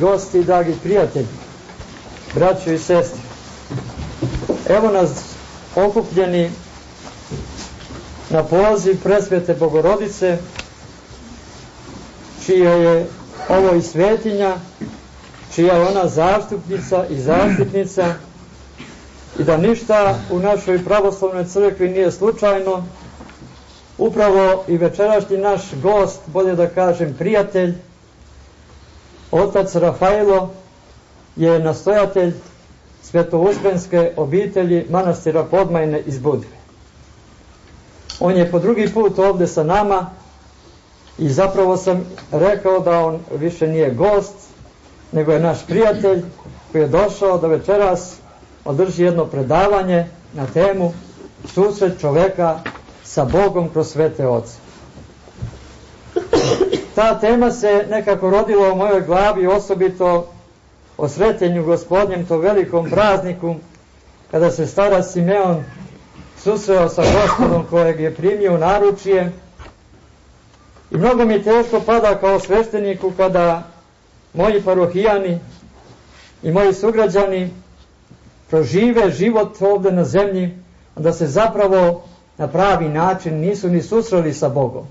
gosti, dragi prijatelji, braćo i sestri. Evo nas okupljeni na poziv presvete Bogorodice, čija je ovo i svetinja, čija je ona zastupnica i zaštitnica i da ništa u našoj pravoslavnoj crkvi nije slučajno, upravo i večerašnji naš gost, bolje da kažem prijatelj, otac Rafaelo je nastojatelj svetouspenske obitelji manastira Podmajne iz Budve. On je po drugi put ovde sa nama i zapravo sam rekao da on više nije gost, nego je naš prijatelj koji je došao da večeras održi jedno predavanje na temu susret čoveka sa Bogom kroz svete oce. Ta tema se nekako rodila u mojoj glavi osobito o sretenju gospodnjem, to velikom prazniku, kada se stara Simeon susreo sa gospodom kojeg je primio naručije i mnogo mi teško pada kao svešteniku kada moji parohijani i moji sugrađani prožive život ovde na zemlji, da se zapravo na pravi način nisu ni susreli sa Bogom.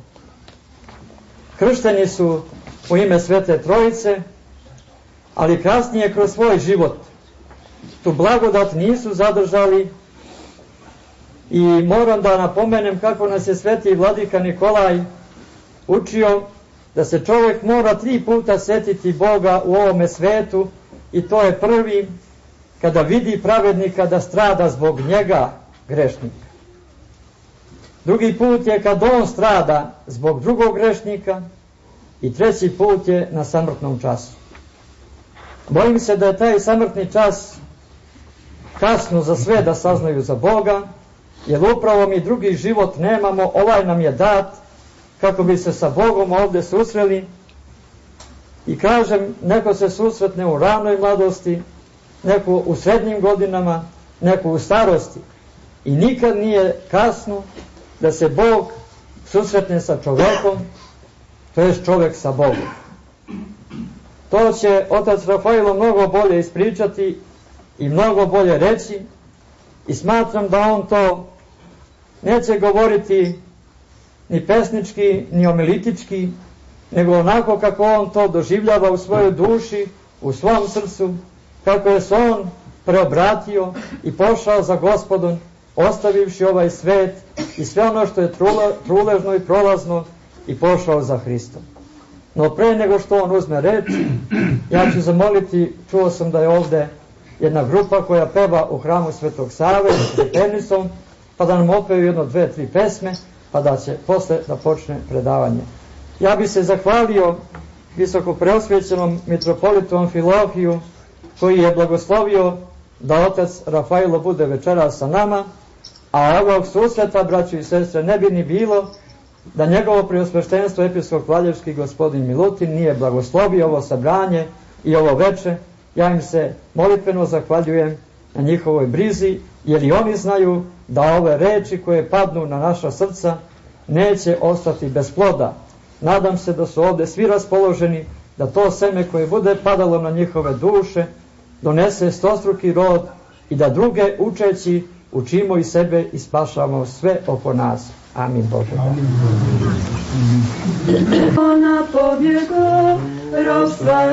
Kršteni su u ime Svete Trojice, ali kasnije kroz svoj život tu blagodat nisu zadržali i moram da napomenem kako nas je sveti vladika Nikolaj učio da se čovjek mora tri puta setiti Boga u ovome svetu i to je prvi kada vidi pravednika da strada zbog njega grešnika. Drugi put je kad on strada zbog drugog grešnika i treći put je na samrtnom času. Bojim se da je taj samrtni čas kasno za sve da saznaju za Boga, jer upravo mi drugi život nemamo, ovaj nam je dat kako bi se sa Bogom ovde susreli i kažem, neko se susretne u ranoj mladosti, neko u srednjim godinama, neko u starosti i nikad nije kasno da se Bog susretne sa čovekom, to je čovek sa Bogom. To će otac Rafailo mnogo bolje ispričati i mnogo bolje reći i smatram da on to neće govoriti ni pesnički, ni omilitički, nego onako kako on to doživljava u svojoj duši, u svom srcu, kako je se on preobratio i pošao za gospodom ostavivši ovaj svet i sve ono što je truležno i prolazno i pošao za Hristom. No pre nego što on uzme reč, ja ću zamoliti, čuo sam da je ovde jedna grupa koja peva u hramu Svetog Save s penisom, pa da nam opeju jedno, dve, tri pesme, pa da će posle da počne predavanje. Ja bi se zahvalio visoko preosvećenom mitropolitu Amfilohiju, koji je blagoslovio da otac Rafailo bude večera sa nama, A ovog susreta, braćo i sestre, ne bi ni bilo da njegovo preosveštenstvo episkop Valjevski gospodin Milutin nije blagoslovio ovo sabranje i ovo veče. Ja im se molitveno zahvaljujem na njihovoj brizi, jer i oni znaju da ove reči koje padnu na naša srca neće ostati bez ploda. Nadam se da su ovde svi raspoloženi, da to seme koje bude padalo na njihove duše donese stostruki rod i da druge učeći učimo i sebe i spašamo sve oko nas. Amin Bože. Ona pobjego ropstva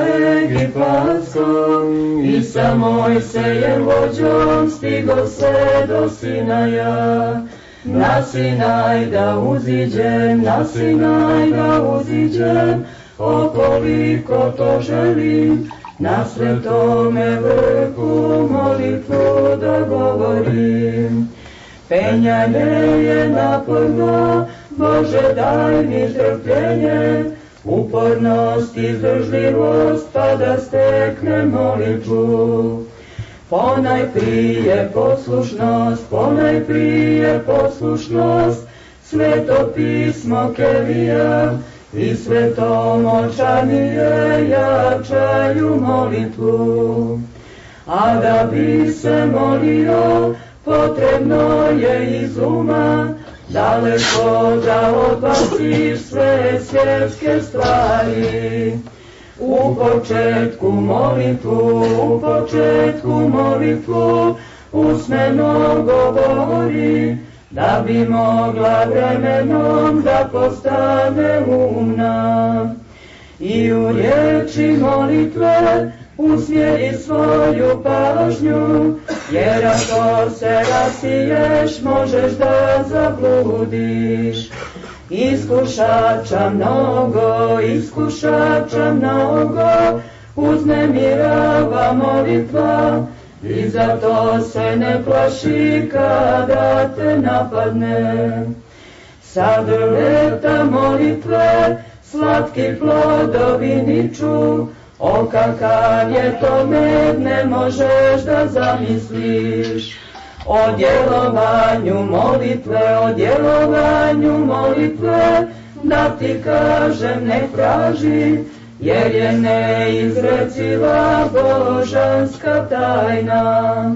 egipatskog i sa Mojsejem vođom stigo se do Sinaja. Na Sinaj da uziđem, na Sinaj da uziđem, okoliko to želim, na svetome vrhu molitvu da govorim. Penjanje je naporno, Bože daj mi trpljenje, upornost, izdržljivost, pa da stekne molitvu. Ponajprije poslušnost, ponajprije poslušnost, sveto pismo Kelija, i svetom očanije jačaju molitvu. A da bi se molio, potrebno je iz uma, daleko da odbaciš sve svjetske stvari. U početku molitvu, u početku molitvu, usmeno govori, da bi mogla vremenom da postane umna. I u riječi molitve usmjeri svoju pažnju, jer ako se rasiješ možeš da zabludiš. Iskušača mnogo, iskušača mnogo, uznemirava molitva, i zato se ne plaši kada te napadne. Sad leta molitve, slatki plodovi niču, o kakav je to med, ne možeš da zamisliš. O djelovanju molitve, o djelovanju molitve, da ti kažem ne traži, jer je neizreciva božanska tajna.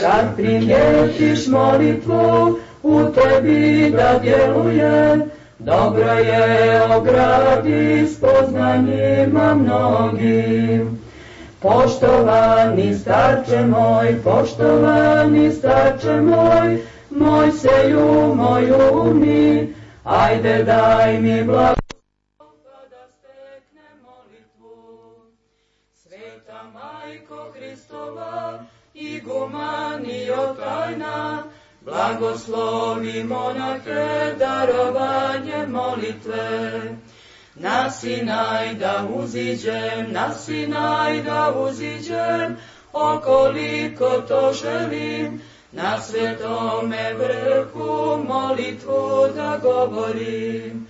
Kad primjetiš molitvu u tebi da djeluje, dobro je ogradi s poznanjima mnogim. Poštovani starče moj, poštovani starče moj, moj seju moju mi, ajde daj mi blago. Tajna, blagoslovi monahe darovanje molitve. Na Sinaj da uziđem, na Sinaj da uziđem, okoliko to želim, na svetome vrhu molitvu da govorim.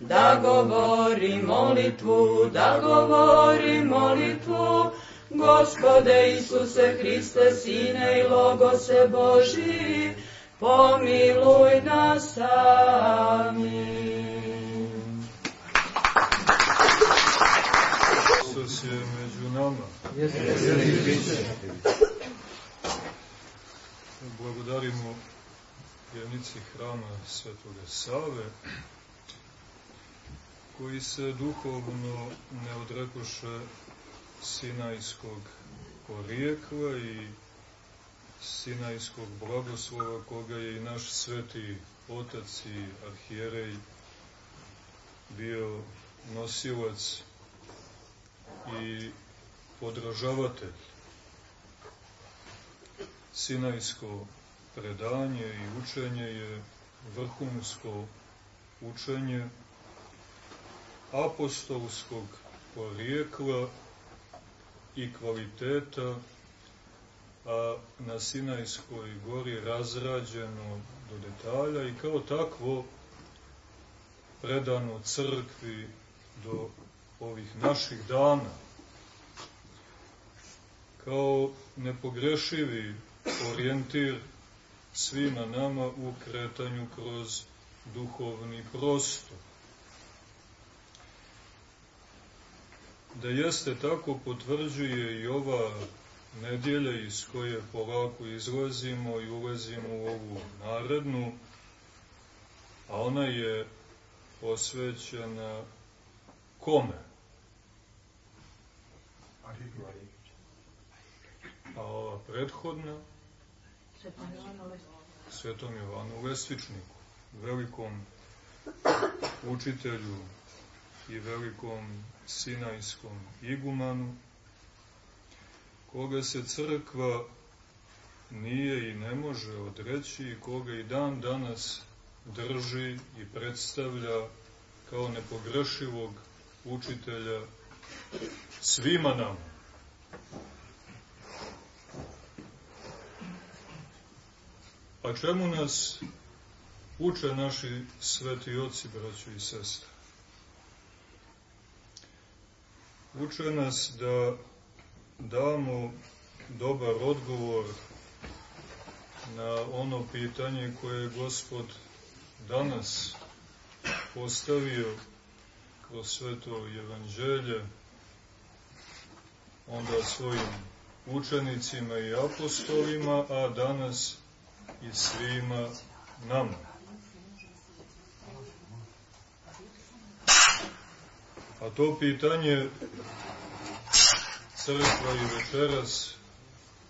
Da govorim molitvu, da govorim molitvu, Gospode Isuse Hriste, Sine i Logose Boži, pomiluj nas amin. Isus je među nama. Благодаримо pjevnici hrama Svetoga Save, koji se duhovno ne odrekoše sinajskog porijekla i sinajskog blagoslova koga je i naš sveti otac i arhijerej bio nosilac i podražavatelj. Sinajsko predanje i učenje je vrhunsko učenje apostolskog porijekla i kvaliteta, a na Sinajskoj gori razrađeno do detalja i kao takvo predano crkvi do ovih naših dana. Kao nepogrešivi orijentir svima nama u kretanju kroz duhovni prostor. Da jeste tako potvrđuje i ova nedjelja iz koje polako izlazimo i ulazimo u ovu narednu, a ona je posvećena kome? A ova prethodna? Svetom Jovanu Lesvičniku, velikom učitelju i velikom sinajskom igumanu, koga se crkva nije i ne može odreći i koga i dan danas drži i predstavlja kao nepogrešivog učitelja svima nam. A čemu nas uče naši sveti oci, braćo i sestre? Uče nas da damo dobar odgovor na ono pitanje koje je Gospod danas postavio kroz sveto evanđelje, onda svojim učenicima i apostolima, a danas i svima nama. A to pitanje crkva i večeras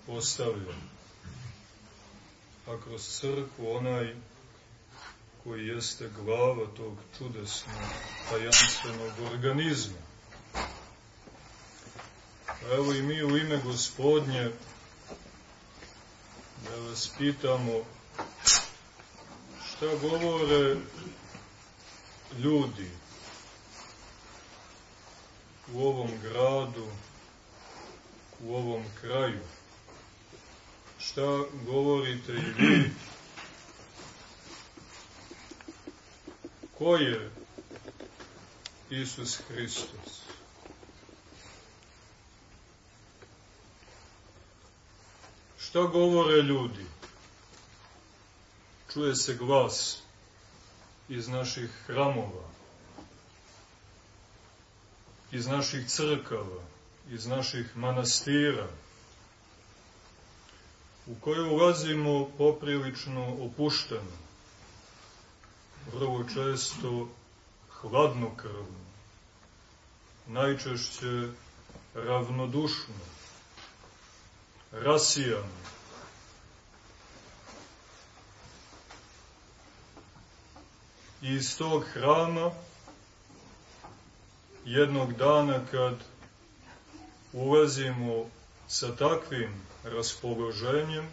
postavlja. A kroz crkvu onaj koji jeste glava tog čudesnog tajanstvenog organizma. A evo i mi u ime gospodnje da vas pitamo šta govore ljudi u ovom gradu, u ovom kraju. Šta govorite i vi? Ko je Isus Hristos? Šta govore ljudi? Čuje se glas iz naših hramova, iz naših crkava, iz naših manastira, u koje ulazimo poprilično opušteno, vrlo često hladnokrvno, najčešće ravnodušno, rasijano. I iz tog hrama jednog dana kad ulazimo sa takvim raspoloženjem,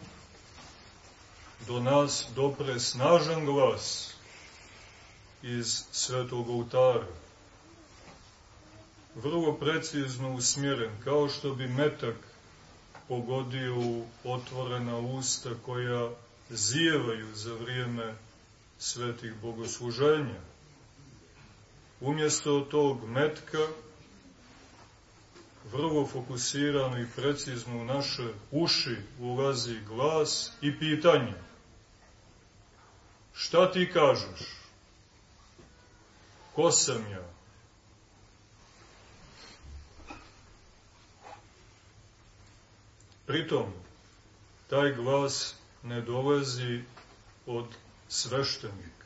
do nas dopre snažan glas iz svetog oltara. Vrlo precizno usmjeren, kao što bi metak pogodio otvorena usta koja zijevaju za vrijeme svetih bogosluženja. Umjesto tog metka, vrlo fokusirano i precizno u naše uši ulazi glas i pitanje. Šta ti kažeš? Ko sam ja? Pritom, taj glas ne dolazi od sveštenika.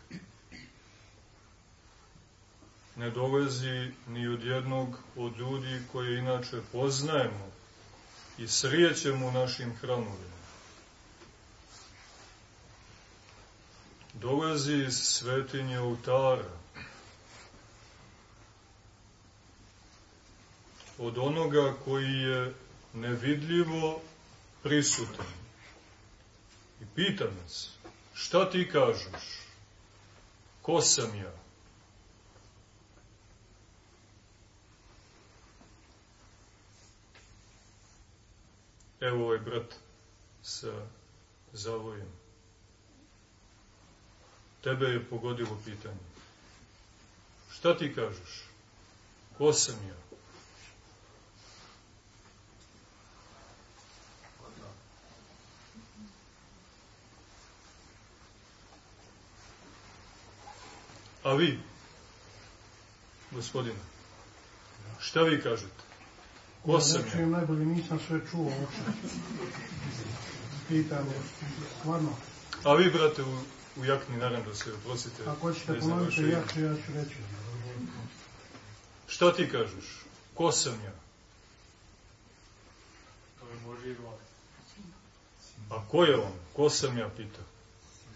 Ne dolazi ni od jednog od ljudi koje inače poznajemo i srijećemo u našim hramovima. Dolazi iz svetinje oltara, od onoga koji je nevidljivo prisutan. I pita nas, šta ti kažeš? Ko sam ja? Evo ovaj brat sa zavojem. Tebe je pogodilo pitanje. Šta ti kažeš? Ko sam ja? A vi, gospodine, šta vi kažete? Ko sam ja? Znači, najbolje nisam sve čuo uopšte. Pitanje, stvarno. A vi, brate, u, u jakni, naravno da se oprostite. Ako hoćete ponoviti jače, ja ću reći. Šta ti kažeš? Ko sam ja? To je Božji glas. A ko je on? Ko sam ja, pita?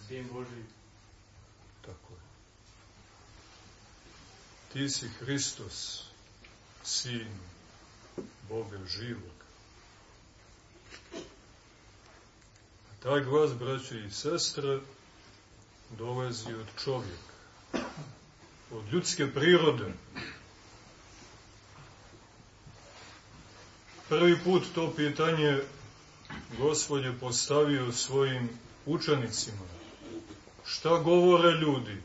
Sin Božji. Tako je. Ti si Hristos, sin Boga živog. A taj glas, braće i sestre, dolazi od čovjeka, od ljudske prirode. Prvi put to pitanje Gospod je postavio svojim učenicima. Šta govore ljudi?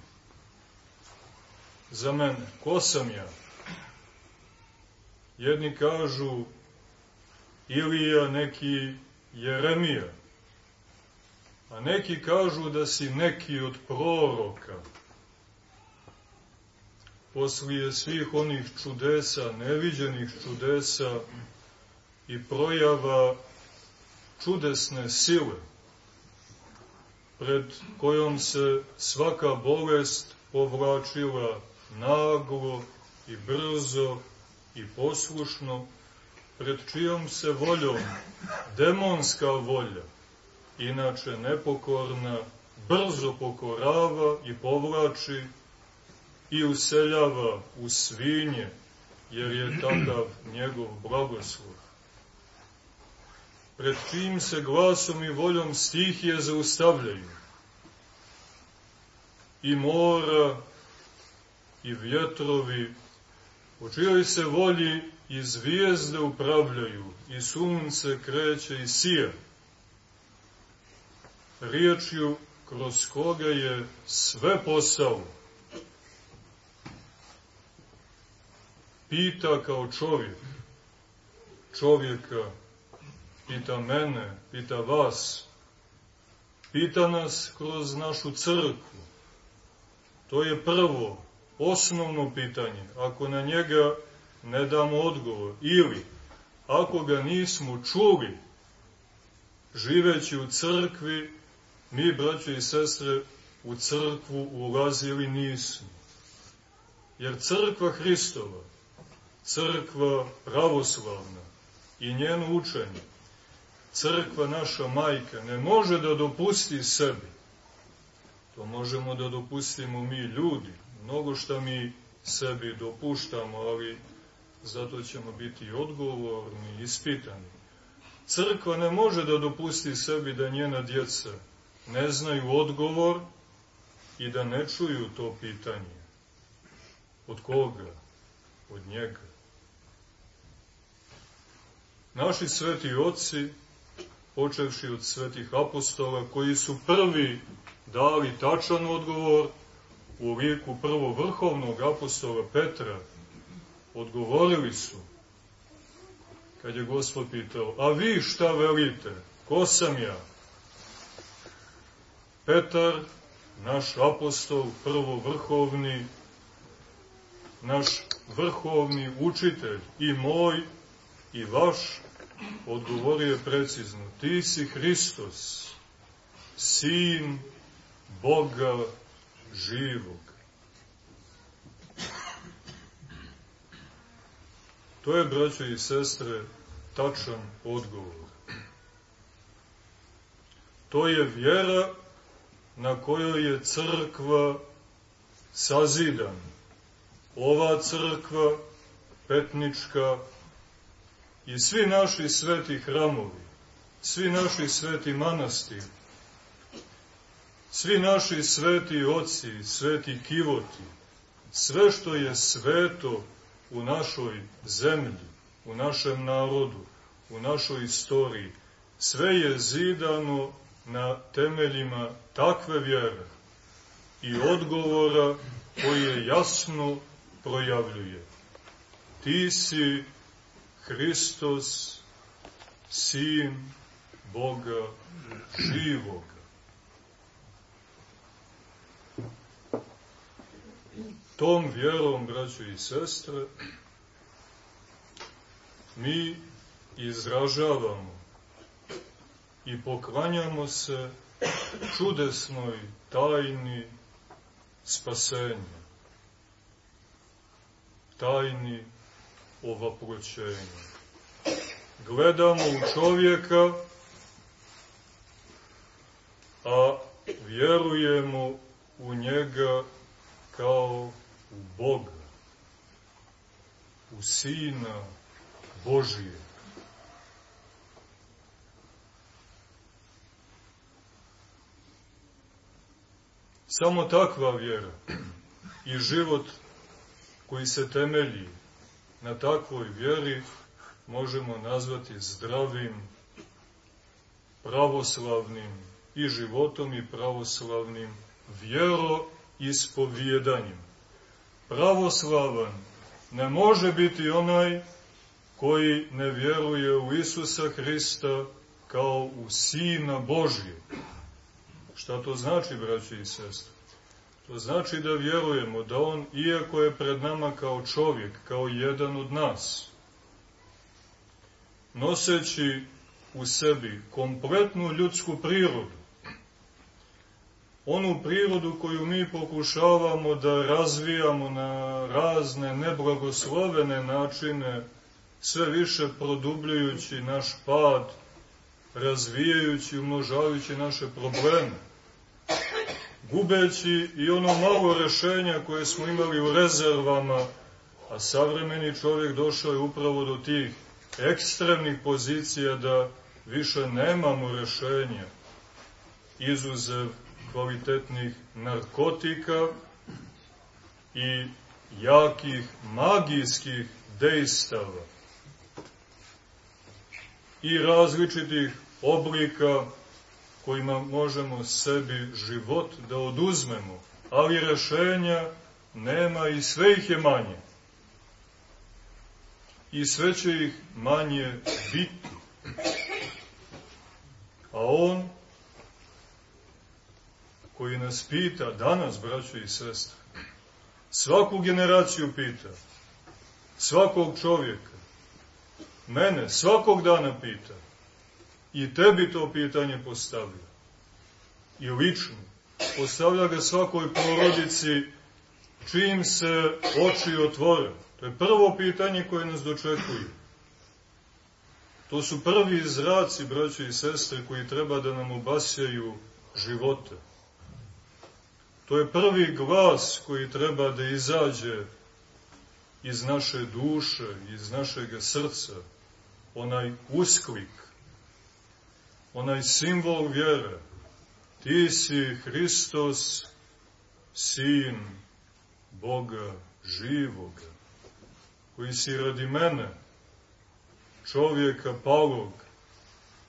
Za mene, ko sam ja? Jedni kažu Ilija, neki Jeremija, a neki kažu da si neki od proroka. Poslije svih onih čudesa, neviđenih čudesa i projava čudesne sile, pred kojom se svaka bolest povlačila naglo i brzo i poslušno, pred čijom se voljom demonska volja, inače nepokorna, brzo pokorava i povlači i useljava u svinje, jer je takav njegov blagoslov. Pred čim se glasom i voljom stihije zaustavljaju, i mora, i vjetrovi, u čijoj se volji i zvijezde upravljaju, i sunce kreće i sija, riječju kroz koga je sve posao, pita kao čovjek, čovjeka, pita mene, pita vas, pita nas kroz našu crkvu. To je prvo, osnovno pitanje. Ako na njega ne damo odgovor, ili ako ga nismo čuli, živeći u crkvi, mi, braće i sestre, u crkvu ulazili nismo. Jer crkva Hristova, crkva pravoslavna i njeno učenje, crkva naša majka, ne može da dopusti sebi. To možemo da dopustimo mi ljudi, mnogo šta mi sebi dopuštamo, ali zato ćemo biti odgovorni i ispitani. Crkva ne može da dopusti sebi da njena djeca ne znaju odgovor i da ne čuju to pitanje. Od koga? Od njega. Naši sveti oci, počevši od svetih apostola, koji su prvi dali tačan odgovor, u liku prvo vrhovnog apostola Petra, odgovorili su, kad je Gospod pitao, a vi šta velite, ko sam ja? Petar, naš apostol, prvo vrhovni, naš vrhovni učitelj i moj i vaš, odgovorio je precizno, ti si Hristos, sin Boga živog. To je, braćo i sestre, tačan odgovor. To je vjera na kojoj je crkva sazidan. Ova crkva, petnička, i svi naši sveti hramovi, svi naši sveti manastiri, svi naši sveti oci, sveti kivoti, sve što je sveto u našoj zemlji, u našem narodu, u našoj istoriji, sve je zidano na temeljima takve vjere i odgovora koje jasno projavljuje. Ti si Hristos, Sin Boga živoga. Tom vjerom, braćo i sestre, mi izražavamo i poklanjamo se čudesnoj tajni spasenja, tajni ovaproćenja. Gledamo u čovjeka, a vjerujemo u njega kao u Boga, u Sina Božije. Samo takva vjera i život koji se temelji na takvoj vjeri možemo nazvati zdravim, pravoslavnim i životom i pravoslavnim vjero ispovjedanjem. Pravoslavan ne može biti onaj koji ne vjeruje u Isusa Hrista kao u Sina Božije. Šta to znači, braći i sestre? To znači da vjerujemo da On, iako je pred nama kao čovjek, kao jedan od nas, noseći u sebi kompletnu ljudsku prirodu, onu prirodu koju mi pokušavamo da razvijamo na razne neblagoslovene načine, sve više produbljujući naš pad, razvijajući umnožavajući naše probleme, gubeći i ono malo rešenja koje smo imali u rezervama, a savremeni čovjek došao je upravo do tih ekstremnih pozicija da više nemamo rešenja, izuzev kvalitetnih narkotika i jakih magijskih dejstava i različitih oblika kojima možemo sebi život da oduzmemo, ali rešenja nema i sve ih je manje. I sve će ih manje biti. A on koji nas pita danas, braćo i sestre, svaku generaciju pita, svakog čovjeka, mene svakog dana pita i tebi to pitanje postavlja. I lično. Postavlja ga svakoj porodici čim se oči otvore. To je prvo pitanje koje nas dočekuje. To su prvi zraci, braće i sestre, koji treba da nam obasjaju živote. To je prvi glas koji treba da izađe iz naše duše, iz našeg srca, onaj usklik, onaj simbol vjere. Ti si Hristos, sin Boga živoga, koji si radi mene, čovjeka palog,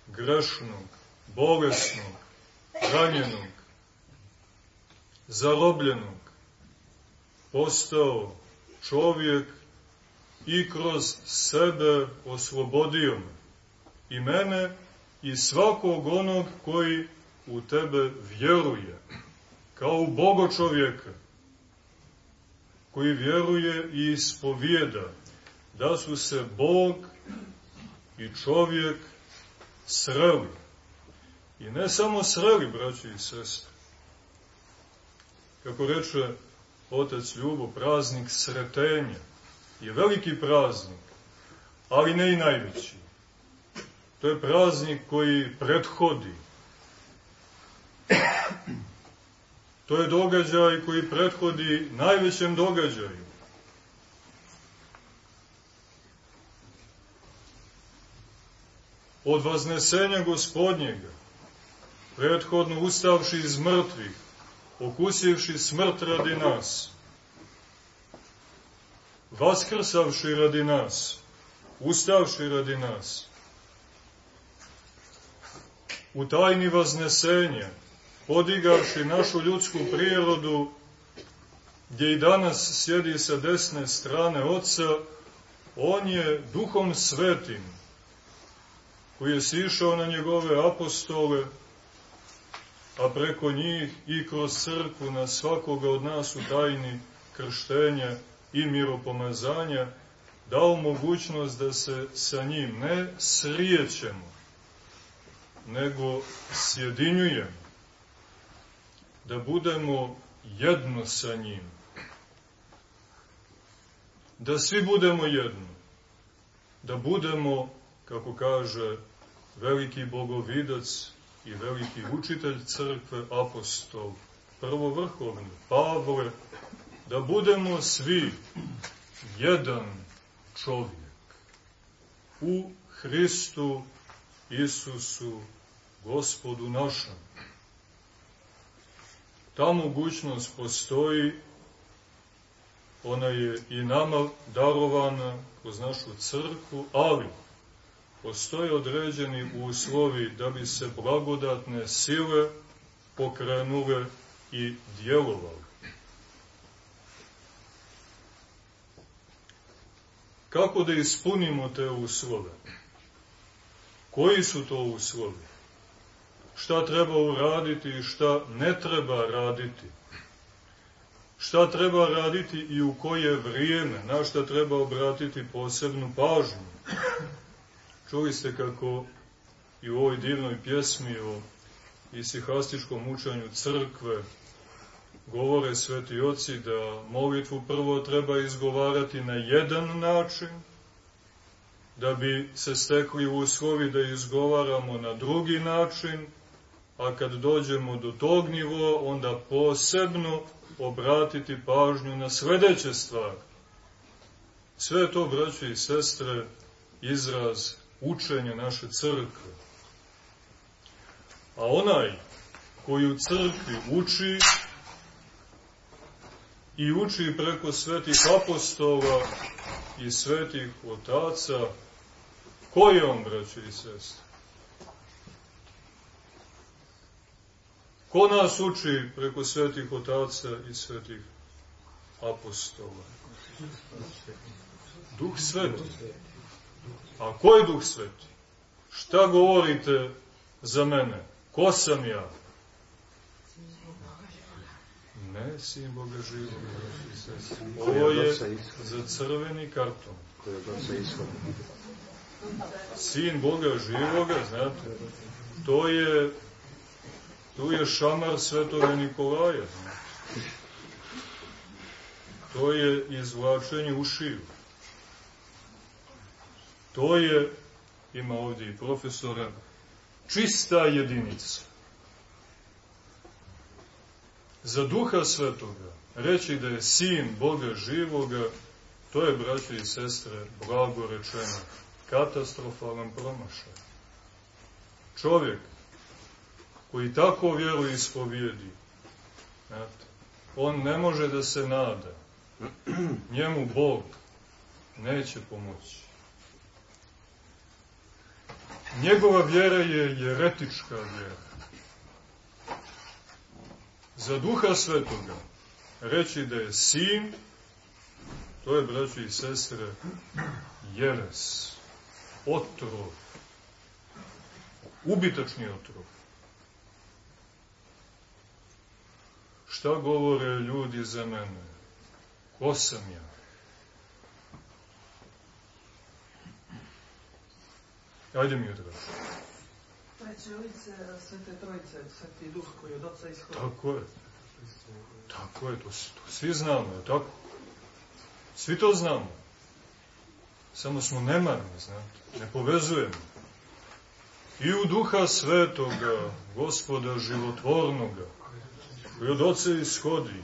grešnog, bolesnog, ranjenog, zarobljenog, postao čovjek i kroz sebe oslobodio me. I mene i svakog onog koji u tebe vjeruje, kao u Bogo čovjeka, koji vjeruje i ispovijeda da su se Bog i čovjek sreli. I ne samo sreli, braći i sestre, kako reče otac Ljubo, praznik sretenja je veliki praznik, ali ne i najveći. To je praznik koji prethodi. To je događaj koji prethodi najvećem događaju. Od vaznesenja gospodnjega, prethodno ustavši iz mrtvih, okusivši smrt radi nas, vaskrsavši radi nas, ustavši radi nas, u tajni vaznesenja, podigavši našu ljudsku prirodu, gdje i danas sjedi sa desne strane Otca, On je duhom svetim, koji je sišao na njegove apostole, a preko njih i kroz crkvu na svakoga od nas u tajni krštenja i miropomazanja, dao mogućnost da se sa njim ne srijećemo, nego sjedinjujemo, da budemo jedno sa njim, da svi budemo jedno, da budemo, kako kaže veliki bogovidac i veliki učitelj crkve, apostol, prvovrhovni, Pavle, da budemo svi jedan čovjek u Hristu Isusu, gospodu našem. Ta mogućnost postoji, ona je i nama darovana kroz našu crkvu, ali postoje određeni uslovi da bi se blagodatne sile pokrenule i djelovale. Kako da ispunimo te uslove? Koji su to uslovi? Šta treba uraditi i šta ne treba raditi? Šta treba raditi i u koje vrijeme? Na šta treba obratiti posebnu pažnju? Čuli ste kako i u ovoj divnoj pjesmi o i sihastičkom učenju crkve, govore sveti oci da molitvu prvo treba izgovarati na jedan način, da bi se stekli uslovi da izgovaramo na drugi način, a kad dođemo do tog nivoa, onda posebno obratiti pažnju na sledeće stvari. Sve to, braće i sestre, izraz učenja naše crkve. A onaj koji u crkvi uči i uči preko svetih apostola i svetih otaca, ko je on, braće i sestre? Ko nas uči preko svetih otaca i svetih apostola? Duh sveti. A ko je Duh sveti? Šta govorite za mene? Ko sam ja? Ne, sin Boga živog. Ovo je za crveni karton. Sin Boga živoga, znate, to je tu je šamar svetoga Nikolaja. To je izvlačenje ušiju. To je, ima ovdje i profesora, čista jedinica. Za duha svetoga, reći da je sin Boga živoga, to je, braće i sestre, blago rečeno, katastrofalan promašaj. Čovjek koji tako vjeru ispovijedi, on ne može da se nada. Njemu Bog neće pomoći. Njegova vjera je jeretička vjera. Za duha svetoga reći da je sin, to je, braći i sestre, jeres, otrov, ubitačni otrov. Šta govore ljudi za mene? Ko sam ja? Ajde mi odraži. Treće lice Svete Trojice, Sveti Duh koji od Oca ishoda. Tako je. Tako je, to, to svi znamo, je tako? Svi to znamo. Samo smo nemarni, znate, ne povezujemo. I u duha svetoga, gospoda životvornoga, koji od oca ishodi,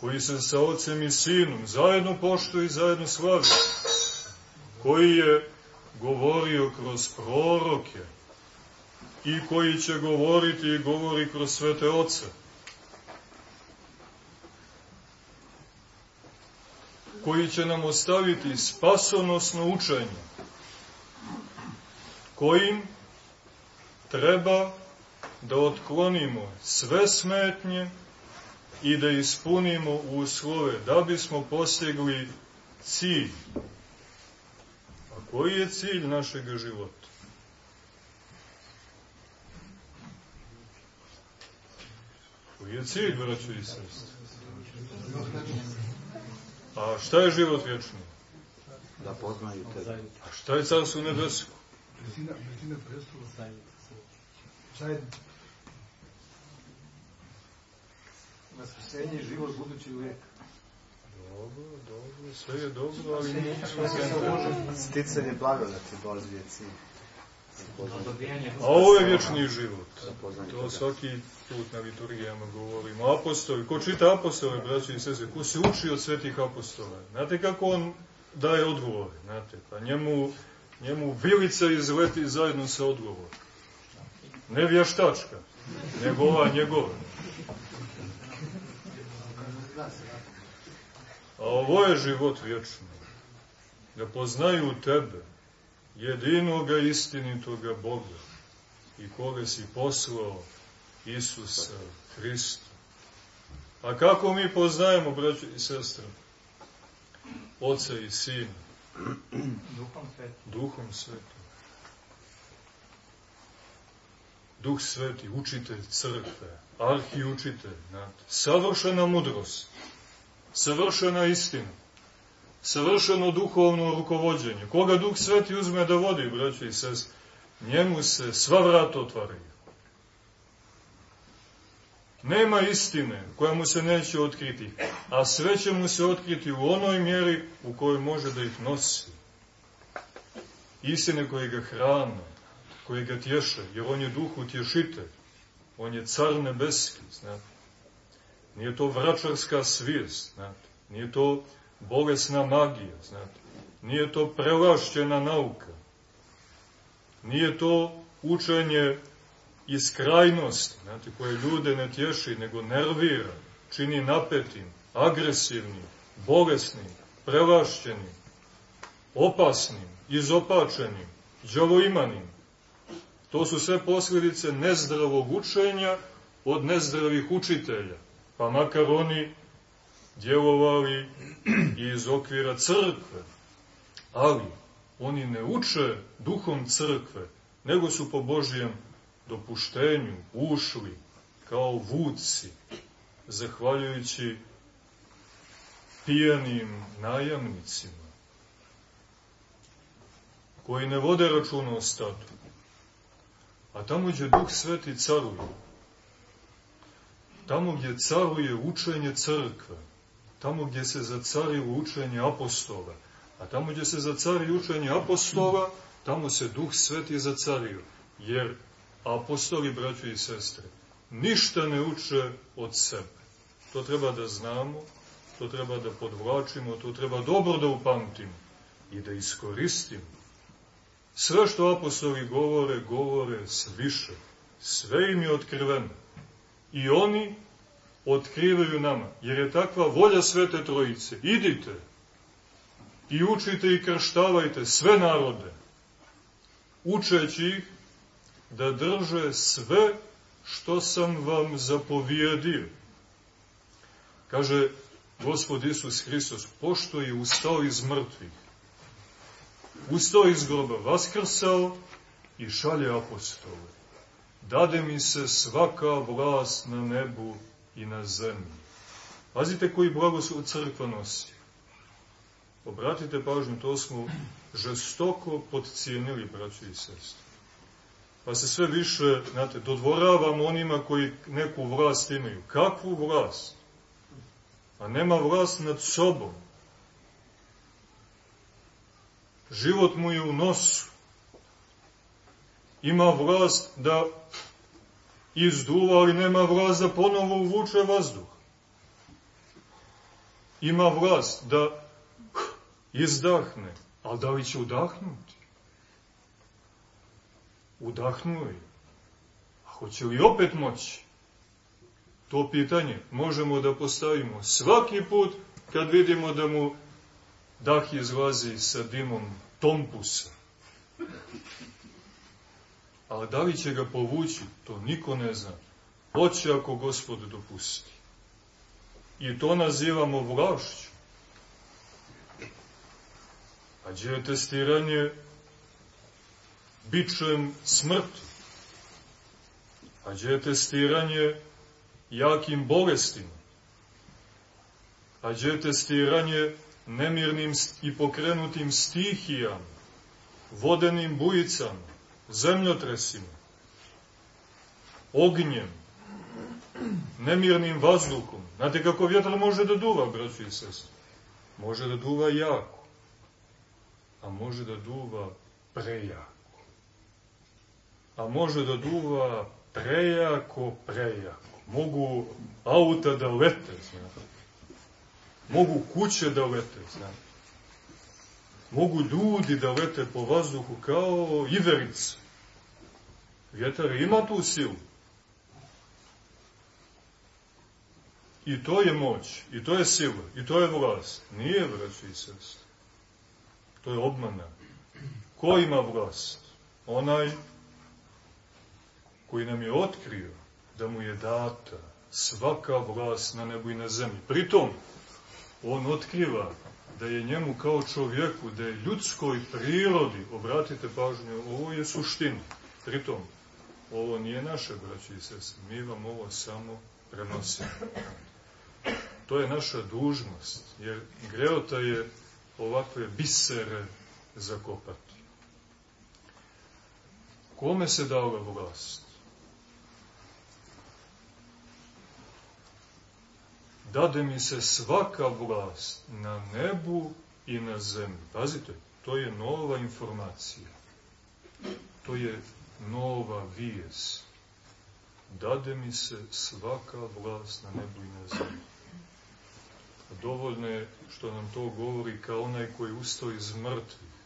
koji se sa ocem i sinom zajedno poštuje i zajedno slavi, koji je govorio kroz proroke i koji će govoriti i govori kroz svete oce. koji će nam ostaviti spasonosno učenje, kojim treba da otklonimo sve smetnje i da ispunimo uslove da bismo postigli cilj. A koji je cilj našeg života? Koji je cilj, braćo i sestri? A šta je život vječni? Da poznaju tebe. A šta je carstvo nebesko? Blizina, blizina prestola. Zajedno. Vaskrsenje i život budući uvijek. Dobro, dobro, sve je dobro, ali nismo se Sticanje blagodati Božje je cilj. A ovo je vječni život. To svaki put na liturgijama govorimo. Apostoli, ko čita apostole, braći i sese, ko se uči od svetih apostola, znate kako on daje odgovore, znate, pa njemu, njemu vilica izleti zajedno sa odgovorom. Ne vještačka, nego ova njegova. A ovo je život vječni. Da poznaju tebe, jedinoga istinitoga Boga i koga si poslao Isusa Hrista. A kako mi poznajemo, braći i sestre? Oca i Sina, Duhom svetim. Duhom Svetim. Duh Sveti, učitelj crkve, arhiučitelj, znate, savršena mudrost, savršena istina, savršeno duhovno rukovođenje. Koga Duh Sveti uzme da vodi, braći i sest, njemu se sva vrata otvaraju. Nema istine koja mu se neće otkriti, a sve će mu se otkriti u onoj mjeri u kojoj može da ih nosi. Istine koje ga hrane, koje ga tješe, jer on je duh utješitelj, on je car nebeski, znate. Nije to vračarska svijest, znate. Nije to bolesna magija, znate. Nije to prelašćena nauka. Nije to učenje iz krajnosti, znate, koje ljude ne tješi, nego nervira, čini napetim, agresivnim, bolesnim, prelašćenim, opasnim, izopačenim, džavoimanim. To su sve posljedice nezdravog učenja od nezdravih učitelja, pa makar oni djelovali iz okvira crkve. Ali oni ne uče duhom crkve, nego su po Božijem dopuštenju ušli kao vuci, zahvaljujući pijanim najamnicima, koji ne vode računa o statu. A tamo gdje Duh Sveti caruje, tamo gdje caruje učenje crkve, tamo gdje se zacarilo učenje apostola, a tamo gdje se zacari učenje apostola, tamo se Duh Sveti zacario, jer apostoli, braćo i sestre, ništa ne uče od sebe. To treba da znamo, to treba da podvlačimo, to treba dobro da upamtimo i da iskoristimo. Sve što apostoli govore, govore sviše. Sve im je otkriveno. I oni otkrivaju nama, jer je takva volja Svete Trojice. Idite i učite i krštavajte sve narode, učeći ih da drže sve što sam vam zapovjedio. Kaže Gospod Isus Hristos, pošto je ustao iz mrtvih, ustao iz groba, vaskrsao i šalje apostole. Dade mi se svaka vlast na nebu i na zemlji. Pazite koji blagoslov crkva nosi. Obratite pažnju, to smo žestoko podcijenili, braći i sestri. Pa se sve više, znate, dodvoravamo onima koji neku vlast imaju. Kakvu vlast? A nema vlast nad sobom. Život mu je u nosu. Ima vlast da izduva, ali nema vlast da ponovo uvuče vazduh. Ima vlast da izdahne, ali da li će udahnuti? Udahnuo je. A hoće li opet moći? To pitanje možemo da postavimo svaki put kad vidimo da mu dah izlazi sa dimom tompusa. Ali da li će ga povući, to niko ne zna. Hoće ako gospod dopusti. I to nazivamo vlašću. A gdje je testiranje bičem smrti? A gdje je testiranje jakim bolestima? A gdje je testiranje nemirnim i pokrenutim stihijama, vodenim bujicama, zemljotresima, ognjem, nemirnim vazduhom. Znate kako vjetar može da duva, braći i sestri? Može da duva jako, a može da duva prejako. A može da duva prejako, prejako. Mogu auta da lete, znate. Mogu kuće da lete, znate. Mogu ljudi da lete po vazduhu kao iverice. Vjetar ima tu silu. I to je moć, i to je sila, i to je vlast. Nije, braći i sest. To je obmana. Ko ima vlast? Onaj koji nam je otkrio da mu je data svaka vlast na nebu i na zemlji. Pritom, on otkriva da je njemu kao čovjeku, da je ljudskoj prirodi, obratite pažnju, ovo je suština. Pritom, ovo nije naše, braći i sese, mi vam ovo samo prenosimo. To je naša dužnost, jer greota je ovakve bisere zakopati. Kome se dala vlast? Dade mi se svaka vlast na nebu i na zemlji. Pazite, to je nova informacija. To je nova vijest. Dade mi se svaka vlast na nebu i na zemlji. Dovoljno je što nam to govori kao onaj koji ustao iz mrtvih.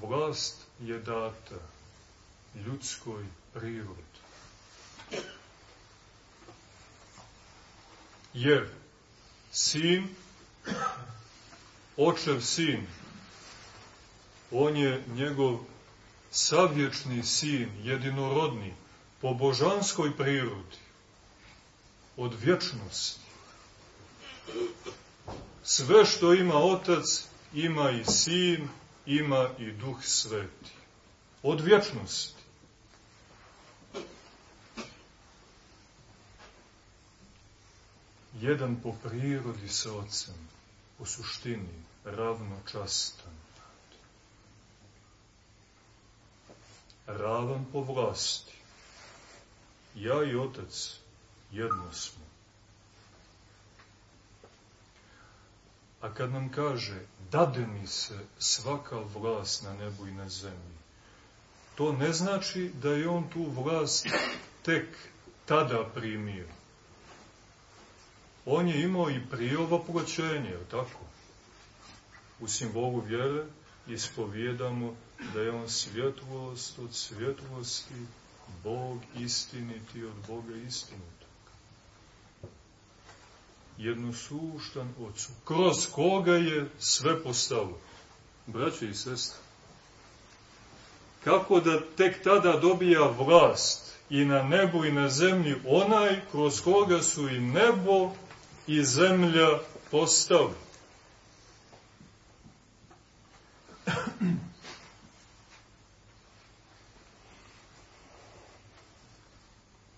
Vlast je data ljudskoj prirodi. Jer sin, očev sin, on je njegov savječni sin, jedinorodni, po božanskoj prirodi, od vječnosti. Sve što ima otac, ima i sin, ima i duh sveti. Od vječnosti. Jedan po prirodi sa ocem, po suštini, ravnočastan. Ravan po vlasti. Ja i otac jedno smo. A kad nam kaže, dade mi se svaka vlast na nebu i na zemlji, to ne znači da je on tu vlast tek tada primio. On je imao i prije ovoproćenje, tako? U simbolu vjere ispovjedamo da je on svjetlost od svjetlosti, Bog istiniti od Boga istinitog. Jednosuštan ocu, kroz koga je sve postalo. Braće i sestre, kako da tek tada dobija vlast i na nebu i na zemlji onaj kroz koga su i nebo i zemlja postali.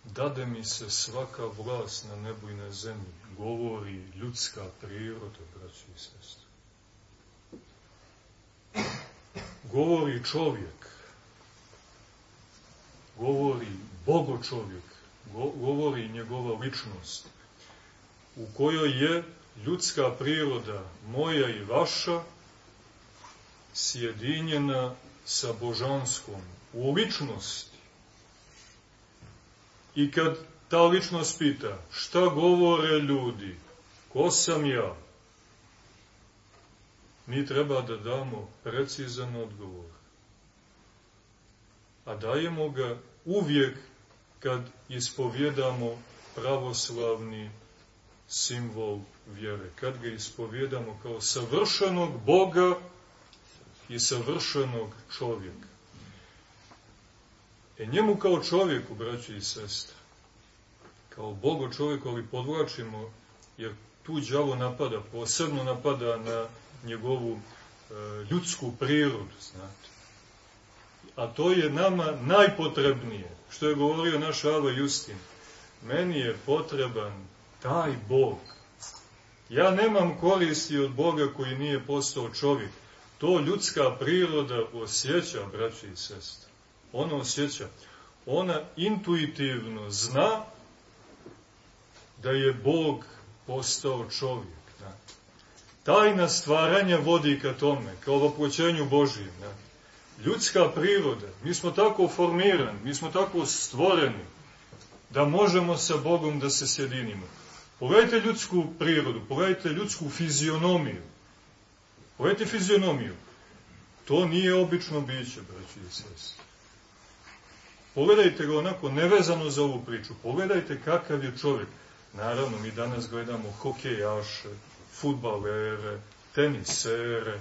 Dade mi se svaka vlast na nebu i na zemlji, govori ljudska priroda, braći i sestri. Govori čovjek, govori Bogo čovjek, govori njegova ličnost, u kojoj je ljudska priroda, moja i vaša, sjedinjena sa božanskom, u ličnosti. I kad ta ličnost pita, šta govore ljudi, ko sam ja, mi treba da damo precizan odgovor. A dajemo ga uvijek kad ispovjedamo pravoslavni simbol vjere, kad ga ispovjedamo kao savršenog Boga i savršenog čovjeka. E njemu kao čovjeku, braći i sestre, kao Bogo čovjeku, ali podvlačimo, jer tu đavo napada, posebno napada na njegovu e, ljudsku prirodu, znate. A to je nama najpotrebnije, što je govorio naš Ava Justin. Meni je potreban taj Bog. Ja nemam koristi od Boga koji nije postao čovjek. To ljudska priroda osjeća, braći i sestre. Ona osjeća. Ona intuitivno zna da je Bog postao čovjek. Da. Tajna stvaranja vodi ka tome, kao vopoćenju Božijem. Da. Ljudska priroda, mi smo tako formirani, mi smo tako stvoreni, da možemo sa Bogom da se sjedinimo. Pogledajte ljudsku prirodu, pogledajte ljudsku fizionomiju. Pogledajte fizionomiju. To nije obično biće, braći i sestri. Pogledajte ga onako nevezano za ovu priču. Pogledajte kakav je čovjek. Naravno, mi danas gledamo hokejaše, futbalere, tenisere,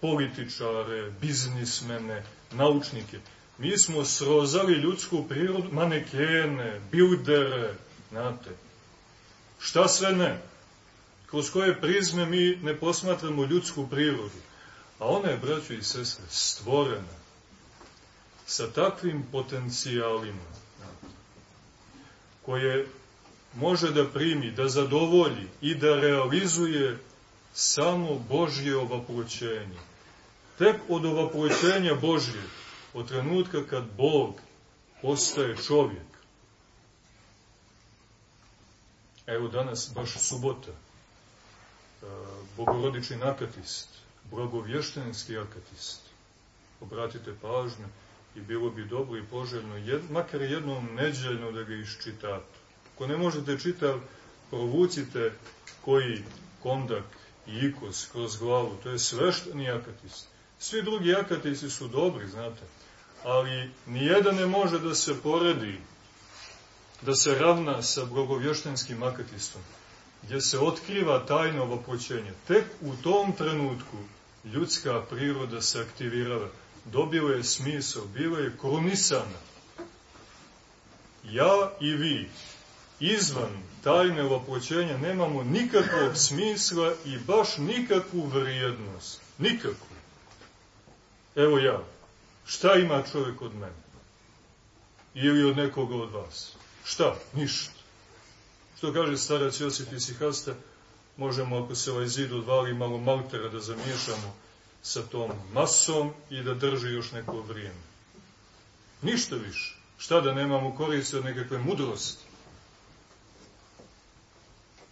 političare, biznismene, naučnike. Mi smo srozali ljudsku prirodu, manekene, bildere, znate, Šta sve ne? Kroz koje prizme mi ne posmatramo ljudsku prirodu. A ona je, braćo i sestre, stvorena sa takvim potencijalima koje može da primi, da zadovolji i da realizuje samo Božje ovaploćenje. Tek od ovaploćenja Božje, od trenutka kad Bog postaje čovjek. Evo danas baš subota, e, bogorodični nakatist, blagovještenski akatist. Obratite pažnju i bilo bi dobro i poželjno, jed, makar jednom neđeljno da ga iščitate. Ako ne možete čitav, provucite koji kondak i ikos kroz glavu, to je svešteni akatist. Svi drugi akatisti su dobri, znate, ali nijedan ne može da se poredi, da se ravna sa blagovještenskim akatistom, gdje se otkriva tajno vopoćenje. Tek u tom trenutku ljudska priroda se aktivirava, dobila je smisao, bila je krunisana. Ja i vi, izvan tajne vopoćenja, nemamo nikakvog smisla i baš nikakvu vrijednost. Nikakvu. Evo ja, šta ima čovjek od mene? Ili od nekoga od vas? Šta? Ništa. Što kaže starac Josip Isihasta, možemo ako se ovaj zid odvali malo maltera da zamiješamo sa tom masom i da drži još neko vrijeme. Ništa više. Šta da nemamo koristi od nekakve mudrosti?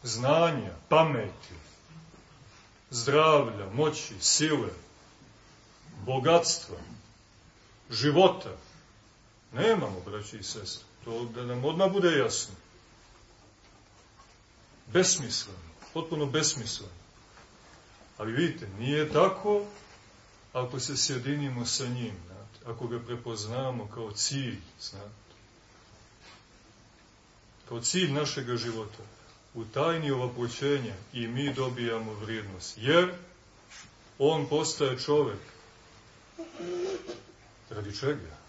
Znanja, pameti, zdravlja, moći, sile, bogatstva, života. Nemamo, braći i sestre. To da nam odmah bude jasno. Besmisleno. Potpuno besmisleno. Ali vidite, nije tako ako se sjedinimo sa njim, znate, ako ga prepoznamo kao cilj, znate, kao cilj našeg života, u tajni ovapoćenja i mi dobijamo vrijednost. Jer on postaje čovek. Radi čega?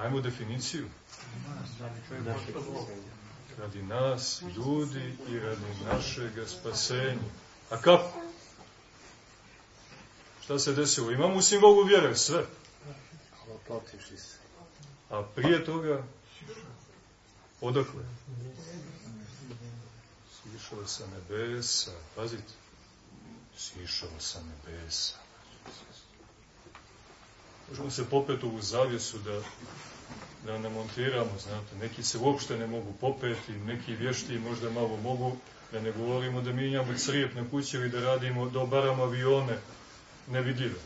Ajmo definiciju. Radi nas, ljudi i radi našeg spasenja. A kako? Šta se desilo? Imamo u simbolu vjere sve. A prije toga, odakle? Sišao sa nebesa, pazite, sišao sa nebesa. Možemo se popeti u zavjesu da, da ne montiramo, znate, neki se uopšte ne mogu popeti, neki vješti možda malo mogu, da ne govorimo da minjamo crijet na kući ili da radimo, da obaramo avione, nevidljive.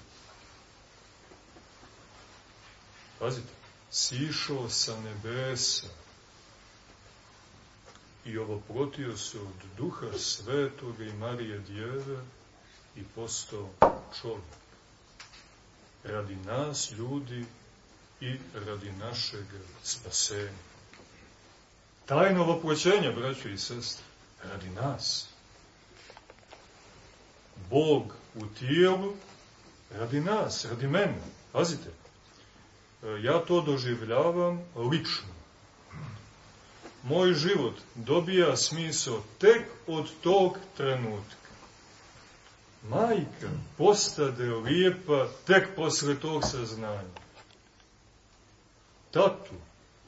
Pazite, sišao sa nebesa i ovoprotio se od duha svetoga i Marije djeve i postao čovjek. Radi nas, ljudi, i radi našeg spasenja. Tajno voproćenje, braćo i sestre, radi nas. Bog u tijelu radi nas, radi mene. Pazite, ja to doživljavam lično. Moj život dobija smisao tek od tog trenutka. Majka postade lijepa tek posle tog saznanja. Tatu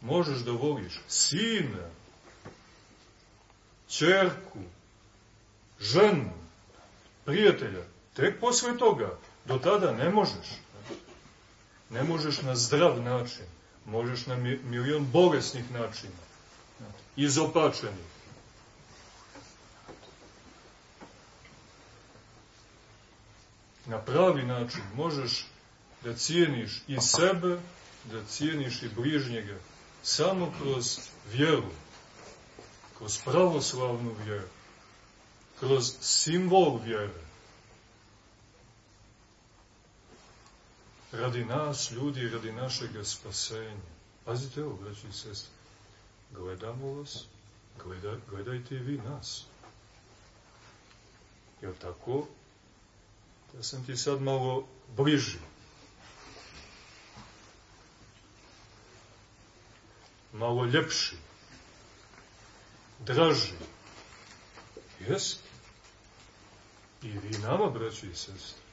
možeš da voliš, sina, čerku, ženu, prijatelja, tek posle toga. Do tada ne možeš. Ne možeš na zdrav način. Možeš na milion bolesnih načina. Izopačenih. Na pravi način možeš da cijeniš i sebe, da cijeniš i bližnjega, samo kroz vjeru, kroz pravoslavnu vjeru, kroz simbol vjere. radi nas, ljudi, radi našeg spasenja. Pazite ovo, braći i sestri. Gledamo vas, gleda, gledajte i vi nas. Jel tako? Ja sam ti sad malo bliži. Malo ljepši. Draži. Jest? I vi nama, braći i sestri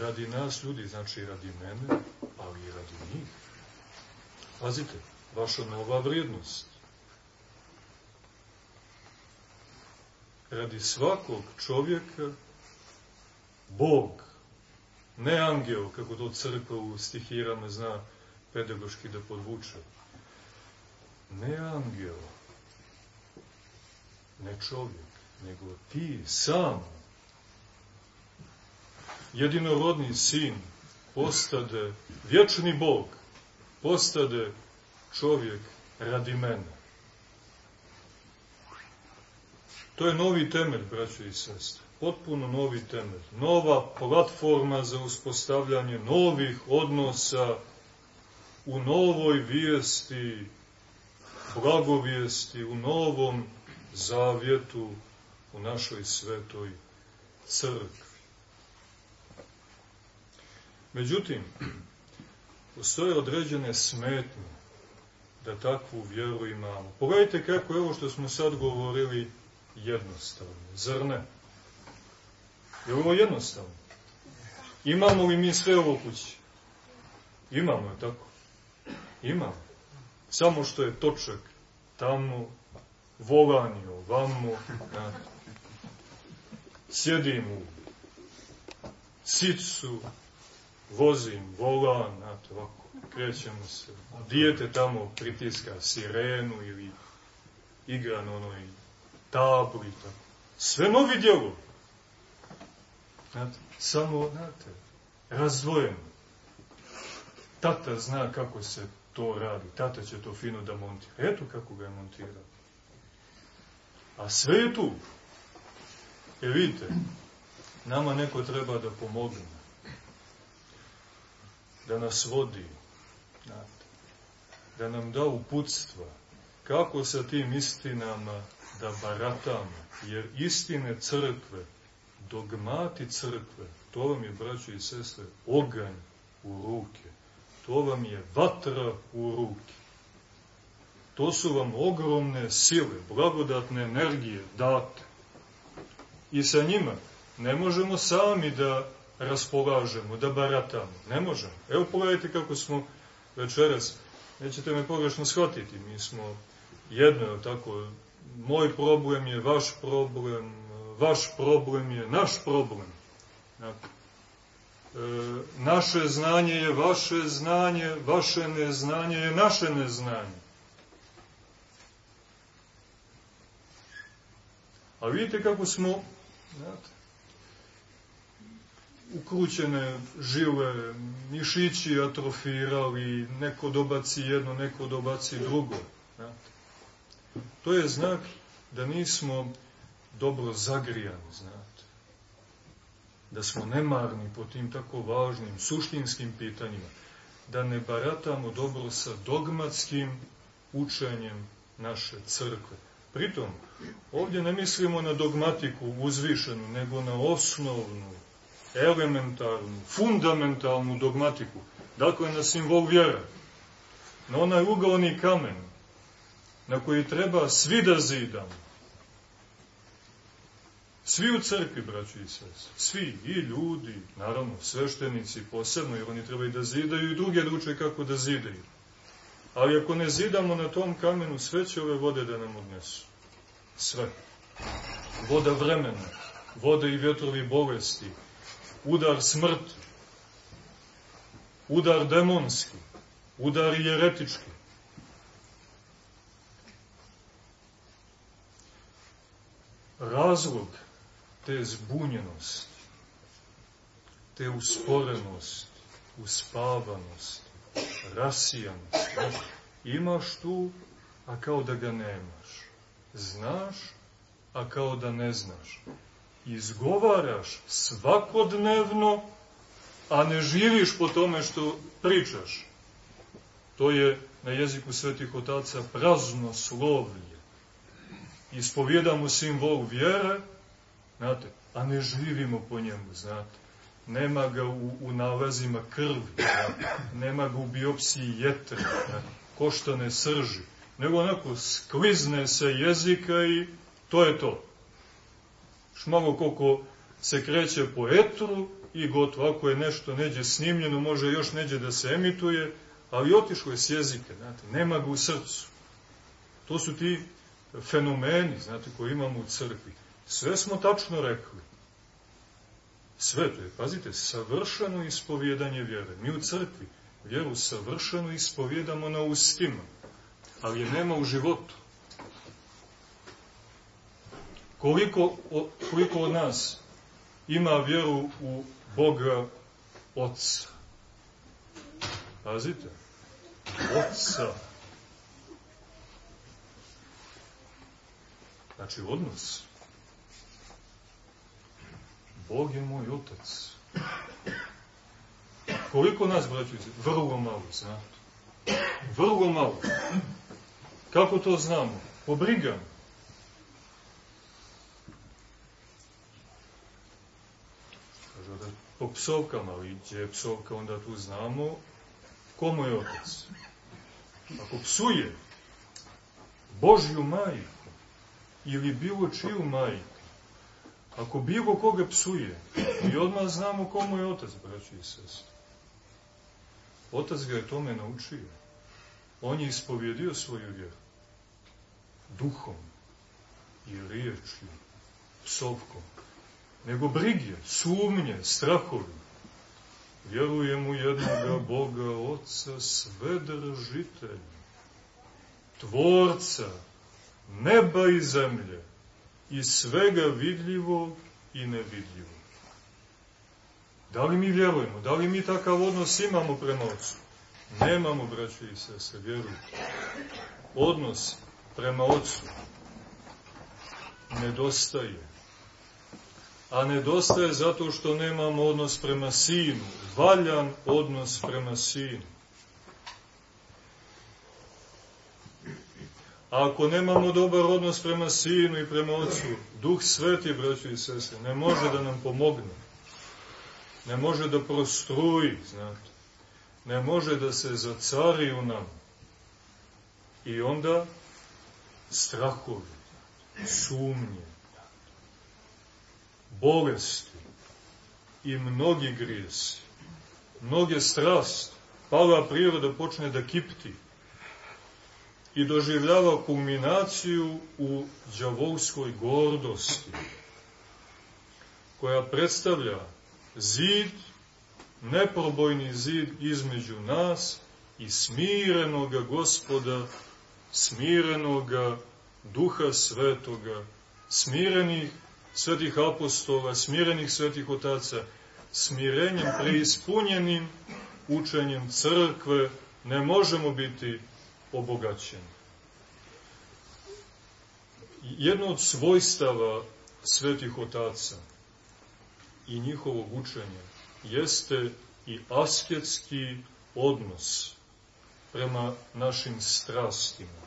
radi nas ljudi, znači radi mene, ali i radi njih. Pazite, vaša nova vrijednost. Radi svakog čovjeka Bog Ne angel, kako to crkva u stihirama zna pedagoški da podvuče. Ne angel, ne čovjek, nego ti sam. Jedinorodni sin postade vječni Bog, postade čovjek radi mene. To je novi temelj, braćo i sestre. Potpuno novi temelj. Nova platforma za uspostavljanje novih odnosa u novoj vijesti, blagovijesti, u novom zavjetu u našoj svetoj crkvi. Međutim, postoje određene smetnje da takvu vjeru imamo. Pogledajte kako je ovo što smo sad govorili jednostavno. Zar ne? Je ovo jednostavno? Imamo li mi sve ovo kući? Imamo, je tako? Imamo. Samo što je točak tamo, volani ovamo, ja. sjedim u sicu, vozim volan, znate, ovako, krećemo se. Dijete tamo pritiska sirenu ili igra na onoj tabli, tako. Sve novi djelovi. Znate, samo, znate, razdvojeno. Tata zna kako se to radi. Tata će to fino da montira. Eto kako ga je montirao. A sve je tu. E vidite, nama neko treba da pomogne. Da nas vodi. Znate, da nam da uputstva. Kako sa tim istinama da baratamo. Jer istine crkve dogmati crkve, to vam je, braćo i sestre, oganj u ruke. To vam je vatra u ruke. To su vam ogromne sile, blagodatne energije date. I sa njima ne možemo sami da raspolažemo, da baratamo. Ne možemo. Evo pogledajte kako smo večeras, nećete me pogrešno shvatiti, mi smo jedno, tako, moj problem je vaš problem, vaš problem je naš problem. E, naše znanje je vaše znanje, vaše neznanje je naše neznanje. A vidite kako smo, znate, ukrućene žile, mišići atrofirali, neko dobaci jedno, neko dobaci drugo. Znate. To je znak da nismo dobro zagrijani, znate. Da smo nemarni po tim tako važnim, suštinskim pitanjima. Da ne baratamo dobro sa dogmatskim učenjem naše crkve. Pritom, ovdje ne mislimo na dogmatiku uzvišenu, nego na osnovnu, elementarnu, fundamentalnu dogmatiku. Dakle, na simbol vjera. Na onaj ugalni kamen, na koji treba svi da zidamo Svi u crkvi, braći i sest, svi, i ljudi, naravno, sveštenici posebno, jer oni trebaju da zidaju i druge da kako da zidaju. Ali ako ne zidamo na tom kamenu, sve će ove vode da nam odnesu. Sve. Voda vremena, voda i vjetrovi bolesti, udar smrti, udar demonski, udar jeretički. Razlog te zbunjenosti, te usporenosti, uspavanosti, rasijanosti. Imaš tu, a kao da ga nemaš. Znaš, a kao da ne znaš. Izgovaraš svakodnevno, a ne živiš po tome što pričaš. To je na jeziku svetih otaca prazno slovlje. Ispovjedamo simbol vjere, znate, a ne živimo po njemu, znate. Nema ga u, u nalazima krvi, znate. nema ga u biopsiji jetre, znate. koštane srži, nego onako sklizne se jezika i to je to. Još malo koliko se kreće po etru i gotovo, ako je nešto neđe snimljeno, može još neđe da se emituje, ali otišlo je s jezika, znate, nema ga u srcu. To su ti fenomeni, znate, koje imamo u crkvi. Sve smo tačno rekli. Sveto je, pazite, savršeno ispovjedanje vjere. Mi u crkvi vjeru savršeno ispovjedamo na ustima, ali je nema u životu. Koliko, koliko od nas ima vjeru u Boga Otca? Pazite, Otca. Znači odnos. Bog je moj Otac. Koliko nas, braći, vrlo malo, znate. Vrlo malo. Kako to znamo? Po brigama. Kažu da po psovkama, ali gdje je psovka, onda tu znamo komu je otac. Ako psuje Božju majku ili bilo čiju majku, ako bilo koga psuje, mi odmah znamo komu je otac, braći i sestri. Otac ga je tome naučio. On je ispovjedio svoju vjeru. Duhom i riječju, psovkom. Nego brige, sumnje, strahovi. Vjerujem u jednoga Boga, Otca, svedržitelja, Tvorca, neba i zemlje, i svega vidljivog i nevidljivog. Da li mi vjerujemo? Da li mi takav odnos imamo prema Otcu? Nemamo, braći i sese, vjerujte. Odnos prema Otcu nedostaje. A nedostaje zato što nemamo odnos prema Sinu. Valjan odnos prema Sinu. A ako nemamo dobar odnos prema Sinu i prema Otcu, Duh Sveti, braći i sese, ne može da nam pomogne. Ne može da prostruji, znate, ne može da se zacari u nam. I onda strahovi, sumnje, bolesti i mnogi grijesi, mnoge strasti, pala priroda počne da kipti i doživljava kulminaciju u džavolskoj gordosti, koja predstavlja zid, neprobojni zid između nas i smirenoga gospoda, smirenoga duha svetoga, smirenih svetih apostola, smirenih svetih otaca, smirenjem preispunjenim učenjem crkve ne možemo biti obogaćeni. Jedno od svojstava svetih otaca i njihovog učenja jeste i asketski odnos prema našim strastima.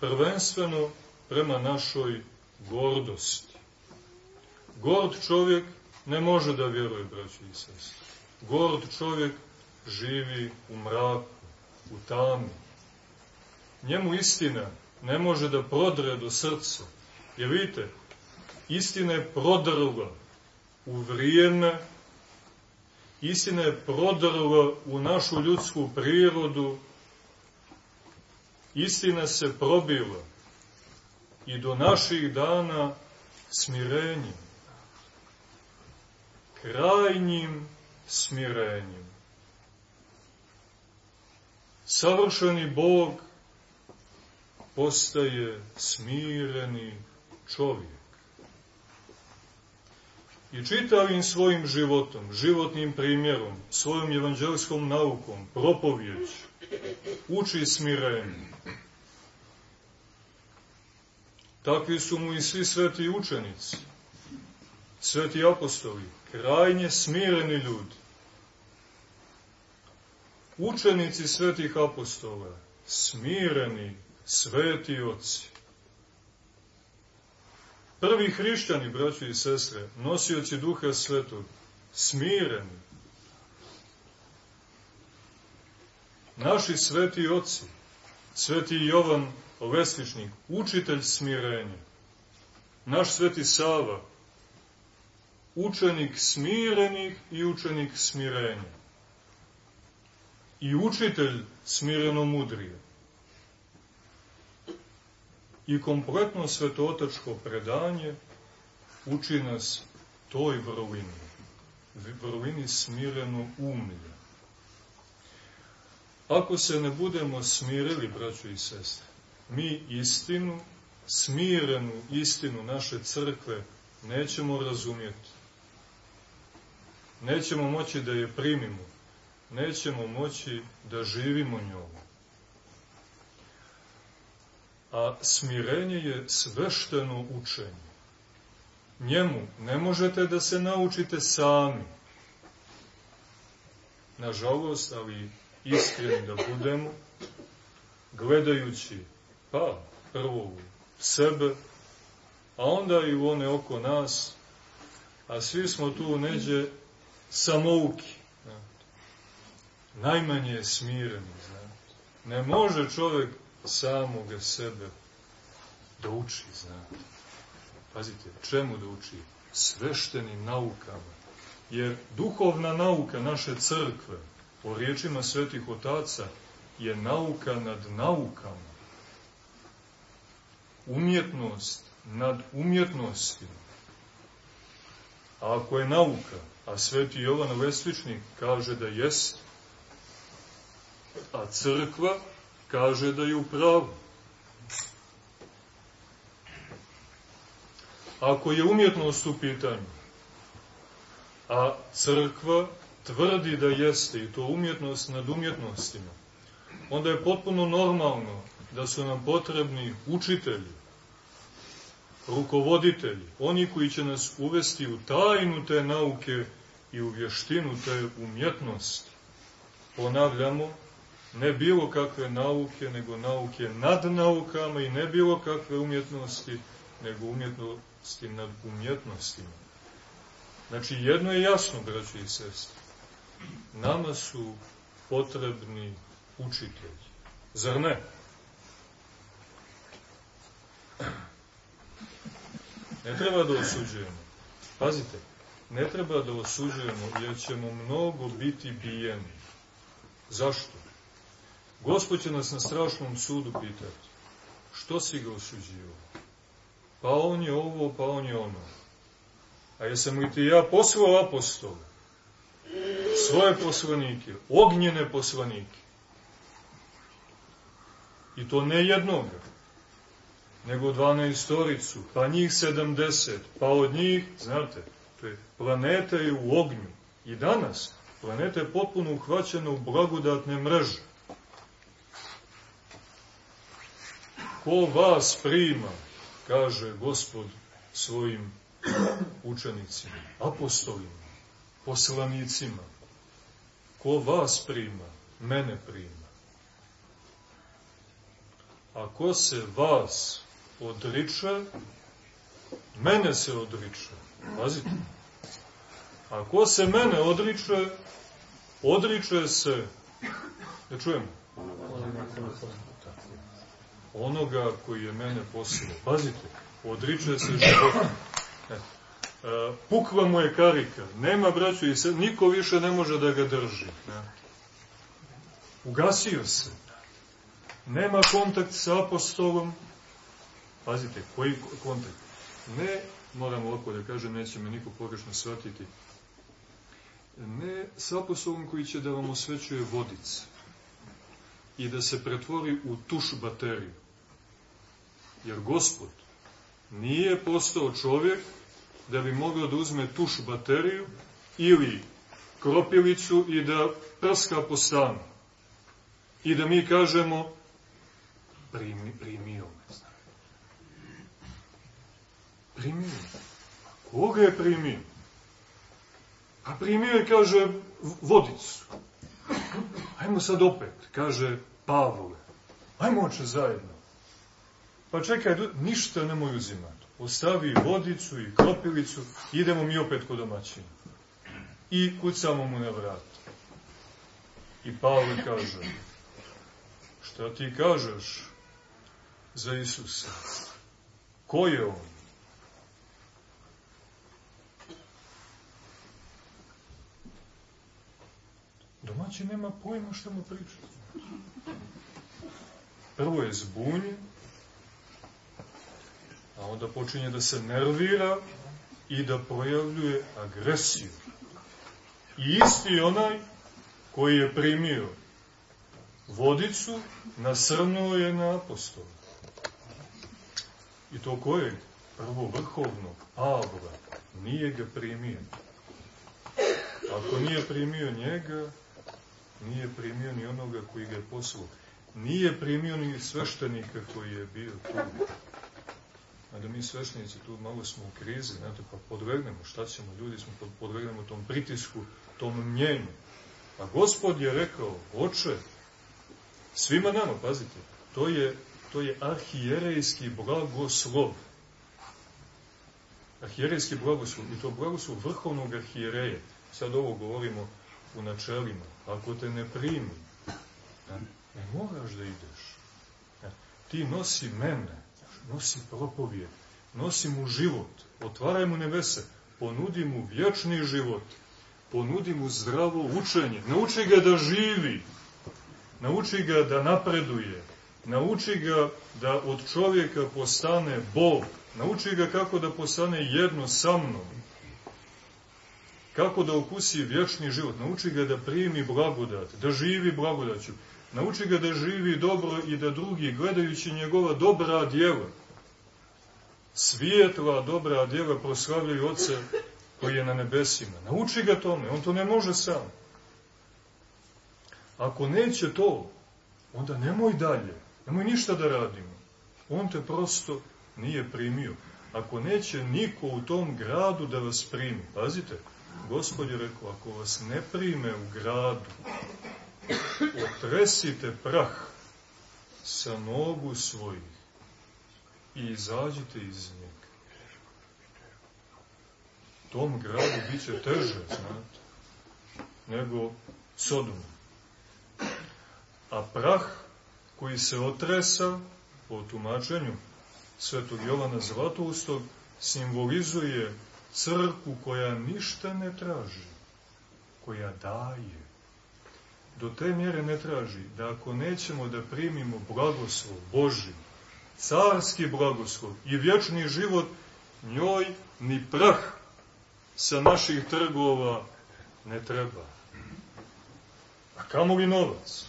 Prvenstveno prema našoj gordosti. Gord čovjek ne može da vjeruje, braći i sestri. Gord čovjek živi u mraku, u tami. Njemu istina ne može da prodre do srca. Jer vidite, istina je prodrla u vrijeme, istina je prodrla u našu ljudsku prirodu, istina se probila i do naših dana smirenjem, krajnjim smirenjem. Savršeni Bog postaje smireni čovjek i čitavim svojim životom, životnim primjerom, svojom evanđelskom naukom, propovjeću, uči smirenje. Takvi su mu i svi sveti učenici, sveti apostoli, krajnje smireni ljudi. Učenici svetih apostola, smireni sveti oci. Prvi hrišćani, braći i sestre, nosioci duha svetog, smireni. Naši sveti oci, sveti Jovan Lesvičnik, učitelj smirenja. Naš sveti Sava, učenik smirenih i učenik smirenja. I učitelj smireno mudrije i kompletno svetootačko predanje uči nas toj vrlini, vrlini smireno umlje. Ako se ne budemo smirili, braćo i sestre, mi istinu, smirenu istinu naše crkve nećemo razumjeti. Nećemo moći da je primimo. Nećemo moći da živimo njom. A smirenje je svešteno učenje. Njemu ne možete da se naučite sami. Nažalost, ali iskreni da budemo, gledajući, pa, prvo u sebe, a onda i u one oko nas, a svi smo tu neđe samouki. Najmanje je smireni. Ne može čovjek samoga sebe da uči, znate. Pazite, čemu da uči? Sveštenim naukama. Jer duhovna nauka naše crkve, po riječima svetih otaca, je nauka nad naukama. Umjetnost nad umjetnostima. A ako je nauka, a sveti Jovan Vesličnik kaže da jest, a crkva kaže da je u pravu. Ako je umjetnost u pitanju, a crkva tvrdi da jeste i to umjetnost nad umjetnostima, onda je potpuno normalno da su nam potrebni učitelji, rukovoditelji, oni koji će nas uvesti u tajnu te nauke i u vještinu te umjetnosti. Ponavljamo, ne bilo kakve nauke, nego nauke nad naukama i ne bilo kakve umjetnosti, nego umjetnosti nad umjetnostima. Znači, jedno je jasno, braći i sestri. Nama su potrebni učitelji. Zar ne? Ne treba da osuđujemo. Pazite, ne treba da osuđujemo jer ćemo mnogo biti bijeni. Zašto? Gospod će nas na strašnom sudu pitati. Što si ga osuđivao? Pa on je ovo, pa on je ono. A jesam li ti ja poslao apostole? Svoje poslanike, ognjene poslanike. I to ne jednoga, nego 12 storicu, pa njih 70, pa od njih, znate, to je, planeta je u ognju. I danas, planeta je potpuno uhvaćena u blagodatne mreže. Ko vas prima, kaže gospod svojim učenicima, apostolima, poslanicima, ko vas prima, mene prima. A ko se vas odriče, mene se odriče. Pazite. A ko se mene odriče, odriče se, ne čujemo, onoga koji je mene poslao. Pazite, odriče se života. E, pukla mu je karika, nema braću i se, niko više ne može da ga drži. Ne. Ugasio se. Nema kontakt sa apostolom, Pazite, koji kontakt? Ne, moram ovako da kažem, neće me niko pogrešno shvatiti, ne sa apostolom koji će da vam osvećuje vodice i da se pretvori u tuš bateriju. Jer gospod nije postao čovjek da bi mogao da uzme tuš bateriju ili kropilicu i da prska po stanu. I da mi kažemo primi, primio me, Primio. Koga je primio? A primio je, kaže, vodicu. Ajmo sad opet, kaže Pavle. Ajmo oče zajedno. Pa čekaj, ništa nemoj uzimati. Ostavi vodicu i kropilicu, idemo mi opet kod domaćina. I kucamo mu na vrat. I Pavle kaže, šta ti kažeš za Isusa? Ko je on? Domaći nema pojma što mu priča. Prvo je zbunjen, a onda počinje da se nervira i da projavljuje agresiju. I isti onaj koji je primio vodicu, nasrnuo je na apostola. I to kojeg? Prvo vrhovnog, Pavla, nije ga primio. Ako nije primio njega, nije primio ni onoga koji ga je poslao. Nije primio ni sveštenika koji je bio tu. A da mi sveštenici tu malo smo u krizi, znate, pa podvrgnemo, šta ćemo, ljudi smo podvrgnemo tom pritisku, tom mnjenju. A gospod je rekao, oče, svima nama, pazite, to je, to je arhijerejski blagoslov. Arhijerejski blagoslov, i to blagoslov vrhovnog arhijereja. Sad ovo govorimo u načelima. Ako te ne primi, ne moraš da ideš. Ti nosi mene, nosi propovijed, nosi mu život, otvaraj mu nebese, ponudi mu vječni život, ponudi mu zdravo učenje, nauči ga da živi, nauči ga da napreduje, nauči ga da od čovjeka postane Bog, nauči ga kako da postane jedno sa mnom, kako da okusi vječni život, nauči ga da primi blagodat, da živi blagodaću, nauči ga da živi dobro i da drugi, gledajući njegova dobra djela, svijetla dobra djela proslavljaju Otce koji je na nebesima. Nauči ga tome, on to ne može sam. Ako neće to, onda nemoj dalje, nemoj ništa da radimo. On te prosto nije primio. Ako neće niko u tom gradu da vas primi, pazite, Gospod je rekao, ako vas ne prime u gradu, otresite prah sa nogu svojih i izađite iz njega. Tom gradu bit će teže, znate, nego Sodom. A prah koji se otresa, po tumačenju svetog Jovana Zlatoustog, simbolizuje crku koja ništa ne traži, koja daje. Do te mjere ne traži da ako nećemo da primimo blagoslov Boži, carski blagoslov i vječni život, njoj ni prah sa naših trgova ne treba. A kamo li novac?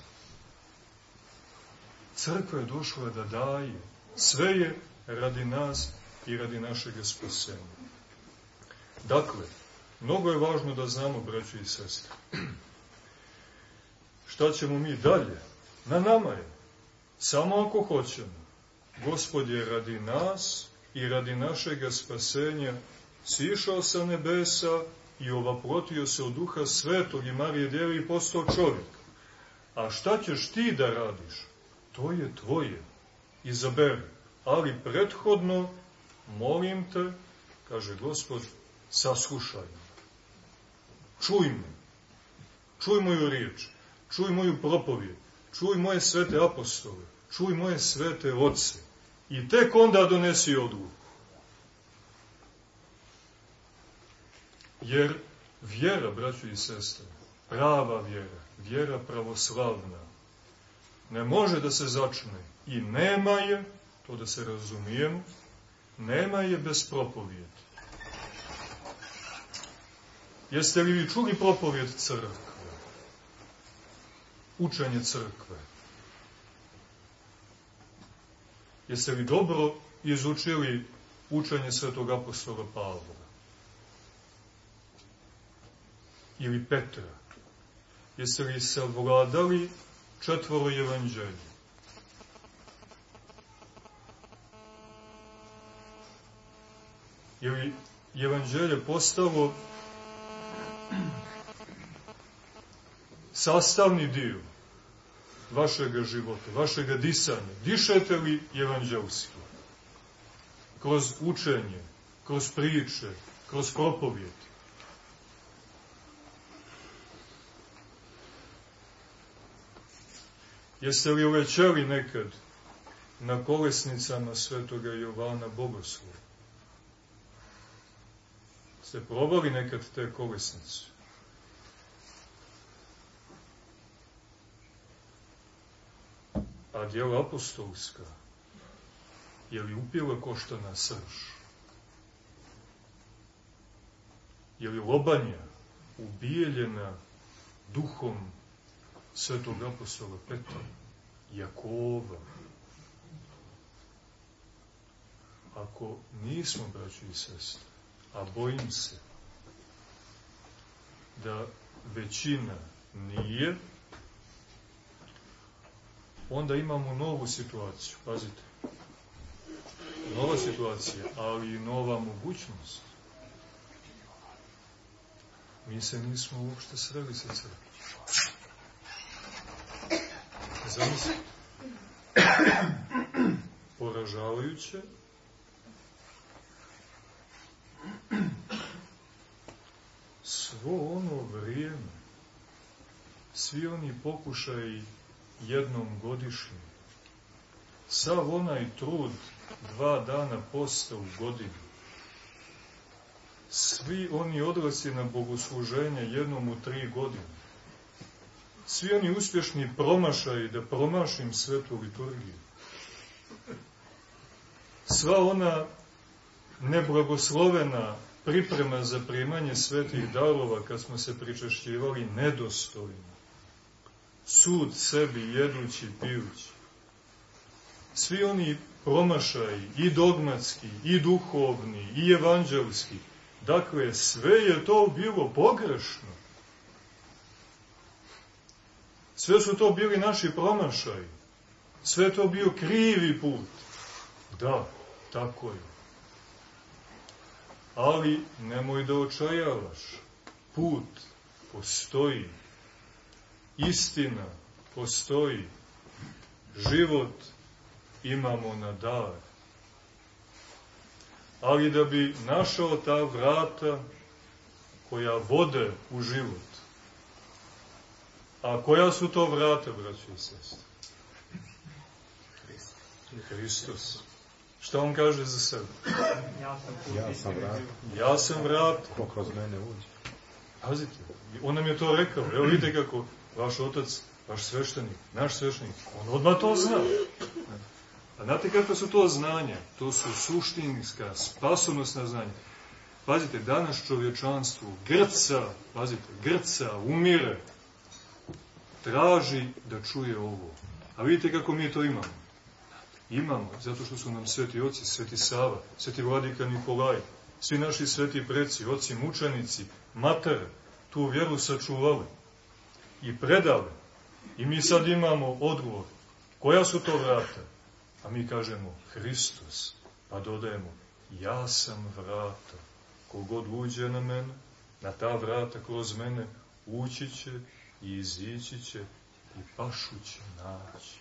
Crkva je došla da daje. Sve je radi nas i radi našeg spasenja. Dakle, mnogo je važno da znamo, braći i sestre, šta ćemo mi dalje? Na nama je. Samo ako hoćemo. Gospod je radi nas i radi našeg spasenja sišao sa nebesa i ovaprotio se od duha svetog i Marije Djevi i postao čovjek. A šta ćeš ti da radiš? To je tvoje. Izaberi. Ali prethodno, molim te, kaže Gospod, saslušaj me. Čuj me. Čuj moju riječ. Čuj moju propovijed. Čuj moje svete apostole. Čuj moje svete oce. I tek onda donesi odluku. Jer vjera, braćo i sestre, prava vjera, vjera pravoslavna, ne može da se začne i nema je, to da se razumijemo, nema je bez propovijed. Jeste li vi čuli propovjed crkve? Učenje crkve. Jeste li dobro izučili učenje svetog apostola Pavla? Ili Petra? Jeste li savladali četvoro evanđelja? Ili evanđelje postalo sastavni dio vašega života, vašega disanja. Dišete li evanđelski? Kroz učenje, kroz priče, kroz propovjed. Jeste li uvećali nekad na kolesnicama svetoga Jovana Bogoslova? Ste probali nekad te kolesnice? Djela apostolska, je li upila košta na srž? ili lobanja ubijeljena duhom svetog apostola Petra, Jakova. Ako nismo, braći i sestre, a bojim se da većina nije, onda imamo novu situaciju. Pazite. Nova situacija, ali i nova mogućnost. Mi se nismo uopšte sreli sa crkvom. Zamislite. Poražavajuće. Svo ono vrijeme, svi oni pokušaj jednom godišnje, sav onaj trud dva dana posta u godini, svi oni odlasi na bogosluženje jednom u tri godine, svi oni uspješni promašaji da promašim svetu liturgiju, sva ona neblagoslovena priprema za primanje svetih darova kad smo se pričešćivali nedostojno, sud sebi jedući, pijući, svi oni promašaji, i dogmatski, i duhovni, i evanđelski, dakle, sve je to bilo pogrešno. Sve su to bili naši promašaji. Sve to bio krivi put. Da, tako je. Ali nemoj da očajavaš. Put postoji. Istina postoji. Život imamo na dar. Ali da bi našao ta vrata koja vode u život, A koja su to vrata, braći i sestri? Hristos. Šta on kaže za sebe? Ja sam vrat. Ja sam vrat. Ko kroz mene uđe. Pazite, on nam je to rekao. Evo vidite kako vaš otac, vaš sveštenik, naš sveštenik, on odmah to zna. A znate kakve su to znanja? To su suštinska, spasonosna znanja. Pazite, danas čovječanstvo grca, pazite, grca, umire, traži da čuje ovo. A vidite kako mi to imamo. Imamo, zato što su nam sveti oci, sveti Sava, sveti vladika Nikolaj, svi naši sveti preci, oci mučenici, matere, tu vjeru sačuvali i predali. I mi sad imamo odgovor. Koja su to vrata? A mi kažemo Hristos, pa dodajemo ja sam vrata. Kogod uđe na mene, na ta vrata kroz mene, ući će i izići će i pašu će naći.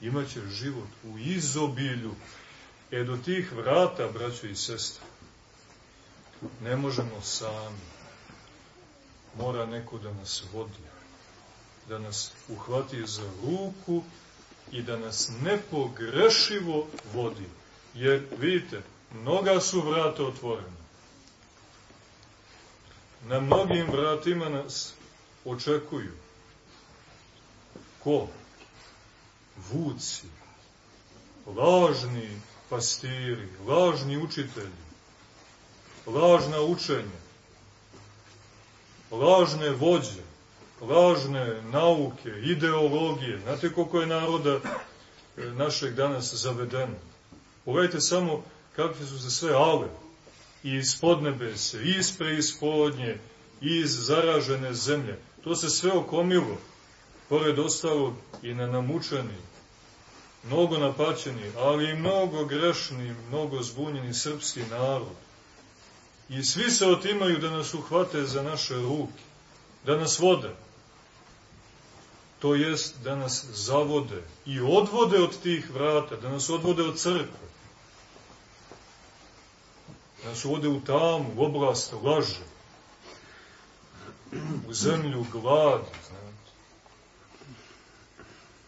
Imaće život u izobilju. E do tih vrata, braćo i sestre, ne možemo sami. Mora neko da nas vodi, da nas uhvati za ruku i da nas nepogrešivo vodi. Jer, vidite, mnoga su vrata otvorena. Na mnogim vratima nas očekuju. Ko? Vuci, lažni pastiri, lažni učitelji, lažna učenja, lažne vođe, lažne nauke, ideologije. Znate koliko je naroda e, našeg danas zavedeno? Pogledajte samo kakve su se sve ale i iz podnebese, i iz preispodnje, i iz zaražene zemlje. To se sve okomilo, pored ostalog i na namučeni, mnogo napaćeni, ali i mnogo grešni, mnogo zbunjeni srpski narod. I svi se otimaju da nas uhvate za naše ruke, da nas vode. To jest da nas zavode i odvode od tih vrata, da nas odvode od crkve. Da nas uvode u tamu, u oblast laže, u zemlju gladi, znate,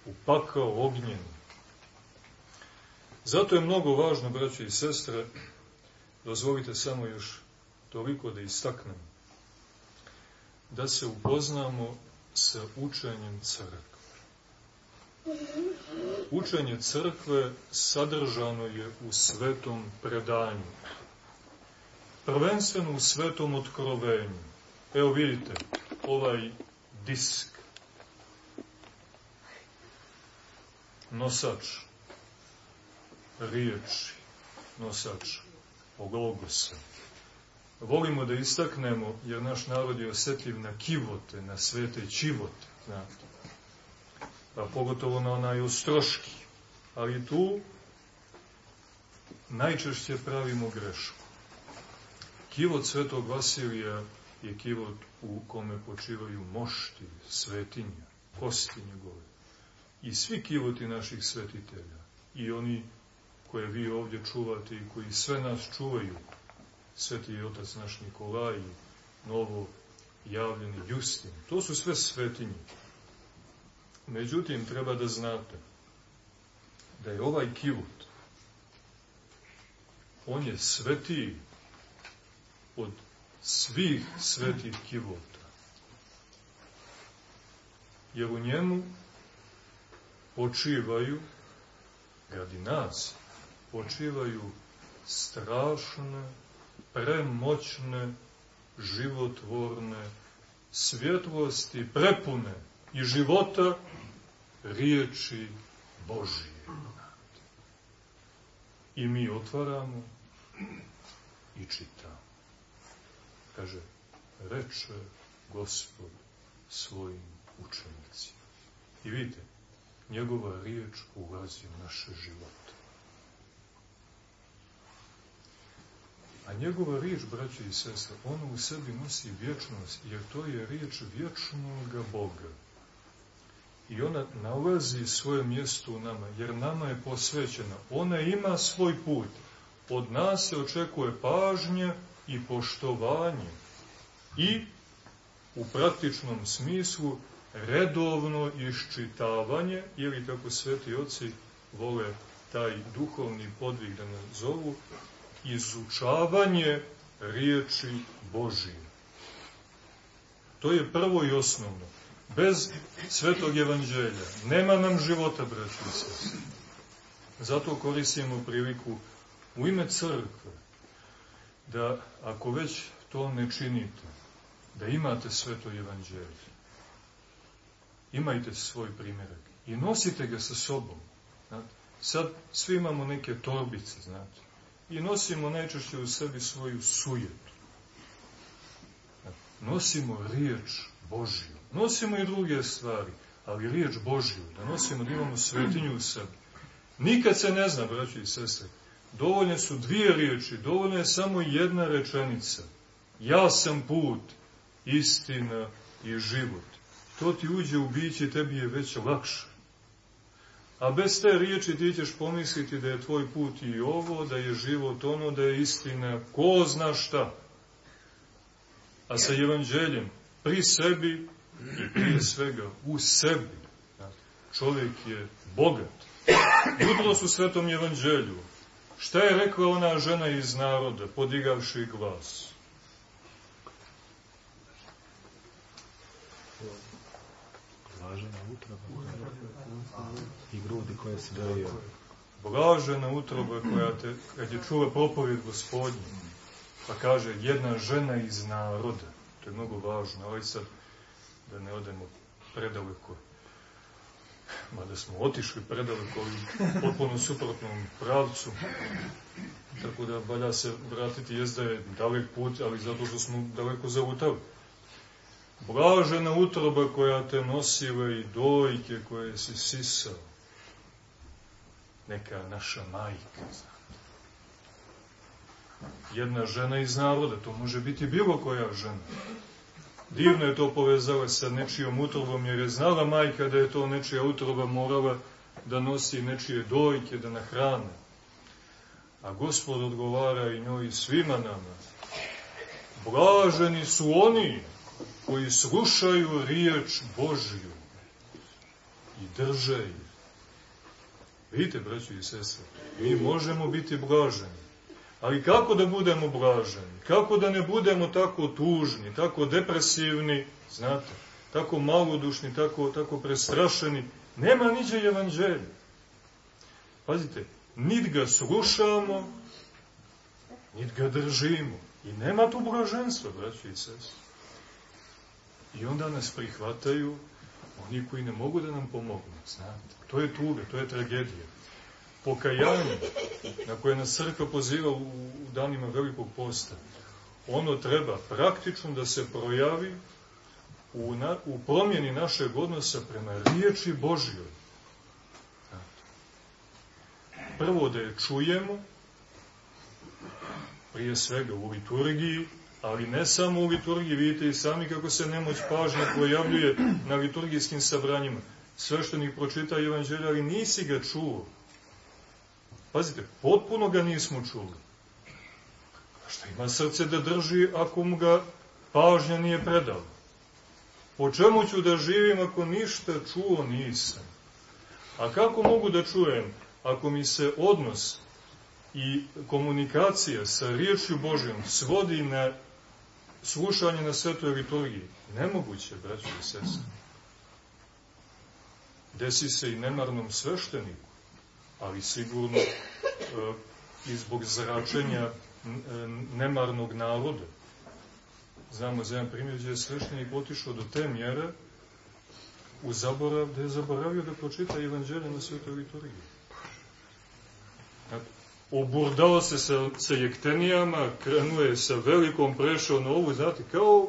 u pakao ognjeni. Zato je mnogo važno, braće i sestre, dozvolite samo još toliko da istaknem, da se upoznamo sa učenjem crkve. Učenje crkve sadržano je u svetom predanju. prvenstveno u svetom otkrovenju. Evo vidite, ovaj disk, nosač riječi, nosač oglogosa. Volimo da istaknemo, jer naš narod je osjetljiv na kivote, na svete čivote, znate. Pa pogotovo na onaj ostroški. Ali tu najčešće pravimo grešku. Kivot svetog Vasilija je kivot u kome počivaju mošti, svetinja, kosti njegove. I svi kivoti naših svetitelja, i oni koje vi ovdje čuvate i koji sve nas čuvaju, sveti otac naš Nikolaj, novo javljeni Justin, to su sve svetinje. Međutim, treba da znate da je ovaj kivot, on je svetiji od svih svetih kivota. Jer u njemu počivaju, radi nas, počivaju strašne, premoćne, životvorne svjetlosti, prepune i života riječi Božije. I mi otvaramo i čitamo. Kaže, reče Gospod svojim učenicima. I vidite, njegova riječ ulazi u naše živote. A njegova riječ, braće i sestre, ona u sebi nosi vječnost, jer to je riječ vječnog Boga. I ona nalazi svoje mjesto u nama, jer nama je posvećena. Ona ima svoj put. Od nas se očekuje pažnja i poštovanje. I, u praktičnom smislu, redovno iščitavanje, ili kako sveti oci vole taj duhovni podvig da nas zovu, izučavanje riječi Božije. To je prvo i osnovno. Bez svetog evanđelja nema nam života, braći sestri. Zato koristimo priliku u ime crkve da, ako već to ne činite, da imate sveto evanđelje. Imajte svoj primjerak i nosite ga sa sobom. Znate? Sad svi imamo neke torbice, znate i nosimo najčešće u sebi svoju sujetu. Nosimo riječ Božju. Nosimo i druge stvari, ali riječ Božju, da nosimo, da imamo svetinju u sebi. Nikad se ne zna, braći i sestre, dovoljne su dvije riječi, dovoljna je samo jedna rečenica. Ja sam put, istina i život. To ti uđe u biće, tebi je već lakše. A bez te riječi ti ćeš pomisliti da je tvoj put i ovo, da je život ono, da je istina, ko zna šta. A sa evanđeljem, pri sebi i prije svega u sebi, čovjek je bogat. Jutro su svetom evanđelju. Šta je rekla ona žena iz naroda, podigavši glas? Blažena grudi koje se daju. Blažena utroba koja te, kad je čula propovjed gospodnje, pa kaže jedna žena iz naroda, to je mnogo važno, ali sad da ne odemo predaleko, mada smo otišli predaleko u potpuno suprotnom pravcu, tako da valja se vratiti, jest da je dalek put, ali zato što smo daleko zavutali. Blažena utroba koja te nosila i dojke koje si sisao, neka naša majka, Jedna žena iz naroda, to može biti bilo koja žena. Divno je to povezala sa nečijom utrobom, jer je znala majka da je to nečija utroba morala da nosi nečije dojke, da nahrane. A gospod odgovara i njoj i svima nama. Blaženi su oni koji slušaju riječ Božju i drže. Vidite, braći i sestre, mi možemo biti blaženi. Ali kako da budemo blaženi? Kako da ne budemo tako tužni, tako depresivni, znate, tako malodušni, tako, tako prestrašeni? Nema niđe evanđelja. Pazite, nit ga slušamo, nit ga držimo. I nema tu blaženstva, braći i sest. I onda nas prihvataju oni koji ne mogu da nam pomognu, znate. To je tuga, to je tragedija. Pokajanje, na koje nas crkva poziva u, u danima velikog posta, ono treba praktično da se projavi u, na, u promjeni našeg odnosa prema riječi Božjoj. Prvo da je čujemo, prije svega u liturgiji, ali ne samo u liturgiji, vidite i sami kako se nemoć pažnja pojavljuje na liturgijskim sabranjima. Sveštenik pročita evanđelja, ali nisi ga čuo. Pazite, potpuno ga nismo čuli. Šta ima srce da drži ako mu ga pažnja nije predala? Po čemu ću da živim ako ništa čuo nisam? A kako mogu da čujem ako mi se odnos i komunikacija sa riječju Božjom svodi na slušanje na svetoj liturgiji? Nemoguće, braćo i sestre. Desi se i nemarnom svešteniku, ali sigurno e, i zbog zračenja e, nemarnog naroda. Znamo za jedan primjer gdje je sveštenik otišao do te mjere u zaborav, da je zaboravio da pročita evanđelje na svetoj liturgiji. Oburdao se sa, sa jektenijama, krenuo je sa velikom, prešao na ovu, znate, kao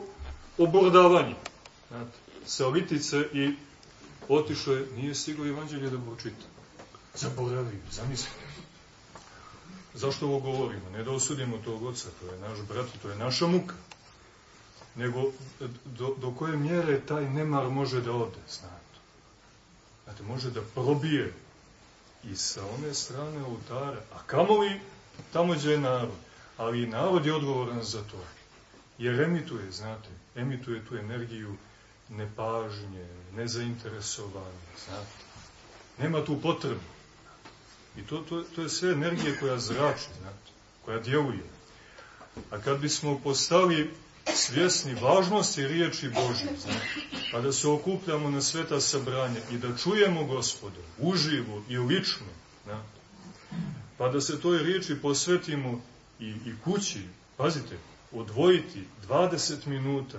oburdavanje. Znate, sa litice i otišao je, nije stigao evanđelje da pročita. Zaboravio, zamislite. Zašto ovo govorimo? Ne da osudimo tog oca, to je naš brat, to je naša muka nego do, do koje mjere taj nemar može da ode, znate. Znate, može da probije i sa one strane oltara, a kamoli tamo gdje je narod. Ali narod je odgovoran za to. Jer emituje, znate, emituje tu energiju nepažnje, nezainteresovanje, znate. Nema tu potrebu. I to, to, to je sve energije koja zrači, znate, koja djeluje. A kad bismo postali svjesni važnosti riječi Božje, pa da se okupljamo na sveta sabranja i da čujemo gospoda uživo i lično, znači, pa da se toj riječi posvetimo i, i kući, pazite, odvojiti 20 minuta,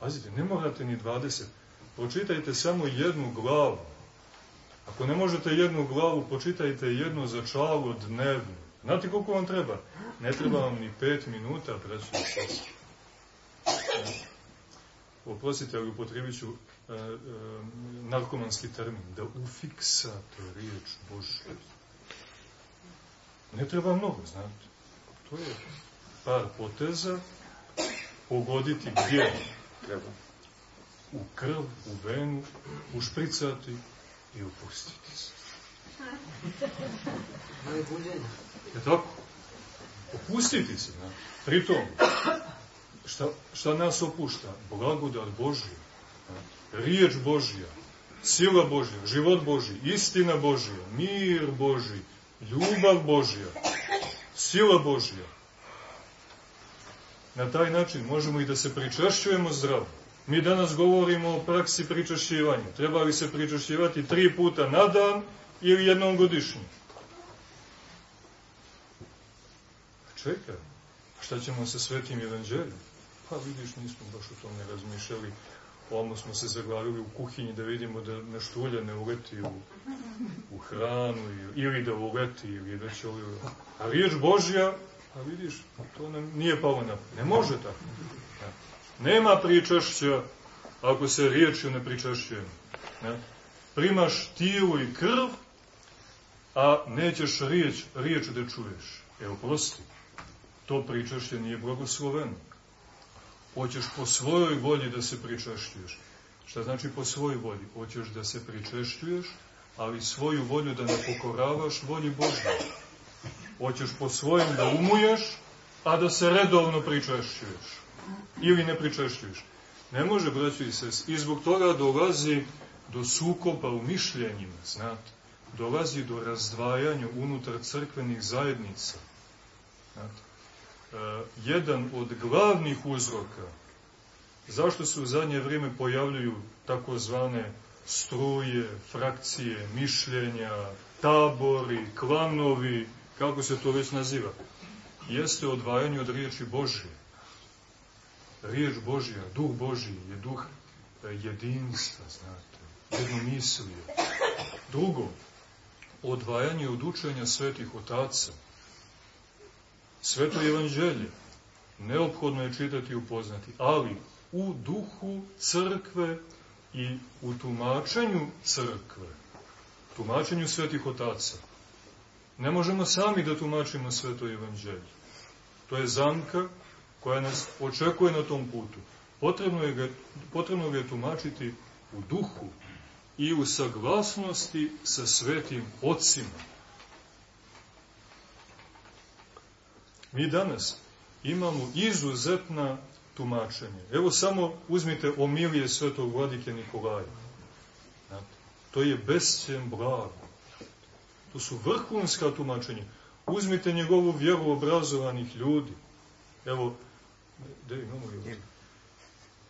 pazite, ne morate ni 20, pročitajte samo jednu glavu, ako ne možete jednu glavu, počitajte jednu začalu dnevno, znate koliko vam treba? Ne treba vam ni pet minuta, braćo i sestri. Oprostite, ali upotrebit ću e, e, narkomanski termin, da ufiksate riječ Božja. Ne treba mnogo, znate. To je par poteza, pogoditi gdje treba. U krv, u venu, ušpricati i upustiti se. Je tako? Opustiti se, znate. Pritom, šta, šta nas opušta? Blagodat Božja, riječ Božja, sila Božja, život Božji, istina Božja, mir Božji, ljubav Božja, sila Božja. Na taj način možemo i da se pričešćujemo zdravo. Mi danas govorimo o praksi pričešćivanja. Treba li se pričešćivati tri puta na dan ili jednom godišnje? Čekaj, šta ćemo sa svetim evanđeljom? Pa vidiš, nismo baš o tome razmišljali. Ovamo smo se zaglavili u kuhinji da vidimo da nešto ulje ne uleti u, u hranu ili da uleti ili da će ulje. A riječ Božja, a vidiš, to nam nije palo na... Ne može tako. Nema pričašća ako se riječju ne pričašćujemo. Ne? Primaš tijelo i krv, a nećeš riječ, riječ da čuješ. Evo, prosti. To pričašće nije blagosloveno. Hoćeš po svojoj volji da se pričešćuješ. Šta znači po svojoj volji? Hoćeš da se pričešćuješ, ali svoju volju da ne pokoravaš volji Božja. Hoćeš po svojem da umuješ, a da se redovno pričešćuješ. Ili ne pričešćuješ. Ne može, braći i sest. I zbog toga dolazi do sukoba u mišljenjima, znate. Dolazi do razdvajanja unutar crkvenih zajednica. Znate jedan od glavnih uzroka zašto se u zadnje vrijeme pojavljuju takozvane struje, frakcije, mišljenja, tabori, klanovi, kako se to već naziva. jeste odvajanje od riječi Božje. Riječ Božja, duh Božji je duh e, jedinstva, znate, jednomislije. Drugo, odvajanje od učenja svetih otaca. Sveto evanđelje neophodno je čitati i upoznati, ali u duhu crkve i u tumačenju crkve, tumačenju svetih otaca. Ne možemo sami da tumačimo sveto evanđelje. To je zamka koja nas očekuje na tom putu. Potrebno je ga, potrebno ga je tumačiti u duhu i u saglasnosti sa svetim ocima. Mi danas imamo izuzetna tumačenja. Evo samo uzmite omilije svetog vladike Nikolaja. To je besćen blago. To su vrhunska tumačenja. Uzmite njegovu vjeru obrazovanih ljudi. Evo, gde imamo je?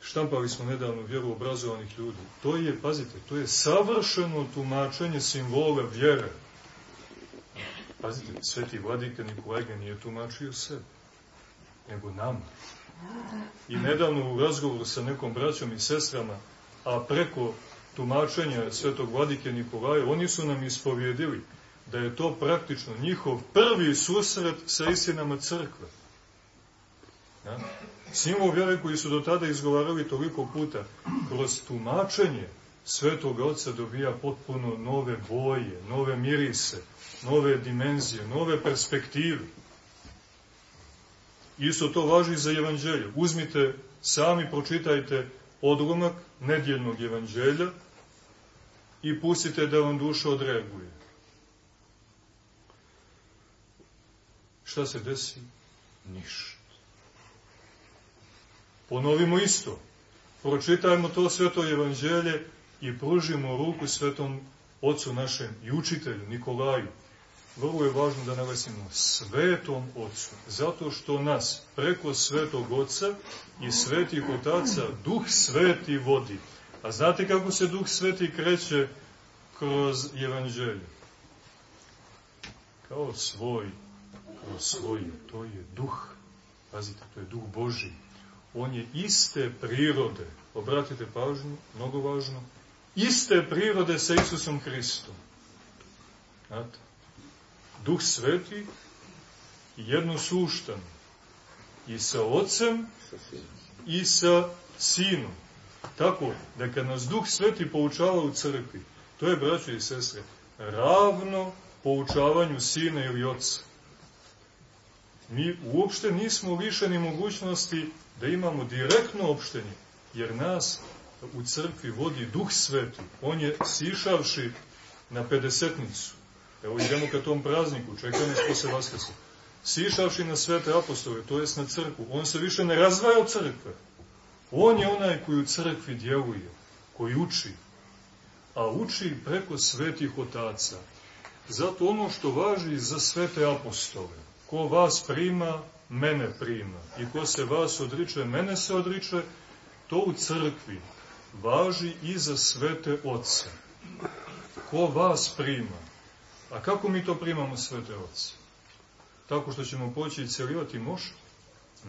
Štampali smo nedavno vjeru obrazovanih ljudi. To je, pazite, to je savršeno tumačenje simbola vjere. Pazite, sveti vladika Nikolaj nije tumačio sebe, nego nam. I nedavno u razgovoru sa nekom braćom i sestrama, a preko tumačenja svetog vladike Nikolaja, oni su nam ispovjedili da je to praktično njihov prvi susret sa istinama crkve. Ja? Simbol vjere koji su do tada izgovarali toliko puta, kroz tumačenje svetog oca dobija potpuno nove boje, nove mirise, nove dimenzije, nove perspektive. Isto to važi za evanđelje. Uzmite, sami pročitajte odlomak nedjeljnog evanđelja i pustite da vam duša odreaguje. Šta se desi? Ništa. Ponovimo isto. Pročitajmo to sveto evanđelje i pružimo ruku svetom ocu našem i učitelju Nikolaju. Vrlo je važno da naglasimo svetom ocu, zato što nas preko svetog oca i svetih otaca duh sveti vodi. A znate kako se duh sveti kreće kroz evanđelje? Kao svoj, kao svoj, to je duh. Pazite, to je duh Boži. On je iste prirode, obratite pažnju, mnogo važno, iste prirode sa Isusom Hristom. Znate? Duh Sveti jedno suštan i sa Otcem i sa Sinom. Tako da kad nas Duh Sveti poučava u crkvi, to je, braćo i sestre, ravno poučavanju Sina ili Otca. Mi uopšte nismo lišeni mogućnosti da imamo direktno opštenje, jer nas u crkvi vodi Duh Sveti. On je sišavši na pedesetnicu. Evo idemo ka tom prazniku, čeka nas posle Vaskrsa. Sišavši na svete apostole, to jest na crkvu, on se više ne razvaja od crkve. On je onaj koji u crkvi djeluje, koji uči, a uči preko svetih otaca. Zato ono što važi za svete apostole, ko vas prima, mene prima, i ko se vas odriče, mene se odriče, to u crkvi važi i za svete oce. Ko vas prima? A kako mi to primamo svete oce? Tako što ćemo poći i celivati moš?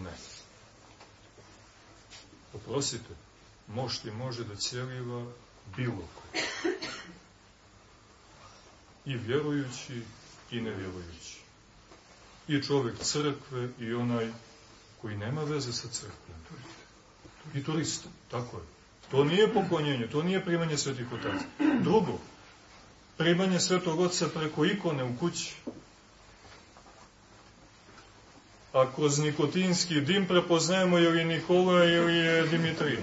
Ne. Oprostite, moš ti može da celiva bilo ko. I vjerujući i nevjerujući. I čovjek crkve i onaj koji nema veze sa crkvom. I turista, tako je. To nije poklonjenje, to nije primanje svetih otaca. Drugo, primanje svetog oca preko ikone u kući. A kroz nikotinski dim prepoznajemo je li Nikola ili je Dimitrija.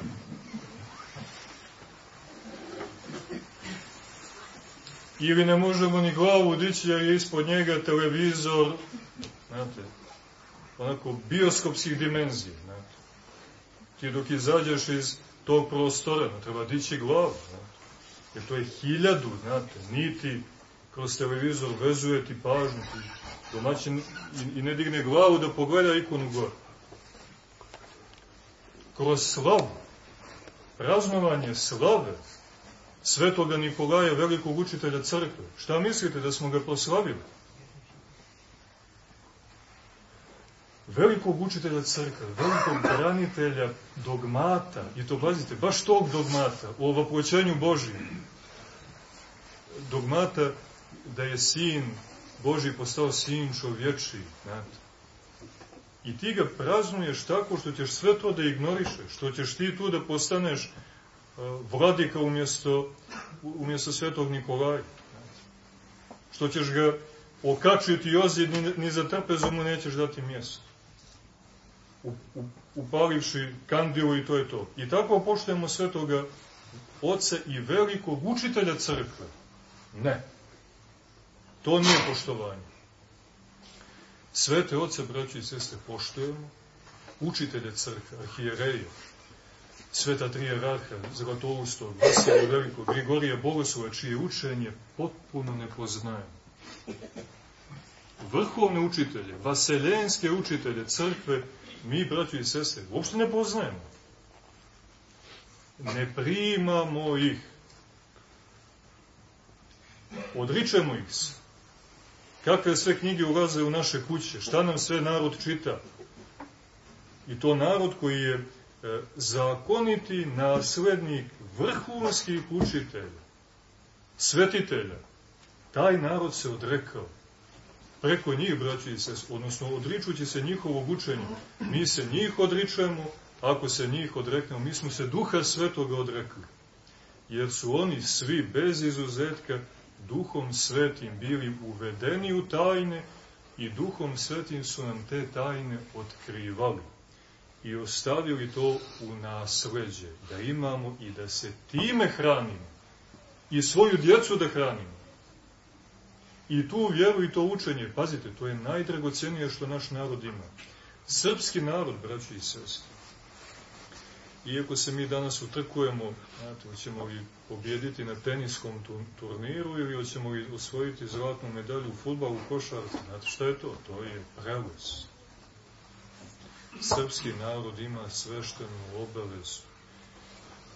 Ili ne možemo ni glavu dići jer je ispod njega televizor, znate, onako bioskopskih dimenzija, znate. Ti dok izađeš iz tog prostora, ne treba dići glavu, znate. Jer to je hiljadu, znate, niti kroz televizor vezuje ti pažnju, ti domaćin i, i ne digne glavu da pogleda ikonu gore. Kroz slavu, praznovanje slave svetoga Nikolaja, velikog učitelja crkve. Šta mislite da smo ga proslavili? Velikog učitelja crkve, velikog branitelja dogmata, i to pazite, baš tog dogmata, o ovopoćenju Božijem, dogmata da je sin Boži postao sin čovječi, znate. I ti ga praznuješ tako što ćeš sve to da ignorišeš, što ćeš ti tu da postaneš uh, vladika umjesto, umjesto svetog Nikolaja. Što ćeš ga okačiti i ozid, ni, ni za trpezu mu nećeš dati mjesto. Upalivši kandilu i to je to. I tako poštujemo svetoga oca i velikog učitelja crkve. Ne. To nije poštovanje. Svete oce, braći i sestre, poštujemo, učitelje crkve, arhijereje, sveta tri jerarha, Zlatoustog, Vasilija Velikog, Grigorija Bogoslova, čije učenje potpuno ne poznajemo. Vrhovne učitelje, vaseljenske učitelje crkve, mi, braći i sestre, uopšte ne poznajemo. Ne primamo ih. Odričemo ih se. Kakve sve knjige ulaze u naše kuće, šta nam sve narod čita. I to narod koji je e, zakoniti naslednik vrhunskih učitelja, svetitelja. Taj narod se odrekao. Preko njih, braći i sest, odnosno odričući se njihovog učenja, mi se njih odričemo, ako se njih odreknemo, mi smo se duha svetoga odrekli. Jer su oni svi, bez izuzetka, duhom svetim bili uvedeni u tajne i duhom svetim su nam te tajne otkrivali i ostavili to u nasleđe, da imamo i da se time hranimo i svoju djecu da hranimo. I tu vjeru i to učenje, pazite, to je najdragocenije što naš narod ima. Srpski narod, braći i sestri, iako se mi danas utrkujemo, znate, hoćemo li pobjediti na teniskom turniru ili hoćemo li osvojiti zlatnu medalju u futbalu, u košarci, znate šta je to? To je preles. Srpski narod ima sveštenu obavezu.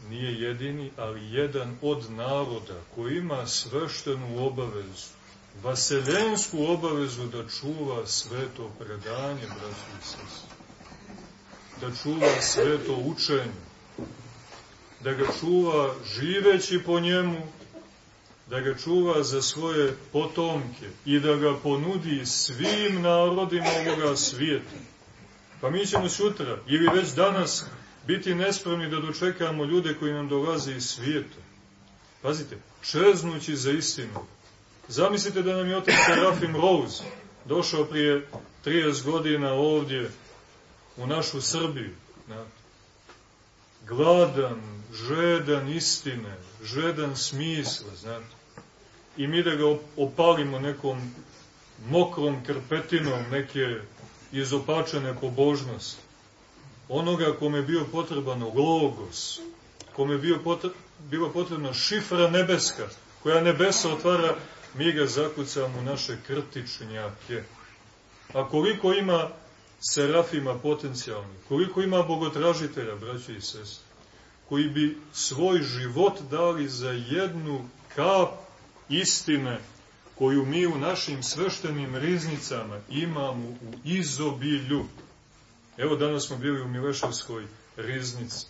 Nije jedini, ali jedan od naroda koji ima sveštenu obavezu, vaseljensku obavezu da čuva sveto predanje, braći i sestri da čuva sveto učenje, da ga čuva živeći po njemu, da ga čuva za svoje potomke i da ga ponudi svim narodima ovoga svijeta. Pa mi ćemo sutra ili već danas biti nespremni da dočekamo ljude koji nam dolaze iz svijeta. Pazite, čeznući za istinu. Zamislite da nam je otac Serafim Rose došao prije 30 godina ovdje u našu Srbiju. Znate. Gladan, žedan istine, žedan smisla, znate. I mi da ga opalimo nekom mokrom krpetinom neke izopačene pobožnosti. Onoga kome je bio potreban logos, kome je bio potre, bila potrebna šifra nebeska, koja nebesa otvara, mi ga zakucamo u naše krtičnjake. A koliko ima serafima potencijalni, koliko ima bogotražitelja, braći i sestri, koji bi svoj život dali za jednu kap istine koju mi u našim sveštenim riznicama imamo u izobilju. Evo danas smo bili u Mileševskoj riznici.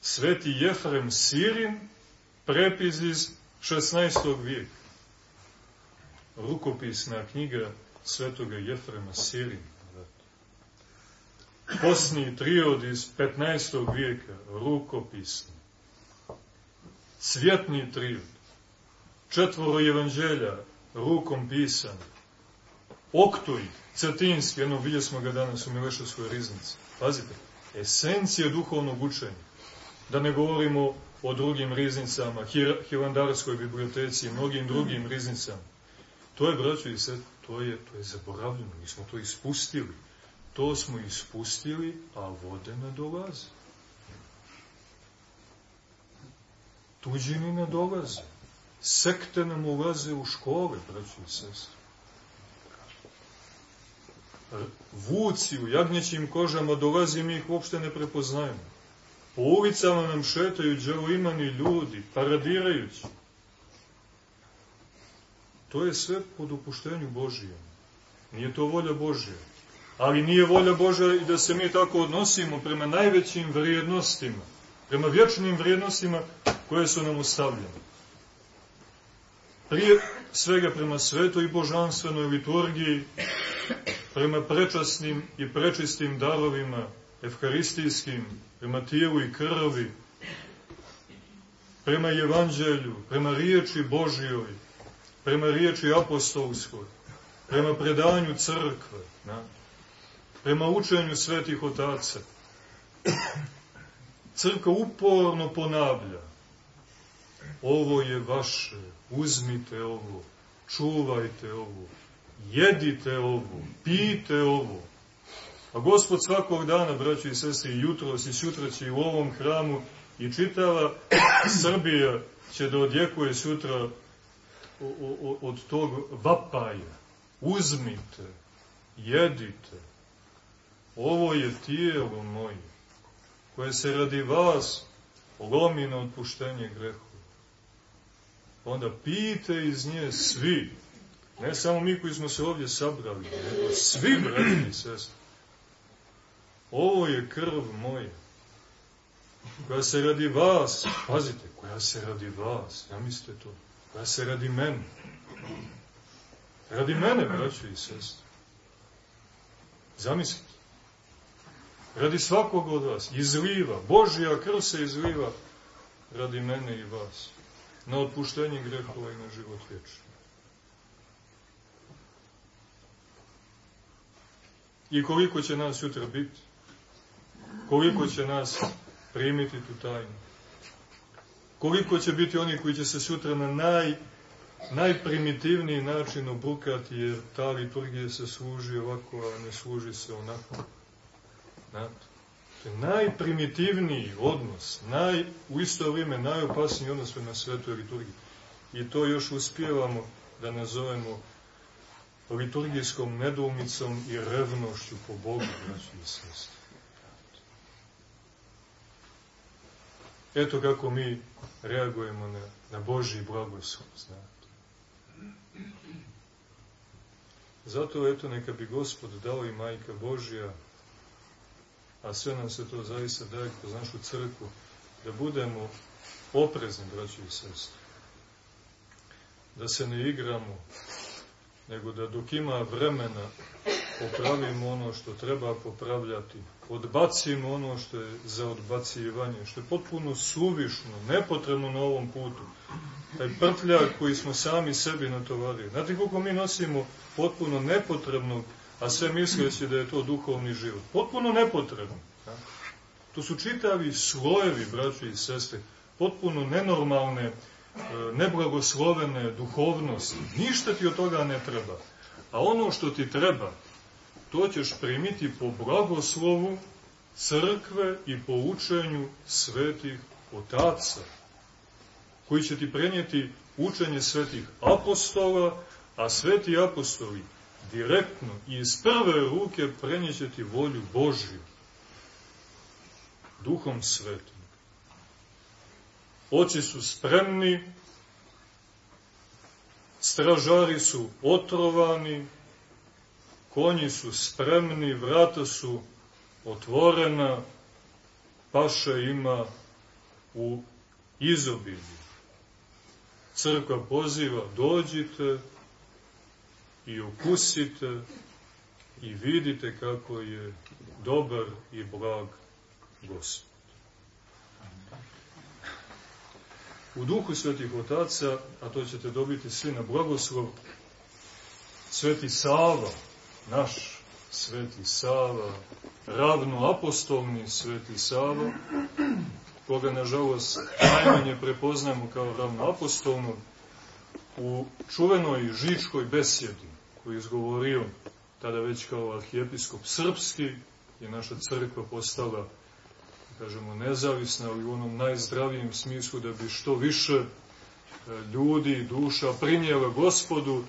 Sveti Jefrem Sirin, prepis iz 16. vijeka. Rukopisna knjiga svetoga Jefrema Sirina. Posni triod iz 15. vijeka, rukopisni. Svjetni triod. Četvoro evanđelja, rukom pisan. Oktuj, Cetinski, jedno vidjeli smo ga danas u Milešovskoj riznici. Pazite, esencija duhovnog učenja. Da ne govorimo o drugim riznicama, Hilandarskoj biblioteci i mnogim drugim riznicama. To je, braćo i sve, to je, to je zaboravljeno, mi smo to ispustili. To smo ispustili, a vode ne dolaze. Tuđini ne dolaze. Sekte nam ulaze u škole, braći i sestri. Vuci u jagnjećim kožama dolazi, mi ih uopšte ne prepoznajemo. Po ulicama nam šetaju džavoimani ljudi, paradirajući. To je sve po dopuštenju Božijem. Nije to volja Božija. Ali nije volja Božja i da se mi tako odnosimo prema najvećim vrijednostima, prema vječnim vrijednostima koje su nam ustavljene. Prije svega prema svetoj božanstvenoj liturgiji, prema prečasnim i prečistim darovima, evharistijskim, prema tijelu i krvi, prema evanđelju, prema riječi Božijoj, prema riječi apostolskoj, prema predanju crkve, na, prema učenju svetih otaca. Crkva uporno ponavlja, ovo je vaše, uzmite ovo, čuvajte ovo, jedite ovo, pijte ovo. A gospod svakog dana, braći i sestri, jutro i sutra će i u ovom hramu i čitava Srbija će da odjekuje sutra od tog vapaja. Uzmite, jedite. Ovo je tijelo moje, koje se radi vas lomi na odpuštenje grehu. Onda pijte iz nje svi, ne samo mi koji smo se ovdje sabrali, nego svi, braći i sestri. Ovo je krv moja, koja se radi vas, pazite, koja se radi vas, ja mislite to, koja se radi mene. Radi mene, braćo i sestri. Zamislite. Radi svakog od vas. Izliva. Božija krv se izliva radi mene i vas. Na otpuštenje grehova i na život vječni. I koliko će nas sutra biti? Koliko će nas primiti tu tajnu? Koliko će biti oni koji će se sutra na naj, najprimitivniji način obrukati, jer ta liturgija se služi ovako, a ne služi se onako. Znate? To je najprimitivniji odnos, naj, u isto vrijeme najopasniji odnos na svetoj liturgiji. I to još uspijevamo da nazovemo liturgijskom nedoumicom i revnošću po Bogu, braći i sestri. Eto kako mi reagujemo na, na Božji blagoslov, znate. Zato, eto, neka bi Gospod dao i Majka Božja, a sve nam se to zaista daje kroz našu crkvu, da budemo oprezni, braći i sestri. Da se ne igramo, nego da dok ima vremena popravimo ono što treba popravljati, odbacimo ono što je za odbacivanje, što je potpuno suvišno, nepotrebno na ovom putu. Taj prtljak koji smo sami sebi natovarili. Znate koliko mi nosimo potpuno nepotrebnog, a sve misleći da je to duhovni život. Potpuno nepotrebno. To su čitavi slojevi, braći i sestre, potpuno nenormalne, e, neblagoslovene duhovnosti. Ništa ti od toga ne treba. A ono što ti treba, to ćeš primiti po blagoslovu crkve i po učenju svetih otaca, koji će ti prenijeti učenje svetih apostola, a sveti apostoli direktno i iz prve ruke prenjeće ti volju Božju, duhom svetim. Oci su spremni, stražari su otrovani, konji su spremni, vrata su otvorena, paša ima u izobilju. Crkva poziva, dođite i okusite i vidite kako je dobar i blag Gospod. U duhu svetih otaca, a to ćete dobiti svi na blagoslov, Sveti Sava, naš Sveti Sava, ravno apostolni Sveti Sava, koga nažalost najmanje prepoznajemo kao ravno apostolnog, u čuvenoj žičkoj besjedi koju je izgovorio tada već kao arhijepiskop srpski, je naša crkva postala kažemo, nezavisna, ali u onom najzdravijem smislu da bi što više e, ljudi duša prinjela gospodu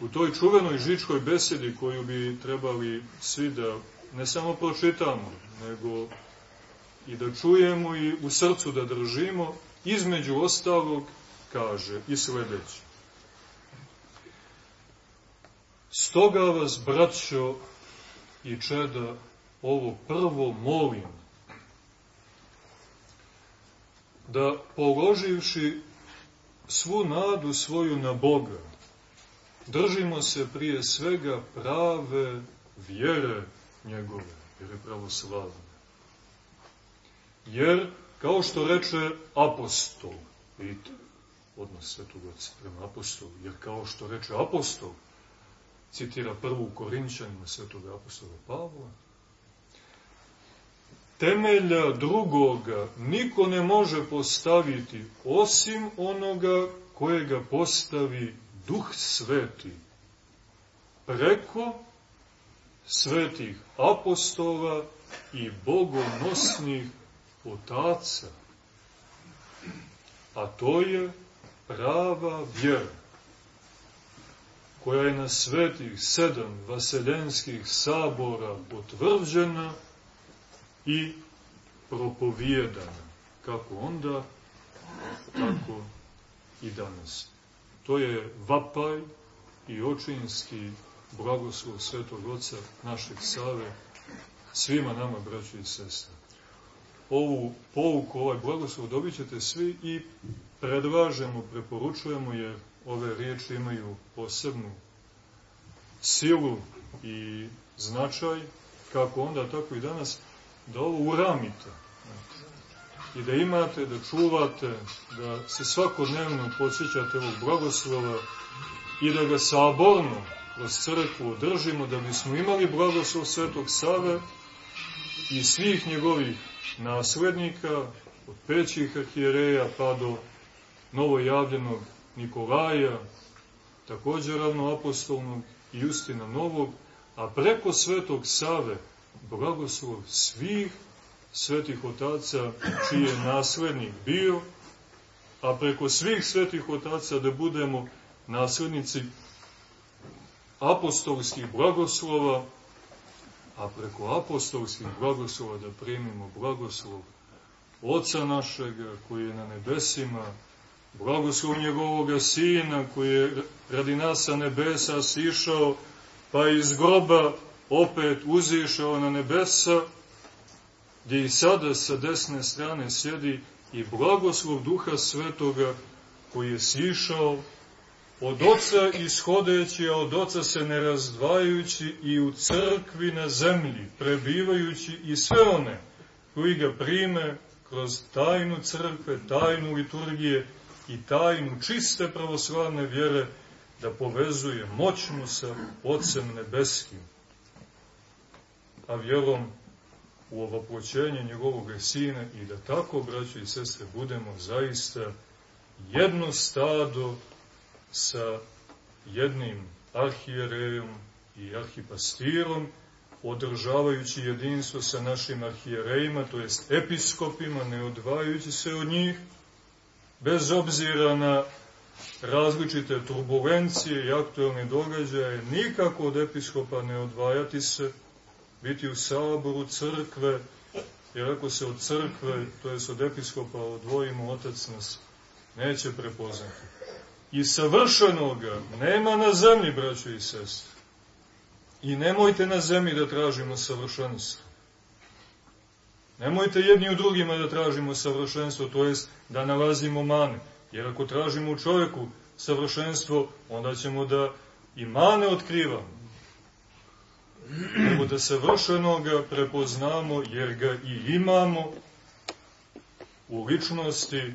u toj čuvenoj žičkoj besedi koju bi trebali svi da ne samo pročitamo, nego i da čujemo i u srcu da držimo, između ostalog kaže i sledeće. Stoga vas, braćo, i čeda, ovo prvo molim, da položivši svu nadu svoju na Boga, držimo se prije svega prave vjere njegove, jer je pravoslavne. Jer, kao što reče apostol, vidite, odnos Svetog Otca prema apostolu, jer kao što reče apostol, citira prvu Korinčanima Svetog apostola Pavla, temelja drugoga niko ne može postaviti osim onoga kojega postavi Duh Sveti preko svetih apostola i bogonosnih otaca. A to je prava vjera koja je na svetih sedam vaseljenskih sabora potvrđena i propovijedana, kako onda, tako i danas. To je vapaj i očinski blagoslov Svetog Oca, našeg Save, svima nama, braći i sestre. Ovu pouku, ovaj blagoslov dobit ćete svi i predlažemo, preporučujemo, jer ove riječi imaju posebnu silu i značaj, kako onda, tako i danas, da ovo uramite. I da imate, da čuvate, da se svakodnevno podsjećate ovog blagoslova i da ga saborno kroz crkvu održimo, da bismo imali blagoslov Svetog Save i svih njegovih naslednika, od pećih arhijereja pa do novojavljenog Nikolaja, također ravnoapostolnog i Justina Novog, a preko Svetog Save blagoslov svih svetih otaca čiji je naslednik bio, a preko svih svetih otaca da budemo naslednici apostolskih blagoslova, a preko apostolskih blagoslova da primimo blagoslov Oca našega koji je na nebesima, blagoslov njegovoga Sina koji je radi nas sa nebesa sišao, pa iz groba opet uzišao na nebesa, gdje i sada sa desne strane sjedi i blagoslov Duha Svetoga koji je sišao od oca ishodeći, a od oca se ne razdvajajući i u crkvi na zemlji, prebivajući i sve one koji ga prime kroz tajnu crkve, tajnu liturgije i tajnu čiste pravoslavne vjere, da povezuje moćno sa Otcem Nebeskim, a vjerom u ovoploćenje njegovog Sina i da tako, braći i sestre, budemo zaista jedno stado sa jednim arhijerejom i arhipastirom, održavajući jedinstvo sa našim arhijerejima, to jest episkopima, ne odvajajući se od njih, bez obzira na različite turbulencije i aktualne događaje, nikako od episkopa ne odvajati se, biti u saboru crkve, jer ako se od crkve, to je od episkopa, odvojimo, otac nas neće prepoznati. I savršenoga nema na zemlji, braćo i sestre. I nemojte na zemlji da tražimo savršenstvo. Nemojte jedni u drugima da tražimo savršenstvo, to jest da nalazimo mane. Jer ako tražimo u čovjeku savršenstvo, onda ćemo da i mane otkrivamo nego da savršenoga prepoznamo, jer ga i imamo u ličnosti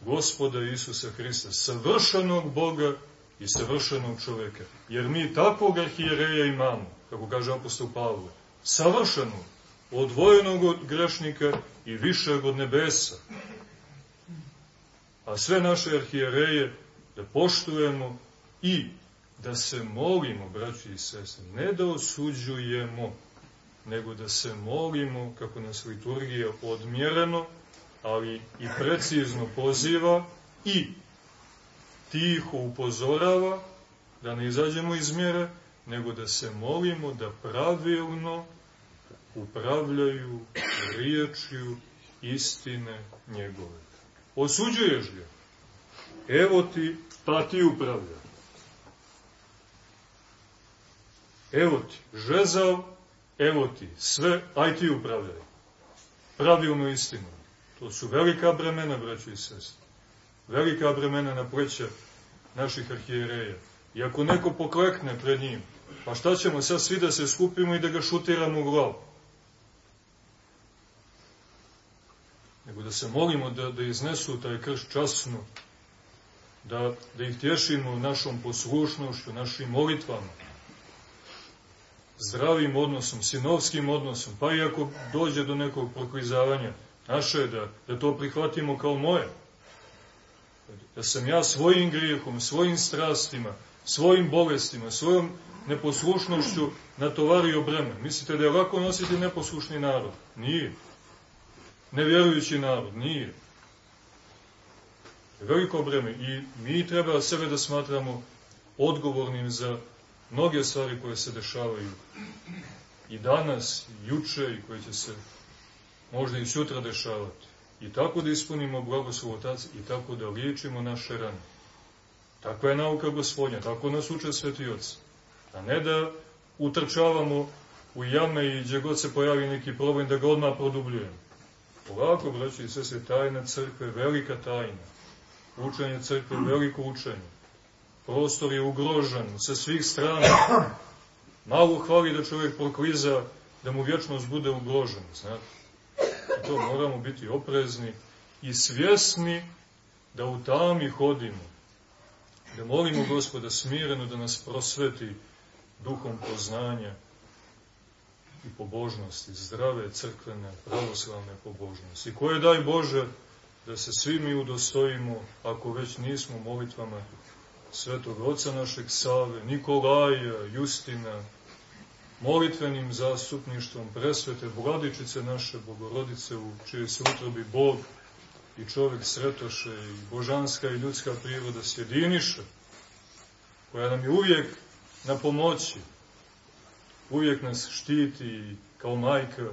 gospoda Isusa Hrista, savršenog Boga i savršenog čoveka. Jer mi takvog arhijereja imamo, kako kaže apostol Pavle, savršenog, odvojenog od grešnika i višeg od nebesa. A sve naše arhijereje da poštujemo i da se molimo, braći i sestre, ne da osuđujemo, nego da se molimo, kako nas liturgija odmjereno, ali i precizno poziva i tiho upozorava, da ne izađemo iz mjere, nego da se molimo da pravilno upravljaju riječju istine njegove. Osuđuješ ga? Evo ti, pa ti upravlja. Evo ti, žezav, evo ti, sve, aj ti upravljaj. Pravilno istinu. To su velika bremena, braći i sestri. Velika bremena na pleća naših arhijereja. I ako neko poklekne pred njim, pa šta ćemo sad svi da se skupimo i da ga šutiramo u glavu? Nego da se molimo da, da iznesu taj krš časno, da, da ih tješimo našom poslušnošću, našim molitvama, zdravim odnosom, sinovskim odnosom, pa i ako dođe do nekog proklizavanja, naše je da, da to prihvatimo kao moje. Da sam ja svojim grijehom, svojim strastima, svojim bolestima, svojom neposlušnošću natovario breme. Mislite da je lako nositi neposlušni narod? Nije. Nevjerujući narod? Nije. Veliko breme. I mi treba sebe da smatramo odgovornim za mnoge stvari koje se dešavaju i danas, i juče, i koje će se možda i sutra dešavati. I tako da ispunimo blagoslov Otac i tako da liječimo naše rane. Takva je nauka gospodnja, tako nas uče sveti oci. A ne da utrčavamo u jame i gdje god se pojavi neki problem da ga odmah produbljujemo. Ovako, braći i sese, tajna crkve, velika tajna. Učenje crkve, veliko učenje. Prostor je ugrožen sa svih strana. Malo hvali da čovjek prokliza, da mu vječnost bude ugrožena, znate. I to moramo biti oprezni i svjesni da u tami hodimo. Da molimo gospoda smireno da nas prosveti duhom poznanja i pobožnosti, zdrave, crkvene, pravoslavne pobožnosti. Koje daj Bože da se svi mi udostojimo, ako već nismo molitvama svetog oca našeg Save, Nikolaja, Justina, molitvenim zastupništvom presvete Vladičice naše Bogorodice u čije se utrobi Bog i čovjek sretoše i božanska i ljudska priroda sjediniše, koja nam je uvijek na pomoći, uvijek nas štiti i kao majka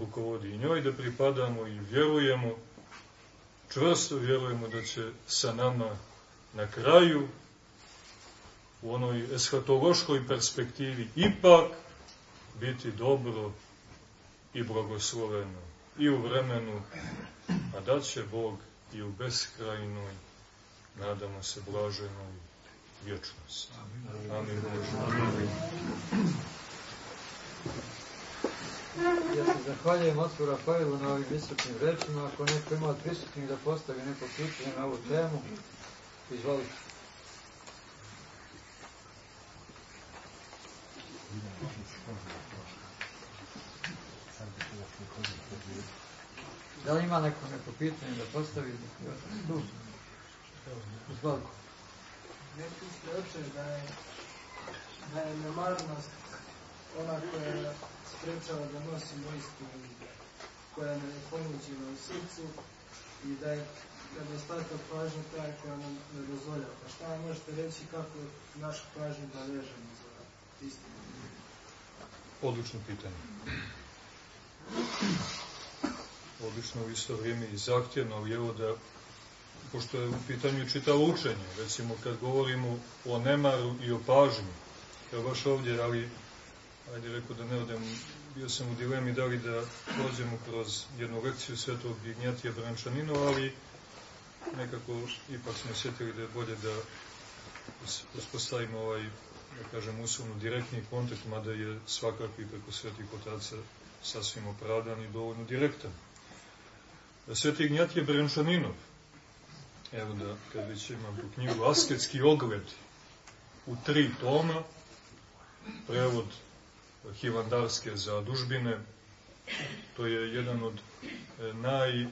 rukovodi i njoj da pripadamo i vjerujemo, čvrsto vjerujemo da će sa nama na kraju u onoj eshatološkoj perspektivi ipak biti dobro i blagosloveno i u vremenu, a da će Bog i u beskrajnoj, nadamo se, blaženoj vječnosti. Amin. Amin. Ja se zahvaljujem Otku Rafaelu na ovim visokim rečima. Ako neko ima prisutnih da postavi neko pitanje na ovu temu, izvolite. Da li ima neko neko pitanje da postavi? Tu. Izvolite. Rekli ste oče da je, da je nemarnost ona koja sprečava da nosimo istinu, koja nam je ponuđena u srcu i da je nedostatak pažnje taj koja nam ne dozvoljava. Pa šta možete reći kako našu pažnju da vežemo za istinu? Odlično pitanje. Odlično u isto vrijeme i zahtjevno, ali evo da, pošto je u pitanju čitavo učenje, recimo kad govorimo o nemaru i o pažnji, evo baš ovdje, ali ajde rekao da ne odem, bio sam u dilemi da li da prođemo kroz jednu lekciju svetog Ignjatija Brančaninova, ali nekako ipak smo sjetili da je bolje da uspostavimo ovaj, da kažem, uslovno direktni kontakt, mada je svakako i preko svetih otaca sasvim opravdan i dovoljno direktan. Sveti Ignjatije Brančaninov, evo da, kad već imam tu knjigu, Asketski ogled u tri toma, prevod hilandarske zadužbine. To je jedan od e, naj,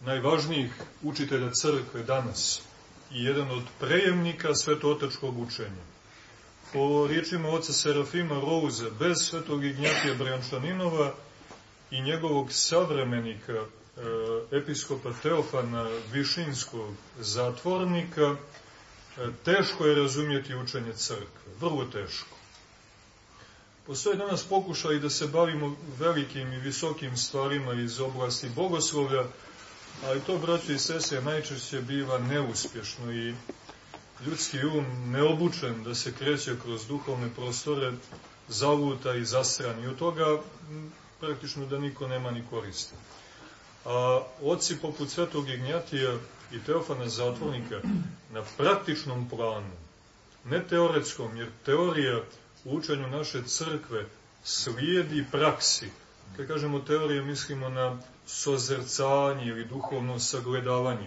najvažnijih učitelja crkve danas i jedan od prejemnika svetootačkog učenja. Po riječima oca Serafima Rouze, bez svetog Ignjatija Brančaninova i njegovog savremenika, e, episkopa Teofana Višinskog zatvornika, e, teško je razumjeti učenje crkve, vrlo teško. Postoje danas pokušaj da se bavimo velikim i visokim stvarima iz oblasti bogoslovlja, ali to, braći i sese, najčešće biva neuspješno i ljudski um neobučen da se kreće kroz duhovne prostore, zaluta i zasran i od toga praktično da niko nema ni koriste. A oci poput Svetog Ignjatija i Teofana Zatvornika na praktičnom planu, ne teoretskom, jer teorija u učenju naše crkve slijedi praksi. Kad kažemo teorije, mislimo na sozrcanje ili duhovno sagledavanje.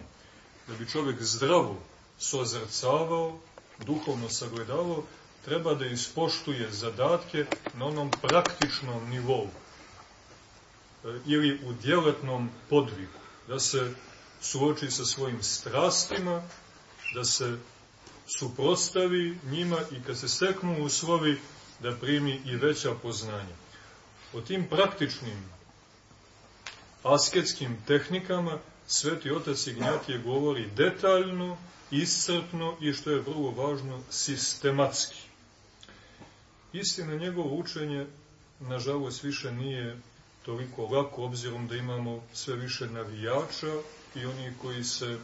Da bi čovjek zdravo sozrcavao, duhovno sagledavao, treba da ispoštuje zadatke na onom praktičnom nivou e, ili u djeletnom podvigu, da se suoči sa svojim strastima, da se suprostavi njima i kad se steknu uslovi da primi i veća poznanja. O tim praktičnim asketskim tehnikama Sveti Otac Ignatije govori detaljno, iscrpno i što je vrlo važno, sistematski. Istina, njegovo učenje, nažalost, više nije toliko lako, obzirom da imamo sve više navijača i oni koji se e,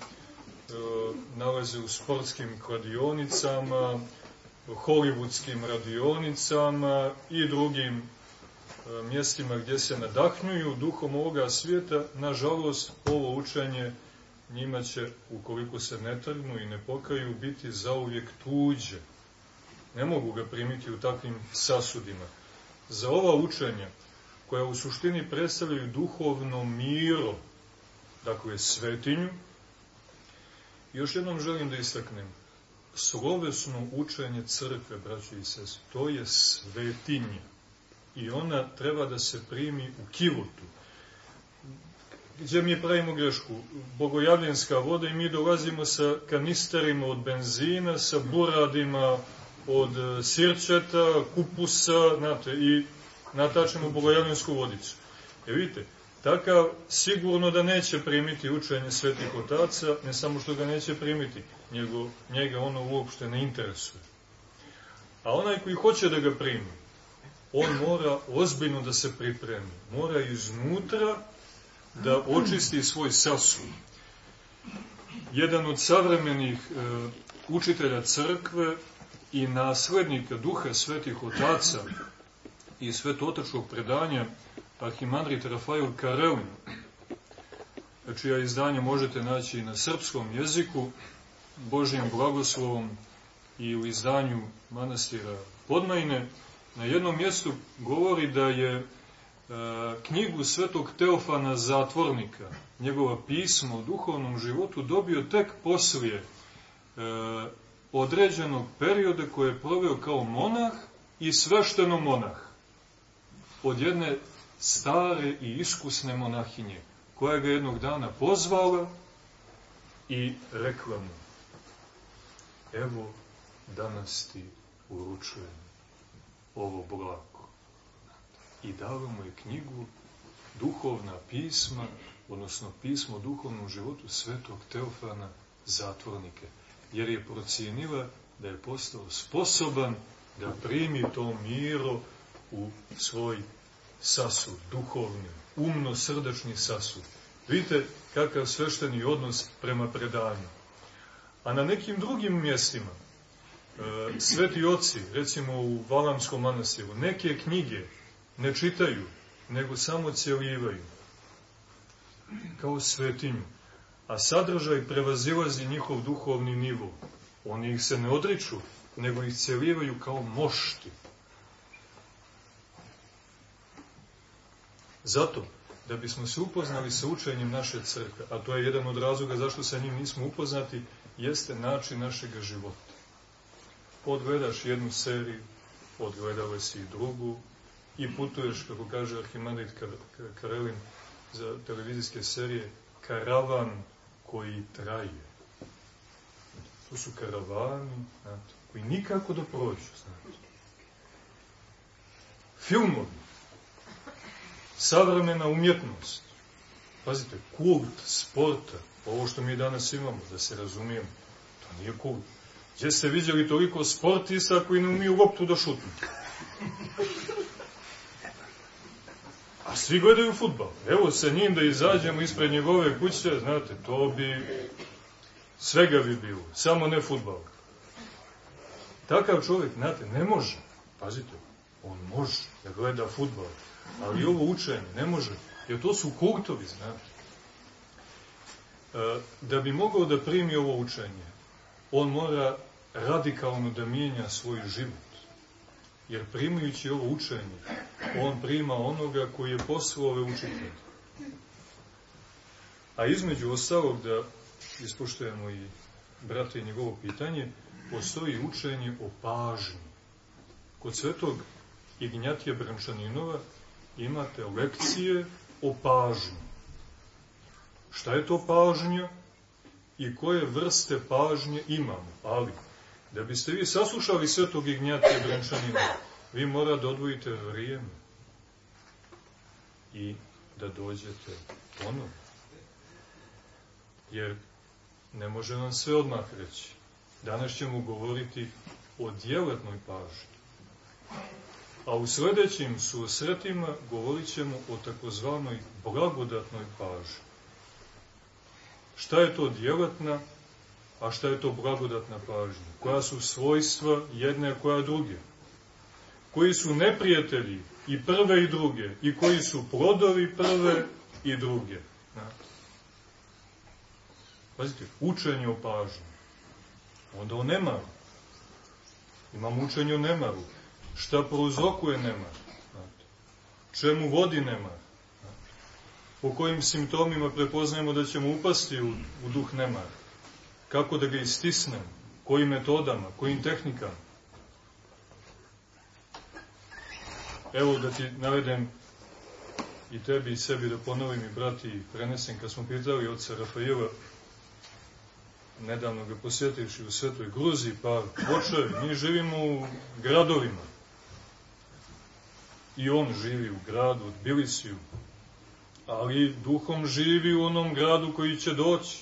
nalaze u sportskim kladionicama, hollywoodskim radionicama i drugim mjestima gdje se nadahnjuju duhom ovoga svijeta, nažalost, ovo učenje njima će, ukoliko se ne trgnu i ne pokaju, biti zauvijek tuđe. Ne mogu ga primiti u takvim sasudima. Za ova učenja, koja u suštini predstavljaju duhovno miro, dakle svetinju, još jednom želim da istaknem, slovesno učenje crkve, braći i sest, to je svetinja. I ona treba da se primi u kivotu. Gdje mi pravimo grešku? Bogojavljenska voda i mi dolazimo sa kanisterima od benzina, sa buradima od e, sirčeta, kupusa, znate, i natačemo bogojavljensku vodicu. E vidite, takav sigurno da neće primiti učenje svetih otaca, ne samo što ga neće primiti, nego njega ono uopšte ne interesuje. A onaj koji hoće da ga primi, on mora ozbiljno da se pripremi. Mora iznutra da očisti svoj sasun. Jedan od savremenih e, učitelja crkve i naslednika duha svetih otaca i svetotačkog predanja Arhimandrit Rafael Karelin, čija izdanja možete naći na srpskom jeziku, Božijom blagoslovom i u izdanju manastira Podmajne, na jednom mjestu govori da je e, knjigu svetog Teofana Zatvornika, njegova pismo o duhovnom životu, dobio tek poslije e, određenog perioda koje je proveo kao monah i svešteno monah od jedne stare i iskusne monahinje, koja ga jednog dana pozvala i rekla mu, evo danas ti uručujem ovo blago. I dala mu je knjigu duhovna pisma, odnosno pismo o duhovnom životu svetog Teofana zatvornike, jer je procijenila da je postao sposoban da primi to miro u svoj sasud, duhovni, umno-srdačni sasud. Vidite kakav svešteni odnos prema predanju. A na nekim drugim mjestima, sveti oci, recimo u Valamskom manastiru, neke knjige ne čitaju, nego samo cijelivaju, kao svetinju. A sadržaj prevazilazi njihov duhovni nivo. Oni ih se ne odriču, nego ih cijelivaju kao mošti. Zato, da bismo se upoznali sa učenjem naše crkve, a to je jedan od razloga zašto sa njim nismo upoznati, jeste način našega života. Odgledaš jednu seriju, odgledala si i drugu, i putuješ, kako kaže Arhimandrit Karelin, za televizijske serije, karavan koji traje. To su karavani, znate, koji nikako da prođu, znate. Filmovi, savremena umjetnost, pazite, kult sporta, ovo što mi danas imamo, da se razumijemo, to nije kult. Gdje ste vidjeli toliko sportista koji ne umiju loptu da šutnu? A svi gledaju futbal. Evo sa njim da izađemo ispred njegove kuće, znate, to bi svega bi bilo, samo ne futbal. Takav čovjek, znate, ne može, pazite, On može da gleda futbol, ali ovo učenje ne može, jer to su kultovi, znate. E, da bi mogao da primi ovo učenje, on mora radikalno da mijenja svoj život. Jer primajući ovo učenje, on prima onoga koji je poslao ove učitelje. A između ostalog da ispoštujemo i brate i njegovo pitanje, postoji učenje o pažnji. Kod svetog Ignjatija Brančaninova imate lekcije o pažnji. Šta je to pažnja i koje vrste pažnje imamo? Ali, da biste vi saslušali svetog Ignjatija Brančaninova, vi mora da odvojite vrijeme i da dođete ponovno. Jer ne može nam sve odmah reći. Danas ćemo govoriti o djeletnoj pažnji. A u sledećim susretima govorit ćemo o takozvanoj blagodatnoj pažnji. Šta je to djelatna, a šta je to blagodatna pažnja? Koja su svojstva jedne, koja druge? Koji su neprijatelji i prve i druge, i koji su plodovi prve i druge? Pazite, učenje o pažnji. Onda o nemaru. Imamo učenje o nemaru. Šta prouzrokuje nemar? Čemu vodi nemar? Po kojim simptomima prepoznajemo da ćemo upasti u, u duh nemara? Kako da ga istisnemo? Kojim metodama? Kojim tehnikama? Evo da ti navedem i tebi i sebi da ponovim i brati i prenesem kad smo pitali oca Rafaela nedavno ga posjetivši u Svetoj Gruzi, pa očevi, mi živimo u gradovima. I on živi u gradu, od Bilisiju, ali duhom živi u onom gradu koji će doći.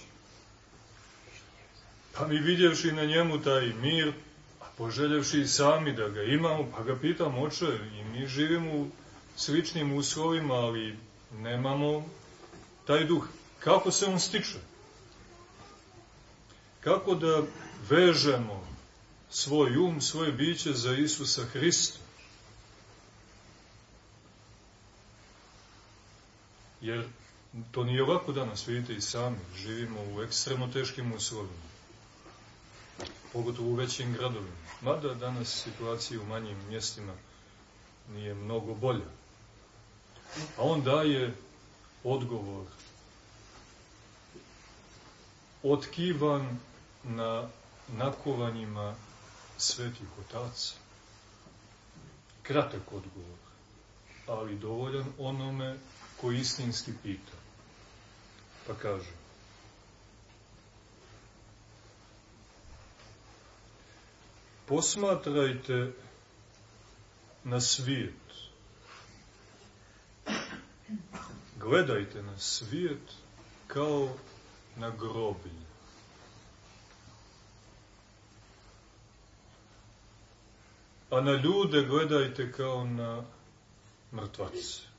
Pa mi vidjevši na njemu taj mir, a poželjevši i sami da ga imamo, pa ga pitam, oče, i mi živimo u sličnim uslovima, ali nemamo taj duh. Kako se on stiče? Kako da vežemo svoj um, svoje biće za Isusa Hrista? Jer to nije ovako danas, vidite i sami, živimo u ekstremno teškim uslovima. Pogotovo u većim gradovima. Mada danas situacija u manjim mjestima nije mnogo bolja. A on daje odgovor otkivan na nakovanjima svetih otaca. Kratak odgovor, ali dovoljan onome ko istinski pita. Pa kaže, posmatrajte na svijet. Gledajte na svijet kao na groblje. a na ljude gledajte kao na mrtvace.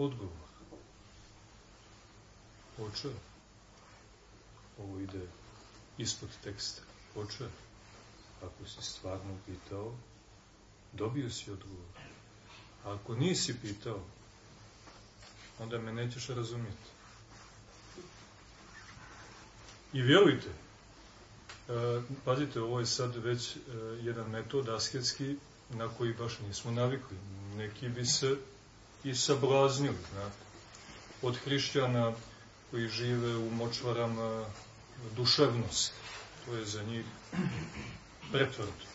Odgovor. Oče, ovo ide ispod teksta. Oče, ako si stvarno pitao, dobio si odgovor. A ako nisi pitao, onda me nećeš razumjeti. I vjerujte, e, pazite, ovo je sad već e, jedan metod asketski na koji baš nismo navikli. Neki bi se i sablaznili, znate. Od hrišćana koji žive u močvarama duševnost. To je za njih pretvrdo.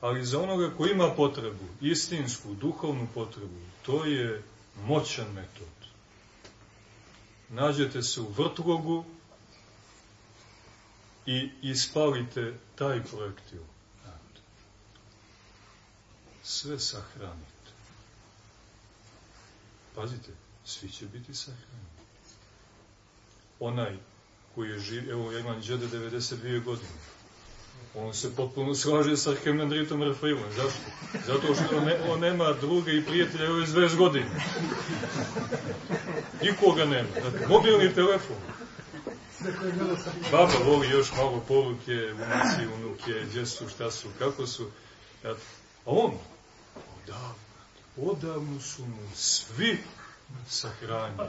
Ali za onoga koji ima potrebu, istinsku, duhovnu potrebu, to je moćan metod. Nađete se u vrtlogu, i ispalite taj projektil. Sve sahranite. Pazite, svi će biti sahranjeni. Onaj koji je živ, evo ja imam džede 92 godine, on se potpuno slaže sa Hemendritom Rafailom. Zašto? Zato što ne, on nema druga i prijatelja ove 20 godine. Nikoga nema. Dakle, mobilni telefon Baba voli još malo poruke, unuci, unuke, gdje su, šta su, kako su. A on, odavno, odavno su mu svi sahranjeni.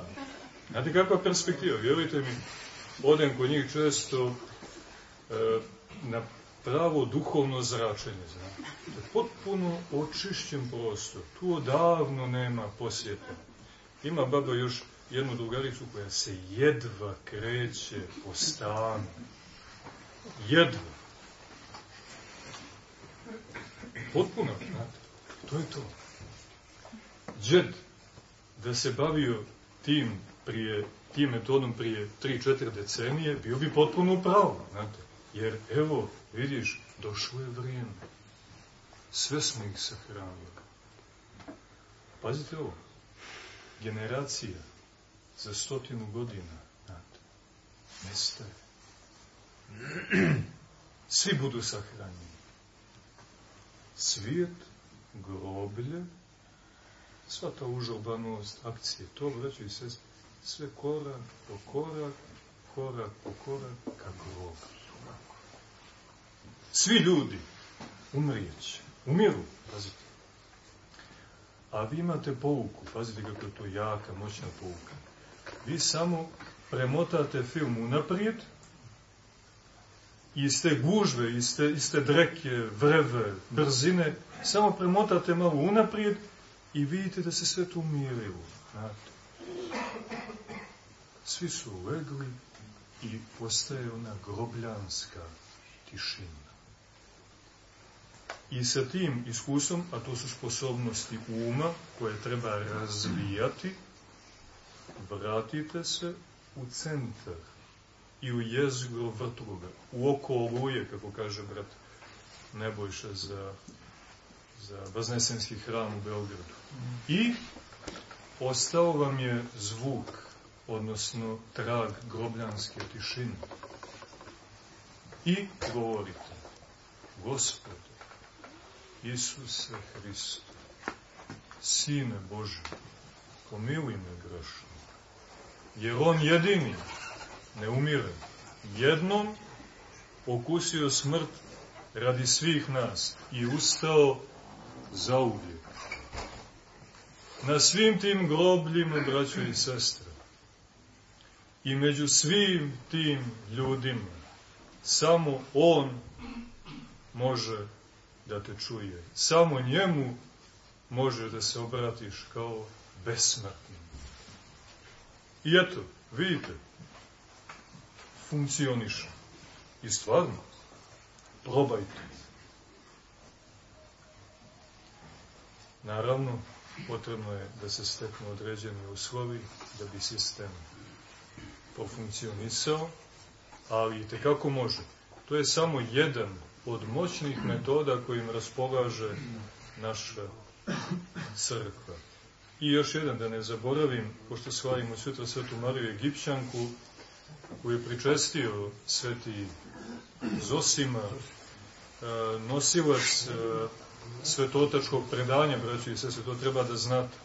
Znate kakva perspektiva, vjerujte mi, odem kod njih često e, na pravo duhovno zračenje, znate. Potpuno očišćen prostor. Tu odavno nema posjeta. Ima baba još jednu drugaricu koja se jedva kreće po stanu. Jedva. Potpuno, znate. To je to. Džed, da se bavio tim prije, tim metodom prije 3-4 decenije, bio bi potpuno pravo, znate. Jer, evo, vidiš, došlo je vrijeme. Sve smo ih sahranili. Pazite ovo. Generacija za stotinu godina, znate, nestaje. Svi budu sahranjeni. Svijet, groblje, sva ta užalbanost, akcije, to, braćo i sest, sve korak po korak, korak po korak, ka grobu. Svi ljudi umrijeće, umiru, pazite. A vi imate pouku, pazite kako je to jaka, moćna pouka. Vi samo premotate film unaprijed, iz te gužve, iz te, iz te dreke, vreve, brzine, samo premotate malo unaprijed i vidite da se sve to umirilo. Svi su legli i postaje ona grobljanska tišina. I sa tim iskustvom, a to su sposobnosti uma koje treba razvijati, vratite se u centar i u jezgro vrtloga, u oko oluje, kako kaže brat Nebojša za, za Vaznesenski hram u Beogradu. I ostao vam je zvuk, odnosno trag grobljanske tišine. I govorite, Gospode, Isuse Hristo, Sine Bože, pomiluj me grešno, jer On jedini ne umire. Jednom pokusio smrt radi svih nas i ustao za uvijek. Na svim tim grobljima, braćo i sestre, i među svim tim ljudima, samo On može da te čuje. Samo njemu može da se obratiš kao besmrtnim. I eto, vidite, funkcioniše. I stvarno, probajte. Naravno, potrebno je da se steknu određeni uslovi da bi sistem profunkcionisao, ali i tekako može. To je samo jedan od moćnih metoda kojim raspolaže naša crkva. I još jedan, da ne zaboravim, pošto slavimo sutra svetu Mariju Egipćanku, koju je pričestio sveti Zosima, e, nosilac e, svetotačkog predanja, braći i sese, to treba da znate.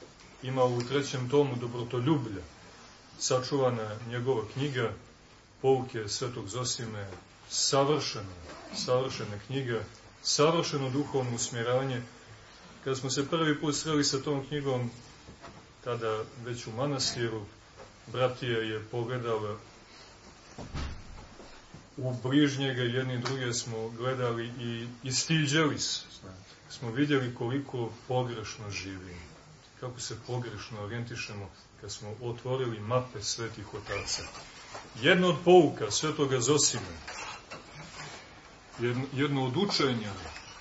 Ima u trećem tomu Dobrotoljublja, sačuvana njegova knjiga, pouke svetog Zosime, savršena, savršena knjiga, savršeno duhovno usmjeranje. Kada smo se prvi put sreli sa tom knjigom, tada već u manastiru, bratija je pogledala u bližnjega jedni druge smo gledali i istiđali se. Smo vidjeli koliko pogrešno živimo. Kako se pogrešno orijentišemo kad smo otvorili mape svetih otaca. Jedna od pouka svetoga Zosime, jedno, jedno od učenja,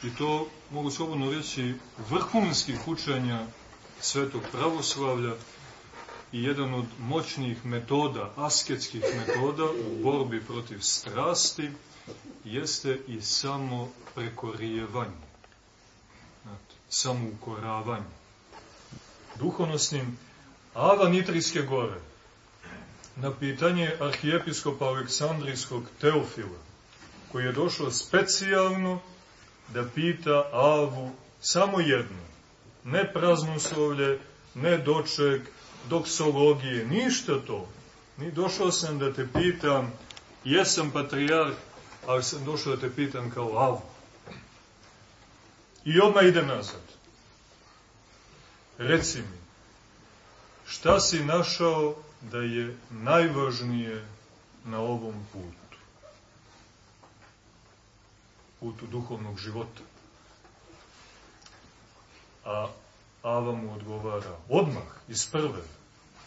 i to mogu slobodno reći vrhunskih učenja svetog pravoslavlja, i jedan od moćnih metoda, asketskih metoda u borbi protiv strasti, jeste i samo prekorijevanje. Znate, samo ukoravanje. Duhonosnim Ava Nitrijske gore, na pitanje arhijepiskopa Aleksandrijskog Teofila, koji je došao specijalno da pita Avu samo jedno, ne praznoslovlje, ne doček, doksologije, ništa to. Ni došao sam da te pitam jesam patrijarh, ali sam došao da te pitam kao avu. I odmah idem nazad. Reci mi, šta si našao da je najvažnije na ovom putu? Putu duhovnog života. A Ava mu odgovara, odmah, iz prve,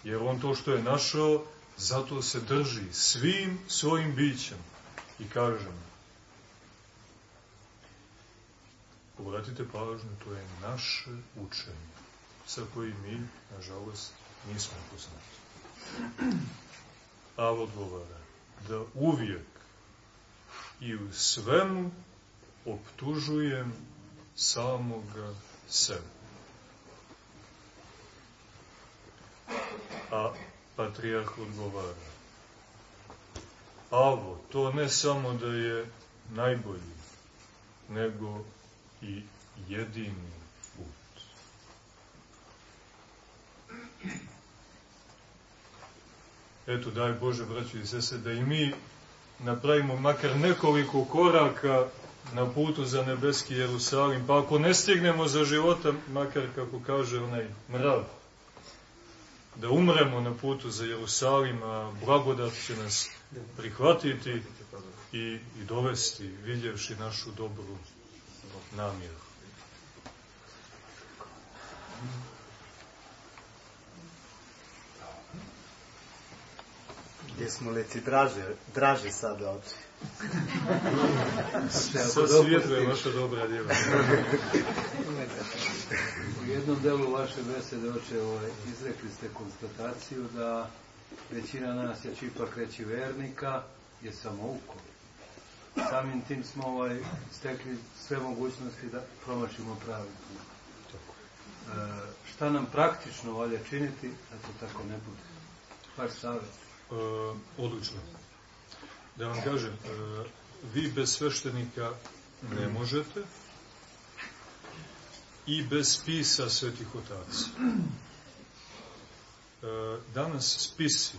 jer on to što je našao, zato se drži svim svojim bićem. I kaže mu, obratite pažnju, to je naše učenje, sa kojim mi, nažalost, nismo poznati. Ava odgovara, da uvijek i u svemu optužujem samoga sebe. A patrijarh odgovara. Avo, to ne samo da je najbolji, nego i jedini put. Eto, daj Bože, braći i sese, da i mi napravimo makar nekoliko koraka na putu za nebeski Jerusalim, pa ako ne stignemo za života, makar kako kaže onaj mrav, da umremo na putu za Jerusalim, a blagodat će nas prihvatiti i, i dovesti, vidjevši našu dobru namjeru. Gdje smo li ti draže, draže sada od Sa svijetlo je vaša dobra djeva. U jednom delu vaše besede, oče, ovaj, izrekli ste konstataciju da većina nas, ja ću ipak reći vernika, je samouko. Samim tim smo ovaj, stekli sve mogućnosti da promašimo pravi put. E, šta nam praktično valja činiti da to tako ne bude? Vaš savjet. E, odlično. Da vam kažem, e, vi bez sveštenika ne možete i bez spisa svetih otaca. E, danas spisi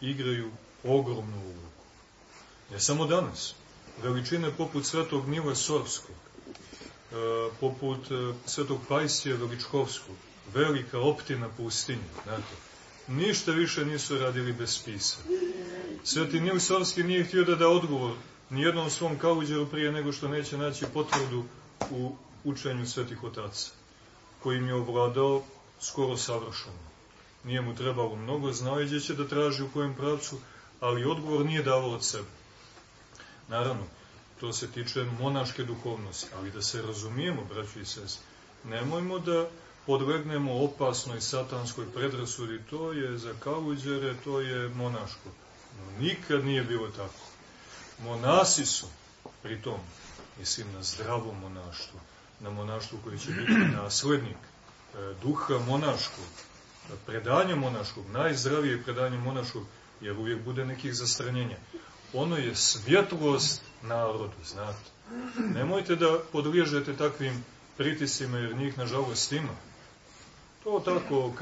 igraju ogromnu ulogu. Ne samo danas. Veličine poput svetog Mila Sorskog, e, poput e, svetog Pajsija Veličkovskog, velika optina pustinja, znate, ništa više nisu radili bez spisa. Sveti Nil Sorski nije htio da da odgovor nijednom svom kauđeru prije nego što neće naći potvrdu u učenju svetih otaca, kojim je ovladao skoro savršeno. Nije mu trebalo mnogo, znao je će da traži u kojem pravcu, ali odgovor nije davao od sebe. Naravno, to se tiče monaške duhovnosti, ali da se razumijemo, braći i sest, nemojmo da podlegnemo opasnoj satanskoj predrasudi, to je za kaluđere, to je monaško. No, nikad nije bilo tako. Monasi su, pritom, mislim na zdravo monaštvo, na monaštvo koje će biti naslednik e, duha monaškog, predanja monaškog, najzdravije predanje monaškog, jer uvijek bude nekih zastranjenja. Ono je svjetlost narodu, znate. Nemojte da podliježete takvim pritisima, jer njih, nažalost, ima. To tako,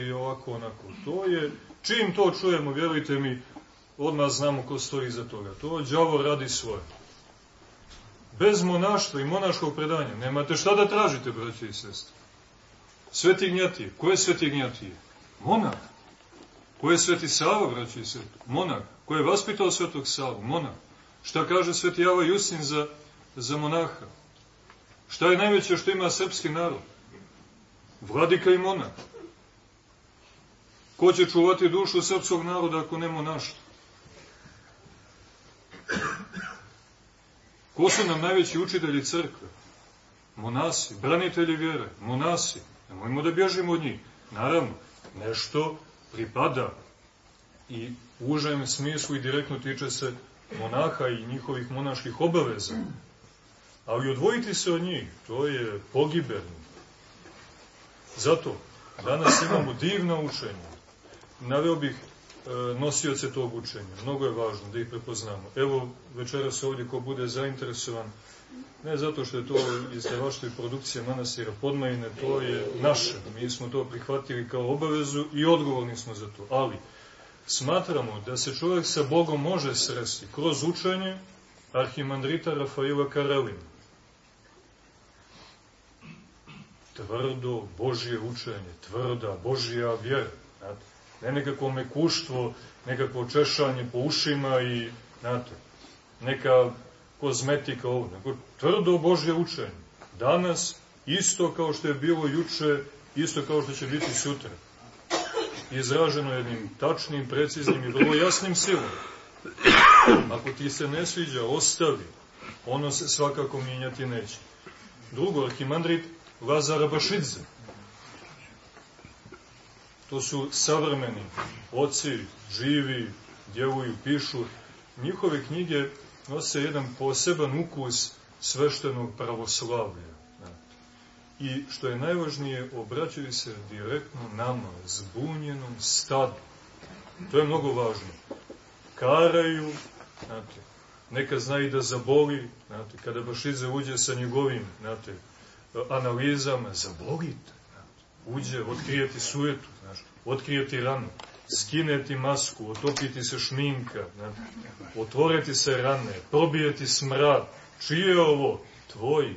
i ovako, onako. To je, čim to čujemo, vjerujte mi, odmah znamo ko stoji iza toga. To đavo radi svoje. Bez monaštva i monaškog predanja nemate šta da tražite, braće i sestre. Sveti Gnjatije. Ko je Sveti Gnjatije? Monah. Ko je Sveti Sava, braće i sestre? Monah. Ko je vaspitao Svetog Savu? Monah. Šta kaže Sveti Java Jusin za, za monaha? Šta je najveće što ima srpski narod? Vladika i monah. Ko će čuvati dušu srpskog naroda ako ne monaštvo? Ko su nam najveći učitelji crkve? Monasi, branitelji vjere, monasi. Nemojmo da bježimo od njih. Naravno, nešto pripada i u užajem smislu i direktno tiče se monaha i njihovih monaških obaveza. Ali odvojiti se od njih, to je pogiberno. Zato, danas imamo divno učenje. Naveo bih E, nosioce tog učenja. Mnogo je važno da ih prepoznamo. Evo, večeras ovdje ko bude zainteresovan, ne zato što je to izdavaštvo i produkcija manastira Podmajine, to je naše. Mi smo to prihvatili kao obavezu i odgovorni smo za to. Ali, smatramo da se čovjek sa Bogom može sresti kroz učenje arhimandrita Rafaila Karelina. Tvrdo Božje učenje, tvrda Božja vjera. Znate? Ne nekako mekuštvo, nekako češanje po ušima i, znate, neka kozmetika ovo, nego tvrdo Božje učenje. Danas, isto kao što je bilo juče, isto kao što će biti sutra. Izraženo jednim tačnim, preciznim i vrlo jasnim silom. Ako ti se ne sviđa, ostavi. Ono se svakako mijenjati neće. Drugo, arhimandrit Lazara Bašidze. To su savremeni oci, živi, djeluju, pišu. Njihove knjige nose jedan poseban ukus sveštenog pravoslavlja. I što je najvažnije, obraćaju se direktno nama, zbunjenom stadu. To je mnogo važno. Karaju, znate, neka zna i da zaboli, znate, kada Bašize uđe sa njegovim, znate, analizama, zabolite, znate, uđe, otkrijeti sujetu, znaš, otkrijeti ranu, skineti masku, otopiti se šminka, znate, otvoriti se rane, probijeti smrad, čije je ovo? Tvoji.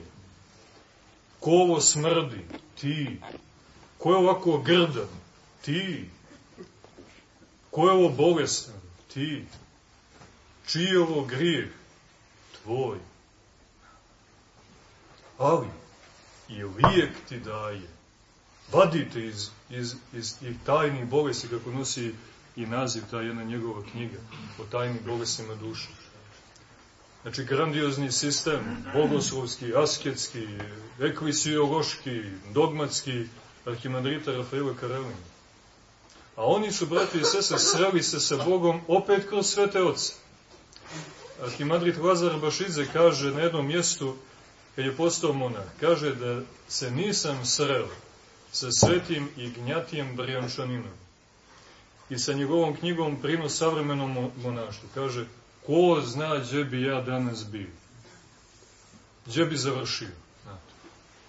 Ko ovo smrdi? Ti. Ko je ovako grdan? Ti. Ko je ovo bolestan? Ti. Čiji je ovo grijeh? Tvoj. Ali, i lijek ti daje. Vadite iz, iz, iz tih tajnih bolesti, kako nosi i naziv ta jedna njegova knjiga, o tajnim bolestima duše. Znači, grandiozni sistem, bogoslovski, asketski, ekvisijološki, dogmatski, arhimandrita Rafaela Karelina. A oni su, brati i sese, sreli se sa Bogom opet kroz svete oce. Arhimandrit Lazar Bašidze kaže na jednom mjestu, kad je postao monah, kaže da se nisam sreo sa svetim i gnjatijem Brijančaninom i sa njegovom knjigom Prinos savremenom monaštvu. Kaže, ko zna gdje bi ja danas bio? Gdje bi završio?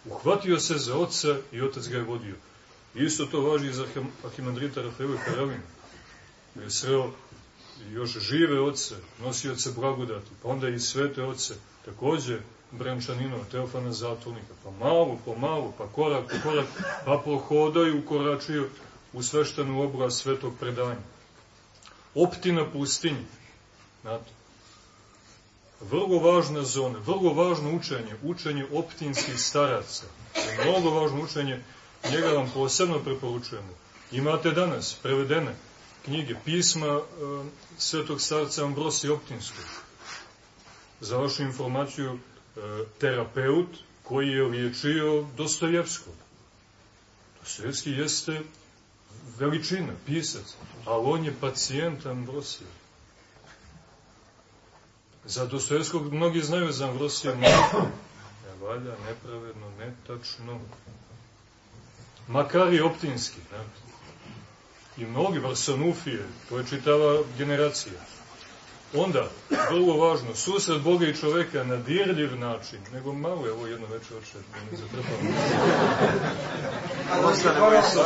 Uhvatio se za oca i otac ga je vodio. Isto to važi i za Arhimandrita Rafaela Karelina. Je sreo još žive oce, nosioce blagodati, pa onda i svete oce, takođe Brančaninova, Teofana Zatulnika, pa malo po malo, pa korak po korak, pa pohodaju, koračuju u sveštenu oblast svetog predanja. Optina pustinje, znate, vrlo važna zona, vrlo važno učenje, učenje optinskih staraca, mnogo važno učenje, njega vam posebno preporučujemo. Imate danas prevedene knjige, pisma e, svetog starca Ambrosija Optinskog. Za vašu informaciju, terapeut koji je liječio Dostojevskog. Dostojevski jeste veličina, pisac, ali on je pacijent Ambrosija. Za Dostojevskog mnogi znaju za Ambrosija ne valja, nepravedno, netačno. Makari Optinski, ne? i mnogi Varsanufije, to je čitava generacija. Onda, vrlo važno, susret Boga i čoveka na dirljiv način, nego malo je ovo jedno večer da ne zatrpamo.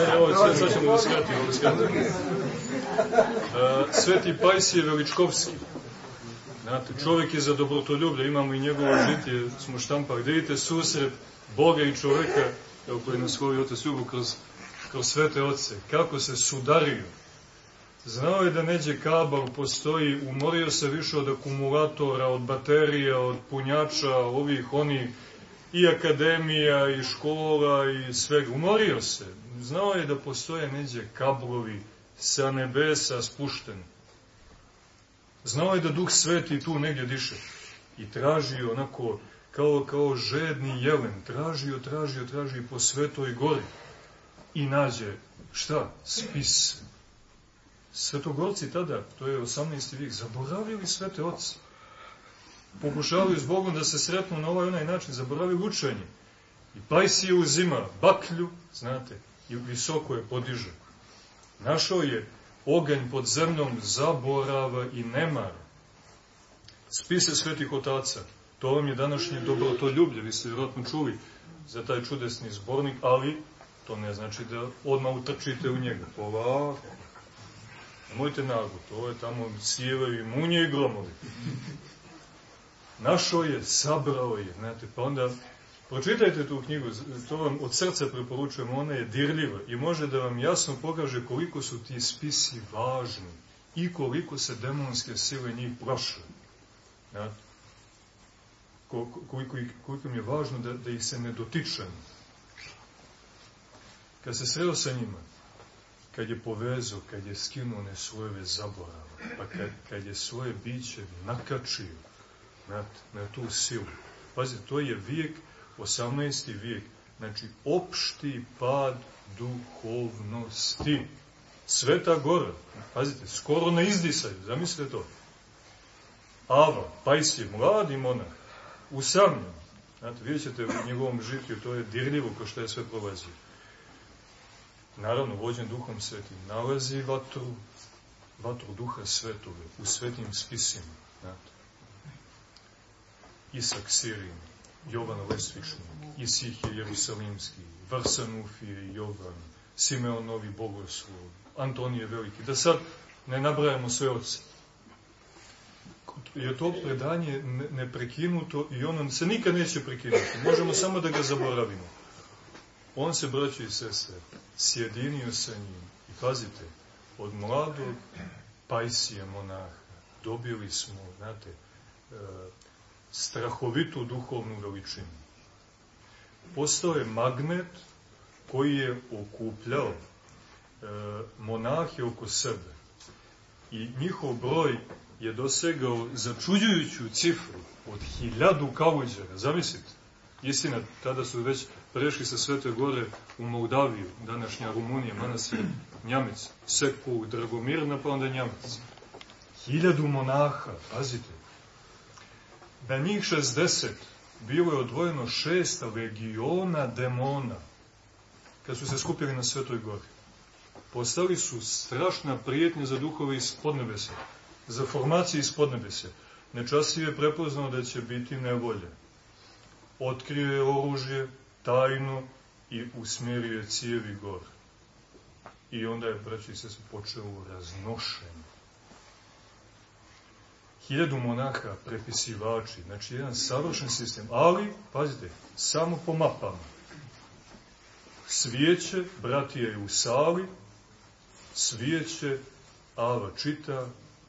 Ajde, ovo, sad, sad ćemo da skratimo, da skratimo. Sveti Pajsije Veličkovski, Znate, čovjek je za dobrotoljublje, imamo i njegovo žitije, smo štampali. Da vidite susret Boga i čoveka, evo koji nas hovi otac Ljubu kroz, kroz svete oce, kako se sudariju Znao je da neđe kabel postoji, umorio se više od akumulatora, od baterija, od punjača, ovih, onih, i akademija, i škola, i svega. Umorio se. Znao je da postoje neđe kablovi sa nebesa spušteni. Znao je da Duh Sveti tu negdje diše. I tražio onako, kao, kao žedni jelen, tražio, tražio, tražio po svetoj gori. I nađe, šta? Spis Svetogorci tada, to je 18. vijek, zaboravili svete oce. Pokušavaju s Bogom da se sretnu na ovaj onaj način, zaboravili učenje. I Pajsije uzima baklju, znate, i visoko je podiže. Našao je oganj pod zemljom zaborava i nemara. Spise svetih otaca, to vam je današnje dobrotoljublje, vi ste vjerojatno čuli za taj čudesni zbornik, ali to ne znači da odmah utrčite u njega. Polako, Nemojte naglo, to je tamo sijevaju munje i gromovi. Našao je, sabrao je, znate, pa onda Pročitajte tu knjigu, to vam od srca preporučujem, ona je dirljiva i može da vam jasno pokaže koliko su ti spisi važni i koliko se demonske sile njih prošle. Znate? Koliko, koliko im je važno da, da ih se ne dotičemo. Kad se sreo sa njima, kad je povezao, kad je skinuo one svojeve zaborava, pa kad, kad je svoje biće nakačio na, na tu silu. Pazite, to je vijek, 18. vijek, znači opšti pad duhovnosti. Sveta gora, pazite, skoro na izdisaju, zamislite to. Ava, Pajsije, mladi monah, usamljen. Znate, vidjet ćete u njegovom žitju, to je dirljivo ko što je sve prolazio. Naravno, vođen duhom svetim, nalazi vatru, vatru duha svetove u svetim spisima. Znate. Isak Sirin, Jovan Lesvičnik, Isihije Jerusalimski, Varsanufije Jovan, Simeon Novi Bogoslov, Antonije Veliki. Da sad ne nabrajamo sve oce. Je to predanje neprekinuto i ono se nikad neće prekinuti. Možemo samo da ga zaboravimo. On se, braći i sestre, sjedinio sa njim. I pazite, od mladog pajsija monaha dobili smo, znate, e, strahovitu duhovnu veličinu. Postao je magnet koji je okupljao e, monahe oko sebe. I njihov broj je dosegao začuđujuću cifru od hiljadu kauđera. Zamislite, istina, tada su već prešli sa Svete Gore u Moldaviju, današnja Rumunija, manasir Njamec, Seku, Dragomirna, pa onda Njamec. Hiljadu monaha, pazite. Da njih 60 bilo je odvojeno šesta legiona demona, kad su se skupili na Svetoj Gori. Postali su strašna prijetnja za duhove iz podnebesa, za formacije iz podnebesa. Nečasiv je prepoznao da će biti nevolje. Otkrio je oružje, tajno i usmjerio je cijevi gor. I onda je, braći se, počeo raznošenje. Hiljadu monaha, prepisivači, znači jedan savršen sistem, ali, pazite, samo po mapama. Svijeće, bratija je u sali, svijeće, Ava čita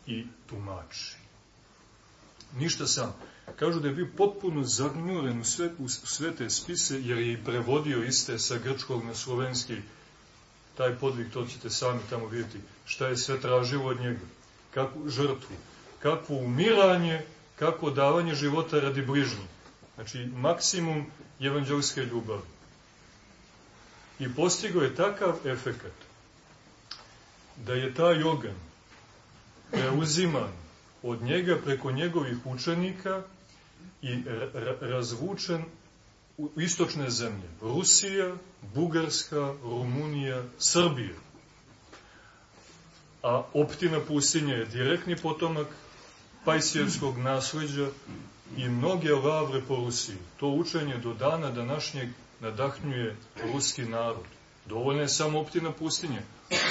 i tumači. Ništa sam. Kažu da je bio potpuno zagnjuren u sve, u sve te spise, jer je i prevodio iste sa grčkog na slovenski. Taj podvig, to ćete sami tamo vidjeti. Šta je sve tražilo od njega. Kakvu žrtvu, kakvo umiranje, kako davanje života radi bližnjih. Znači, maksimum evanđelske ljubavi. I postigo je takav efekat da je taj ogan preuziman od njega preko njegovih učenika i razvučen u istočne zemlje. Rusija, Bugarska, Rumunija, Srbija. A optina pustinja je direktni potomak pajsijevskog nasleđa i mnoge lavre po Rusiji. To učenje do dana današnjeg nadahnjuje ruski narod. Dovoljno je samo optina pustinje.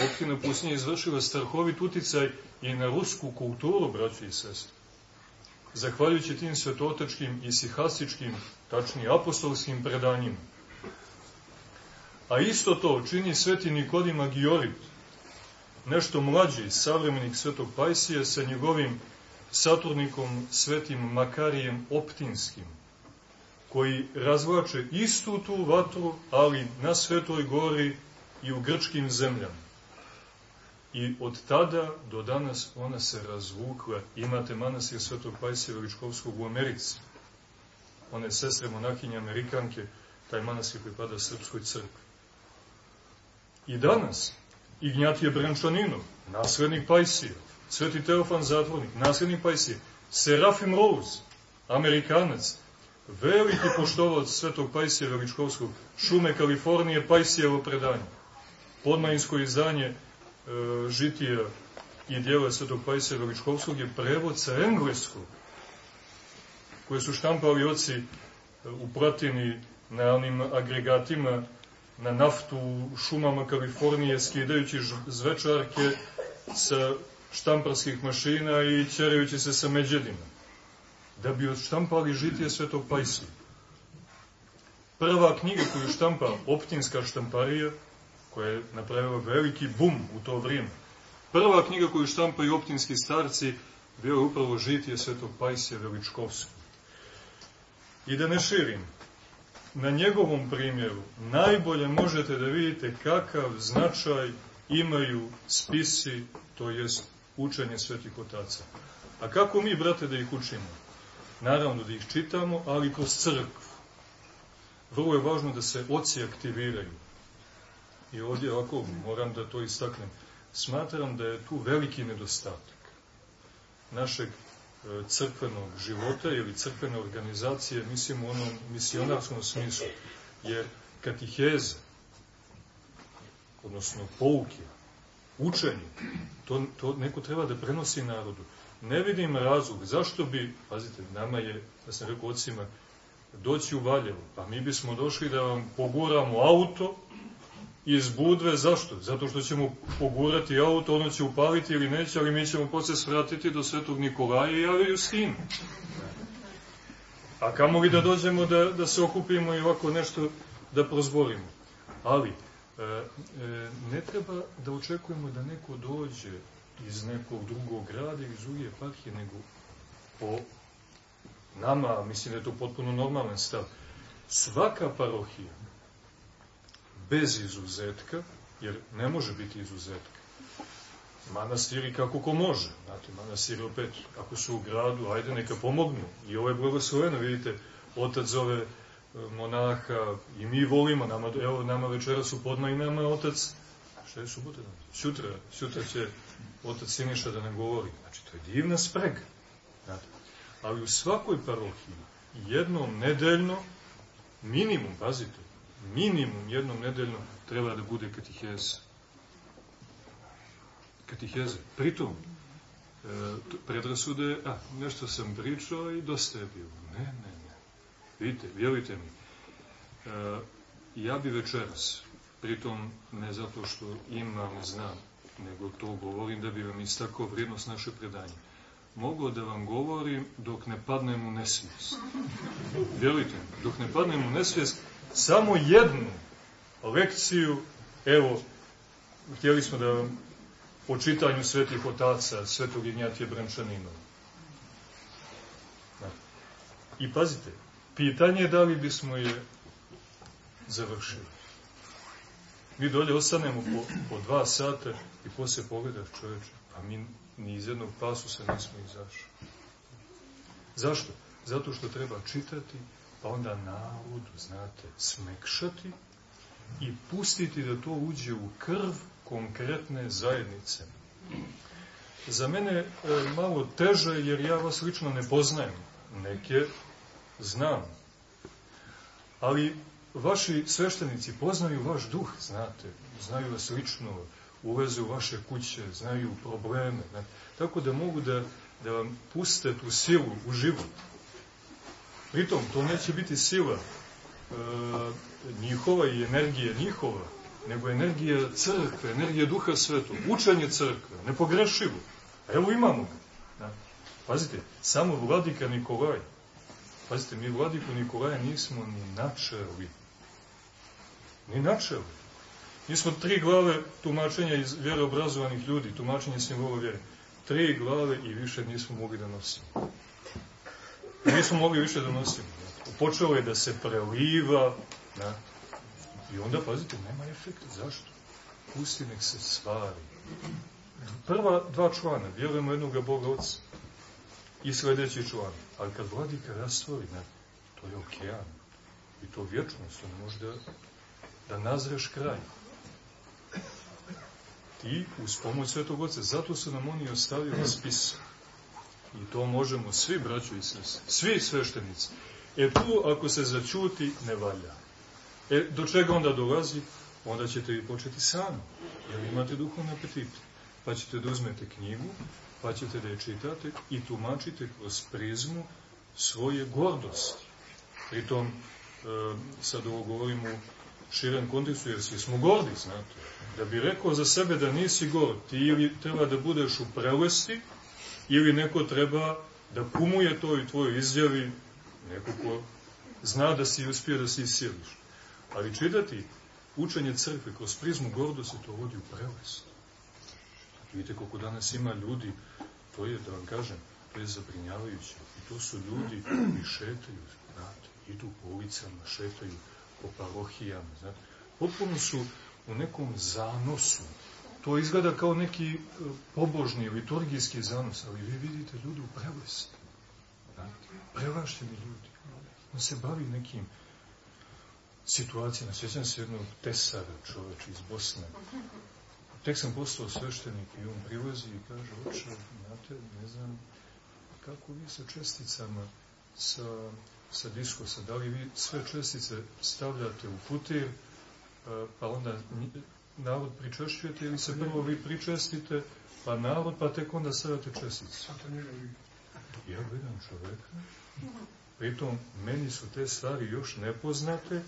Optina pustinje izvršila strahovit uticaj i na rusku kulturu, braći i sestri zahvaljujući tim svetotačkim i sihasičkim, tačnije apostolskim predanjima. A isto to čini sveti Nikodim Agiorit, nešto mlađi savremenik svetog Pajsija sa njegovim saturnikom svetim Makarijem Optinskim, koji razvlače istu tu vatru, ali na Svetoj gori i u grčkim zemljama. I od tada do danas ona se razvukla. Imate manastir Svetog Pajsija Veličkovskog u Americi. One sestre monakinje Amerikanke, taj manastir pripada Srpskoj crkvi. I danas Ignjatije Brančanino, naslednik Pajsija, Sveti Teofan Zatvornik, naslednik Pajsija, Serafim Rose, Amerikanac, veliki poštovac Svetog Pajsija Veličkovskog, šume Kalifornije, Pajsijevo predanje, podmajinsko izdanje e, žitija i dijela Svetog Pajsija Veličkovskog je prevod sa engleskog, koje su štampali oci e, u pratini na onim agregatima na naftu u šumama Kalifornije, skidajući zvečarke sa štamparskih mašina i ćerajući se sa međedima. Da bi odštampali žitije svetog Pajsija. Prva knjiga koju štampa Optinska štamparija, koja je napravila veliki bum u to vrijeme. Prva knjiga koju štampaju optinski starci bio je upravo žitije svetog Pajsija Veličkovskog. I da ne širim, na njegovom primjeru najbolje možete da vidite kakav značaj imaju spisi, to jest učenje svetih otaca. A kako mi, brate, da ih učimo? Naravno da ih čitamo, ali kroz crkvu. Vrlo je važno da se oci aktiviraju. I ovdje ovako moram da to istaknem. Smatram da je tu veliki nedostatak našeg e, crkvenog života ili crkvene organizacije, mislim u onom misionarskom smislu. Jer katiheze, odnosno pouke, učenje, to, to neko treba da prenosi narodu. Ne vidim razlog, zašto bi, pazite, nama je, da sam rekao ocima, doći u Valjevo, pa mi bismo došli da vam poguramo auto iz Budve, zašto? Zato što ćemo pogurati auto, ono će upaliti ili neće, ali mi ćemo posle svratiti do Svetog Nikolaja i javaju s tim. A kamo li da dođemo da, da se okupimo i ovako nešto da prozborimo? Ali, e, e, ne treba da očekujemo da neko dođe iz nekog drugog grada iz druge eparhije, nego po nama, mislim da je to potpuno normalan stav. Svaka parohija, bez izuzetka, jer ne može biti izuzetka, manastiri kako ko može, znate, manastiri opet, ako su u gradu, ajde neka pomognu. I ovo je blagosloveno, vidite, otac zove e, monaha i mi volimo, nama, evo, nama večera su podno i nama otac, šta je subota? Sutra, sutra će otac Siniša da nam govori. Znači, to je divna sprega. Znate. Ali u svakoj parohiji, jednom nedeljno, minimum, pazite, minimum jednom nedeljno treba da bude katiheza. Katiheza. Pritom, e, predrasude, a, nešto sam pričao i dosta je bilo. Ne, ne, ne. Vidite, vjerujte mi, e, ja bi večeras, pritom ne zato što imam, znam, nego to govorim da bi vam istakao vrijednost naše predanje. Mogu da vam govorim dok ne padnem u nesvijest. Vjerujte mi, dok ne padnem u nesvijest, samo jednu lekciju, evo, htjeli smo da vam po čitanju svetih otaca, svetog Ignjatije Brančanina. Da. I pazite, pitanje je da li bismo je završili. Mi dolje ostanemo po, po dva sata i posle pogledaš čoveče, a mi ni iz jednog pasusa nismo izašli. Zašto? Zato što treba čitati, pa onda narodu, znate, smekšati i pustiti da to uđe u krv konkretne zajednice. Za mene je malo teže jer ja vas lično ne poznajem. Neke znam. Ali vaši sveštenici poznaju vaš duh, znate, znaju vas lično, ulaze u vaše kuće, znaju probleme, znate, tako da mogu da, da vam puste tu silu u život. Pritom, to neće biti sila e, njihova i energija njihova, nego energija crkve, energija duha svetog, učenje crkve, nepogrešivo. A evo imamo ga. Da. Pazite, samo vladika Nikolaj, pazite, mi vladiku Nikolaja nismo ni načeli ni načeli. Mi smo tri glave tumačenja iz vjeroobrazovanih ljudi, tumačenja simbola vjere. Tri glave i više nismo mogli da nosimo. Nismo mogli više da nosimo. Počelo je da se preliva, da. i onda, pazite, nema efekta. Zašto? Pusti nek se stvari. Prva dva člana, vjerujemo jednog Boga Otca i sledeći član. Ali kad vladika rastvori, ne, to je okean. I to vječnost, on može da da nazreš kraj. Ti, uz pomoć Svetog Oca, zato su nam oni ostavili spis. I to možemo svi, braćo i sese, svi sveštenici. E tu, ako se začuti, ne valja. E, do čega onda dolazi? Onda ćete i početi sami, jer imate duhovne apetite. Pa ćete da uzmete knjigu, pa ćete da je čitate i tumačite kroz prizmu svoje gordosti. Pritom, e, sad ovo govorimo širem kontekstu, jer svi smo gordi, znate. Da bi rekao za sebe da nisi gord, ti ili treba da budeš u prelesti, ili neko treba da kumuje to i tvojoj izjavi, neko ko zna da si uspio da se isiliš. Ali čitati učenje crkve kroz prizmu gordosti to vodi u prelest. Vidite koliko danas ima ljudi, to je, da vam kažem, to je zabrinjavajuće. I to su ljudi koji šetaju, znate, idu po ulicama, šetaju po parohijama, znate. Potpuno su u nekom zanosu. To izgleda kao neki e, pobožni, liturgijski zanos, ali vi vidite ljudi u. Znate, prevašteni ljudi. On se bavi nekim situacijama. Sjećam se jednog tesara čoveč iz Bosne. Tek sam postao sveštenik i on prilazi i kaže, oče, znate, ne znam, kako vi sa česticama sa, sa diskosa, da li vi sve čestice stavljate u putir, pa, pa onda narod pričešćujete ili se prvo vi pričestite, pa narod, pa tek onda stavljate čestice. Ja gledam čoveka, pritom meni su te stvari još nepoznate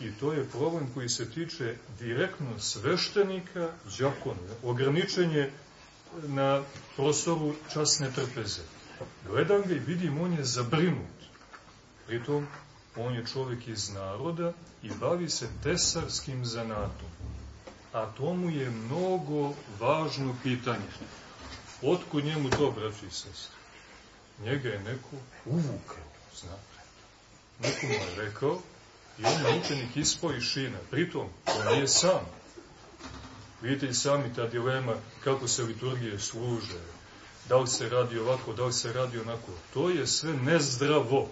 i to je problem koji se tiče direktno sveštenika, džakona, ograničenje na prostoru časne trpeze. Gledam ga i vidim, on je zabrinut. Pritom, on je čovjek iz naroda i bavi se tesarskim zanatom. A to mu je mnogo važno pitanje. Otkud njemu to, braći i sestri? Njega je neko uvukao, znate. Neko mu je rekao i on je učenik ispao iz šina. Pritom, on nije sam. Vidite i sami ta dilema kako se liturgije služe, da li se radi ovako, da li se radi onako. To je sve nezdravo.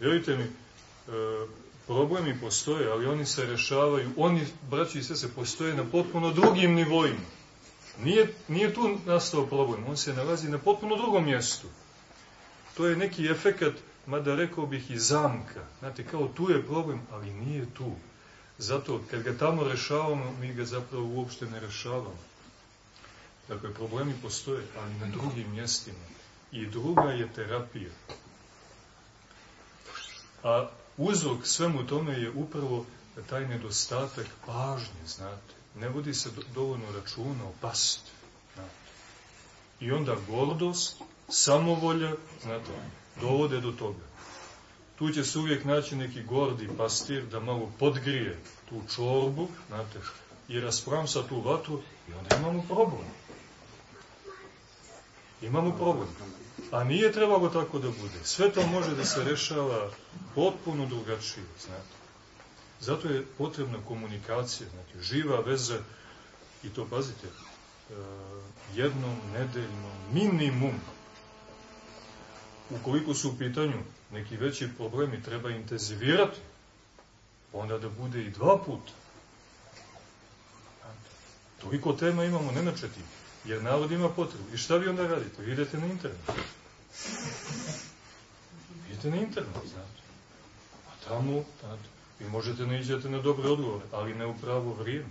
Vjerujte mi, e, problemi postoje, ali oni se rešavaju, oni, braći i se postoje na potpuno drugim nivoima. Nije, nije tu nastao problem, on se nalazi na potpuno drugom mjestu. To je neki efekat, mada rekao bih i zamka. Znate, kao tu je problem, ali nije tu. Zato, kad ga tamo rešavamo, mi ga zapravo uopšte ne rešavamo. Dakle, problemi postoje, ali na drugim mjestima. I druga je terapija. A uzrok svemu tome je upravo taj nedostatak pažnje, znate. Ne vodi se dovoljno računa o pasti. Znate. I onda gordost, samovolja, znate, dovode do toga. Tu će se uvijek naći neki gordi pastir da malo podgrije tu čorbu, znate, i raspramsa tu vatru i onda imamo problem. Imamo problem. A nije trebalo tako da bude. Sve to može da se rešava potpuno drugačije, znate. Zato je potrebna komunikacija, znači, živa veza, i to, pazite, e, jednom nedeljnom minimum. Ukoliko su u pitanju neki veći problemi, treba intenzivirati, onda da bude i dva puta. Toliko tema imamo, ne načeti. Jer narod ima potrebu. I šta vi onda radite? Vi idete na internet. Idete na internet, znate. A tamo, znate, vi možete ne iđete na dobre odgovore, ali ne u pravo vrijeme.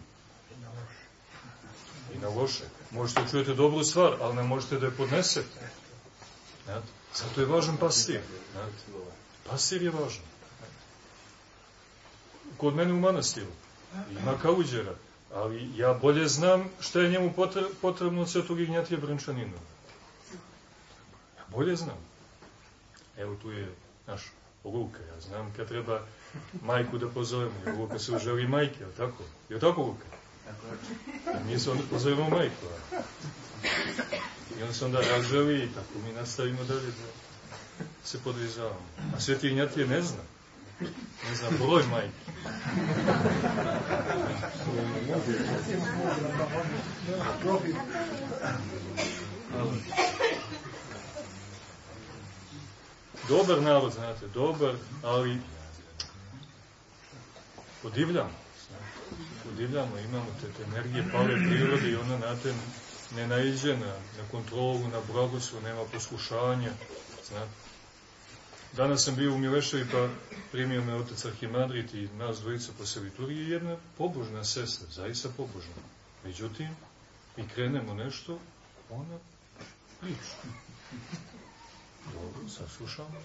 I na loše. Možete da čujete dobru stvar, ali ne možete da je podnesete. Znate? Zato je važan pastir. Znate? Pastir je važan. Kod mene u manastiru ima kauđera ali ja bolje znam šta je njemu potrebno od svetog Ignjatija Brnčanina. Ja bolje znam. Evo tu je naš Luka, ja znam kad treba majku da pozovemo, jer Luka se uželi majke, je tako? Je tako Luka? A mi se onda pozovemo majku. A? I on se onda razželi i tako mi nastavimo dalje da se podvizavamo. A sveti Ignjatije ne zna. Ne broj majke. Dobar narod, znate, dobar, ali podivljamo. Podivljamo, imamo te, te energije pale prirode i ona, znate, ne naiđe na, na kontrolu, na blagoslov, nema poslušanja, znate. Danas sam bio u Mileševi, pa primio me otac Arhimandrit i nas dvojica posle liturgije, jedna pobožna sestra, zaista pobožna. Međutim, mi krenemo nešto, ona priča. Dobro, saslušamo.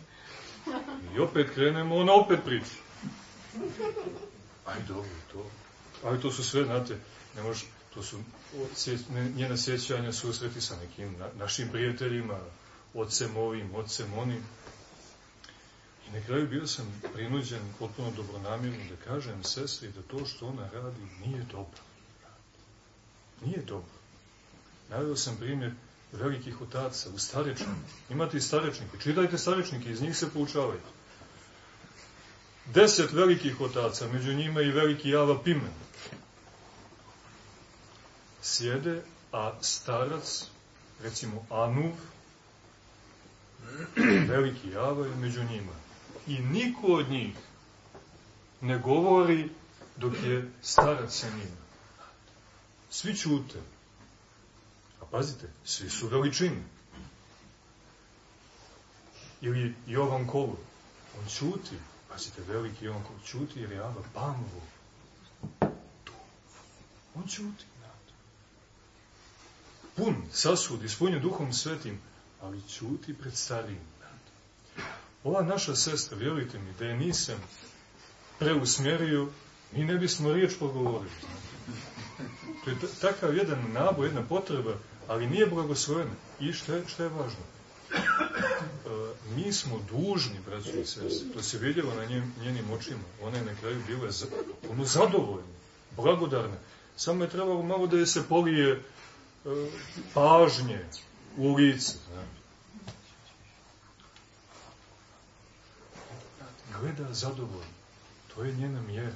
I opet krenemo, ona opet priča. Aj dobro, to. Ali to su sve, znate, ne možeš, to su njena sjećanja susreti sa nekim na, našim prijateljima, ocem ovim, ocem onim. Na kraju bio sam prinuđen potpuno dobronamjerno da kažem sestri da to što ona radi nije dobro. Nije dobro. Navio sam primjer velikih otaca u starečniku. Imate i starečnike. Čitajte starečnike, iz njih se poučavajte. Deset velikih otaca, među njima i veliki Java Pimen. Sjede, a starac, recimo Anuv, veliki Java je među njima. I niko od njih ne govori dok je starac sa njima. Svi čute. A pazite, svi su veličini. Ili Jovan Kolur, on čuti. Pazite, veliki Jovan Kolur čuti jer je Ava Pamvo. Tu. On čuti. Pun, sasud, ispunjen duhom svetim, ali čuti pred starijim. Ova naša sestra, vjerujte mi, da je nisam preusmjerio, mi ne bismo riječ pogovorili. To je takav jedan naboj, jedna potreba, ali nije blagosvojena. I što je, što je važno? E, mi smo dužni, braći i sestri, to se vidjelo na njen, njenim očima. Ona je na kraju bila ono zadovoljna, blagodarna. Samo je trebalo malo da je se polije e, pažnje u lice. Znači. Gleda zadovoljno. To je njena mjera.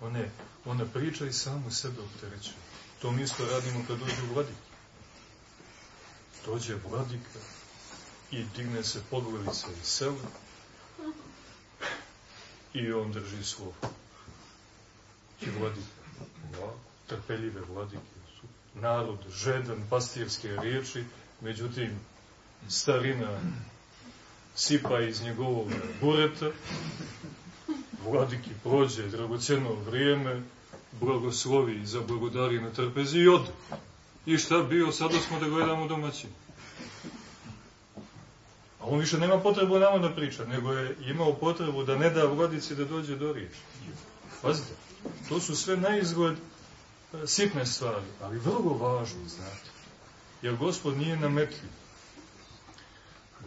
Ona, ona priča i samu sebe opterećuje. To mi isto radimo kad dođe vladik. Dođe vladika i digne se poglavica iz sela i on drži slovo. I vladika, trpeljive vladike su narod žedan, pastirske riječi, međutim, starina sipa iz njegovog bureta vladiki prođe dragoceno vrijeme, blagoslovi i zablagodari na trpezi i ode. I šta bio, sada smo da gledamo domaćin. A on više nema potrebu nama da priča, nego je imao potrebu da ne da vladici da dođe do riječi. Pazite, to su sve na izgled e, sitne stvari, ali vrlo važne, znate. Jer gospod nije nametljiv.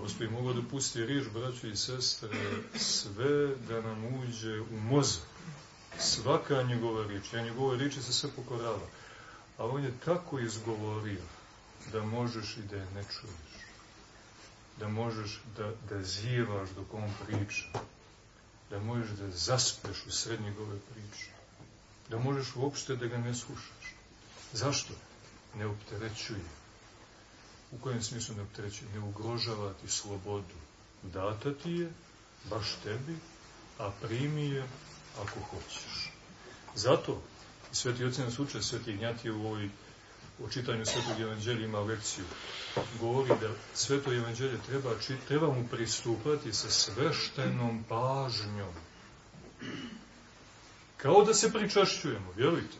Gospod mogao da pusti riječ, braćo i sestre, sve da nam uđe u mozak. Svaka njegova riječ, ja njegove riječi se sve pokorava. A on je tako izgovorio da možeš i da je ne čuješ. Da možeš da, da zivaš dok on priča. Da možeš da zaspeš u sred njegove priče. Da možeš uopšte da ga ne slušaš. Zašto? Ne opterećuje u kojem smislu ne optereći, ne ugrožava ti slobodu. Data ti je, baš tebi, a primi je ako hoćeš. Zato, Sveti Oci nas Sveti Ignjati u ovoj u čitanju Svetog Evanđelja ima lekciju. Govori da Sveto Evanđelje treba, treba mu pristupati sa sveštenom pažnjom. Kao da se pričašćujemo, vjerujte.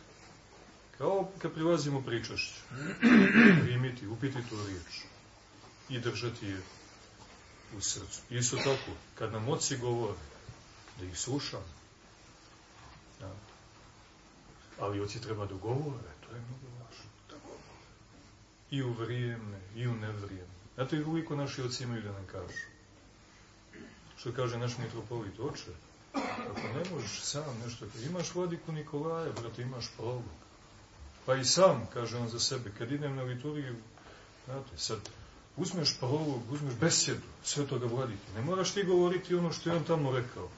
Kao kad prilazimo pričašću, primiti, upiti tu riječ i držati je u srcu. Isto tako, kad nam oci govore, da ih slušamo. Da. Ali oci treba da govore, to je mnogo važno. Da. I u vrijeme, i u nevrijeme. Znate, i uvijek naši oci imaju da nam kažu. Što kaže naš mitropolit, oče, ako ne možeš sam nešto, imaš vodiku Nikolaja, brate, imaš prolog. Pa i sam, kaže on za sebe, kad idem na liturgiju, znate, sad, uzmeš prolog, uzmeš besjedu svetoga vladike. Ne moraš ti govoriti ono što je on tamo rekao.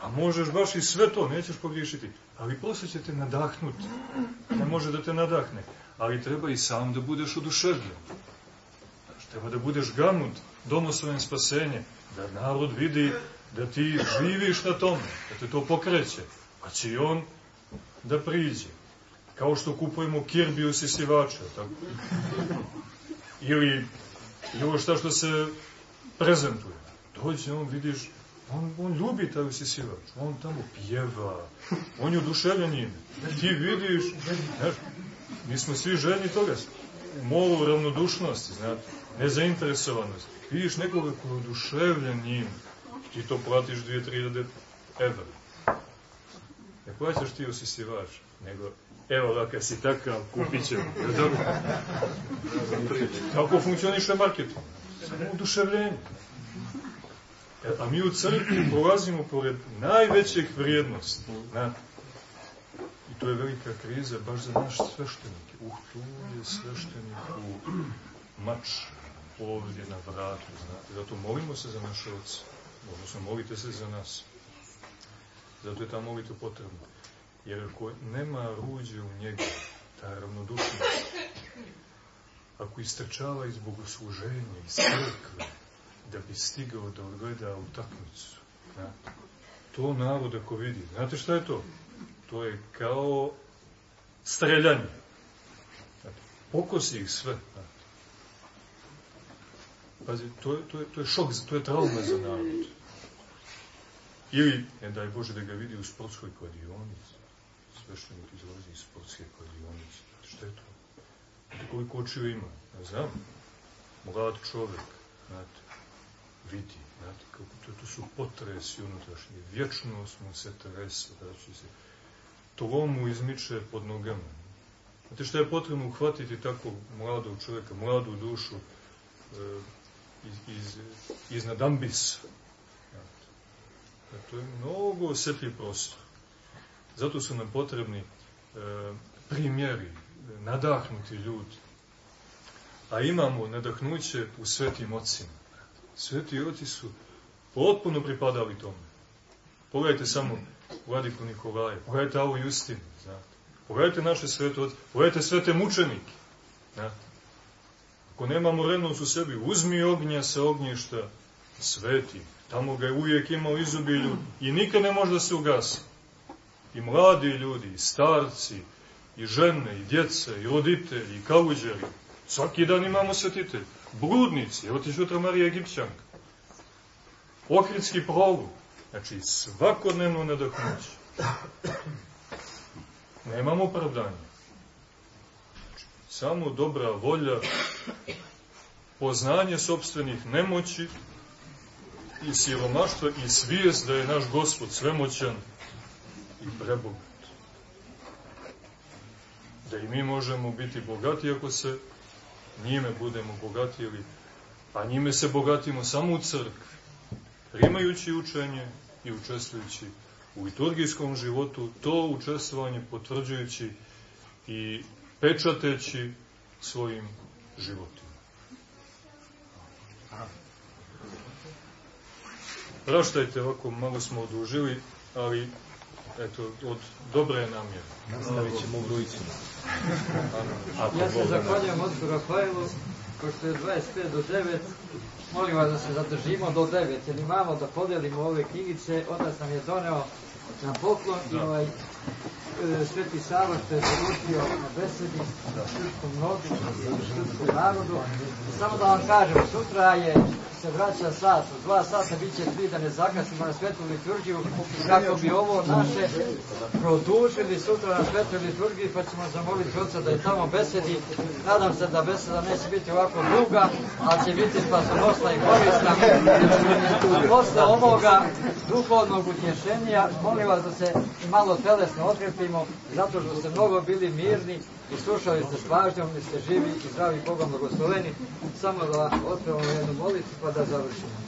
A možeš baš i sve to, nećeš pogriješiti. Ali posle će te nadahnuti. Ne može da te nadahne. Ali treba i sam da budeš oduševljen. Treba da budeš ganut domoslovim spasenje. Da narod vidi da ti živiš na tome. Da te to pokreće. Pa će i on da priđe. Kao što kupujemo kirbi u sisivače, tako? Ili, ili šta što se prezentuje. Dođe on, vidiš, on, on ljubi taj usisivač, on tamo pjeva, on je oduševljen njim. Ti vidiš, znaš, mi smo svi željni toga, molu ravnodušnosti, znate, nezainteresovanosti. Vidiš nekoga koji je oduševljen njim, ti to platiš 2-3 evra. E plaćaš ti osisivač, nego evo da kad si takav, kupit ćemo. Je dobro? Kako funkcioniše marketing? Samo uduševljenje. E, a mi u crkvi prolazimo pored najvećeg vrijednosti. Znate? I to je velika kriza baš za naš sveštenike. Uh, tu je sveštenik u mač ovdje na vratu, znate. Zato molimo se za naše oce. Odnosno, molite se za nas. Zato je ta molitva potrebna. Jer ako nema ruđe u njega, ta ravnodušnost, ako istrčava iz bogosluženja, iz crkve, da bi stigao da odgleda utakmicu, znate, to narod ako vidi, znate šta je to? To je kao streljanje. Pokosi ih sve. Znate. Pazi, to je, to, je, to je šok, to je trauma za narod. Ili, ne daj Bože da ga vidi u sportskoj kladionici. Sveštenik izlazi iz sportske kladionice. Šta je to? Znate koliko očiju ima? Ne znam. Mlad čovek, znate, vidi, znate, kako to, to su potresi unutrašnji. Vječno smo se tresli, znači se to mu izmiče pod nogama. Znate šta je potrebno uhvatiti tako mladog čovjeka, mladu dušu e, iz, iz, iznad ambisa. To je mnogo osjetljiv prostor. Zato su nam potrebni e, primjeri, nadahnuti ljudi. A imamo nadahnuće u svetim ocima. Sveti oci su potpuno pripadali tome. Pogledajte samo Vladiku Nikolaja, pogledajte Avu Justinu, znate. Pogledajte naše svete oci, pogledajte svete mučenike, znate. Ako nemamo renost u sebi, uzmi ognja sa ognjišta sveti. Tamo ga je uvijek imao izobilju i nikad ne može da se ugasi. I mladi ljudi, i starci, i žene, i djece, i roditelji, i kaluđeri. Svaki dan imamo svetitelj. Bludnici, evo ti jutra Marija Egipćanka. Ohridski prolog. Znači, svakodnevno nadahnuće. Nemamo opravdanja. Znači, samo dobra volja, poznanje sobstvenih nemoći i siromaštva i svijest da je naš gospod svemoćan i prebogat. Da i mi možemo biti bogati ako se njime budemo bogatili, a njime se bogatimo samo u crkvi, primajući učenje i učestvujući u liturgijskom životu, to učestvovanje potvrđujući i pečateći svojim životima. Praštajte, ovako malo smo odužili, ali eto, od dobre namjere. Nastavit ćemo u Grujicu. Ja se zahvaljujem otku Rafaelu, pošto je 25 do 9, molim vas da se zadržimo do 9, jer imamo da podelimo ove knjigice, otac nam je doneo na poklon i ovaj e, Sveti Sava što je poručio na besedi srpskom rodu, srpskom narodu. Samo da vam kažem, sutra je se vraća sat, u dva sata bit će tri da ne zakasnimo na svetu liturgiju, kako bi ovo naše produžili sutra na svetoj liturgiji, pa ćemo zamoliti oca da je tamo besedi. Nadam se da beseda neće biti ovako duga, ali će biti spasonosna i korisna. A posle ovoga duhovnog utješenja, molim vas da se malo telesno otkrepimo, zato što ste mnogo bili mirni i slušali ste s pažnjom i ste živi i zdravi Bogom blagosloveni. Samo da otpevamo jednu molitvu pa da završimo.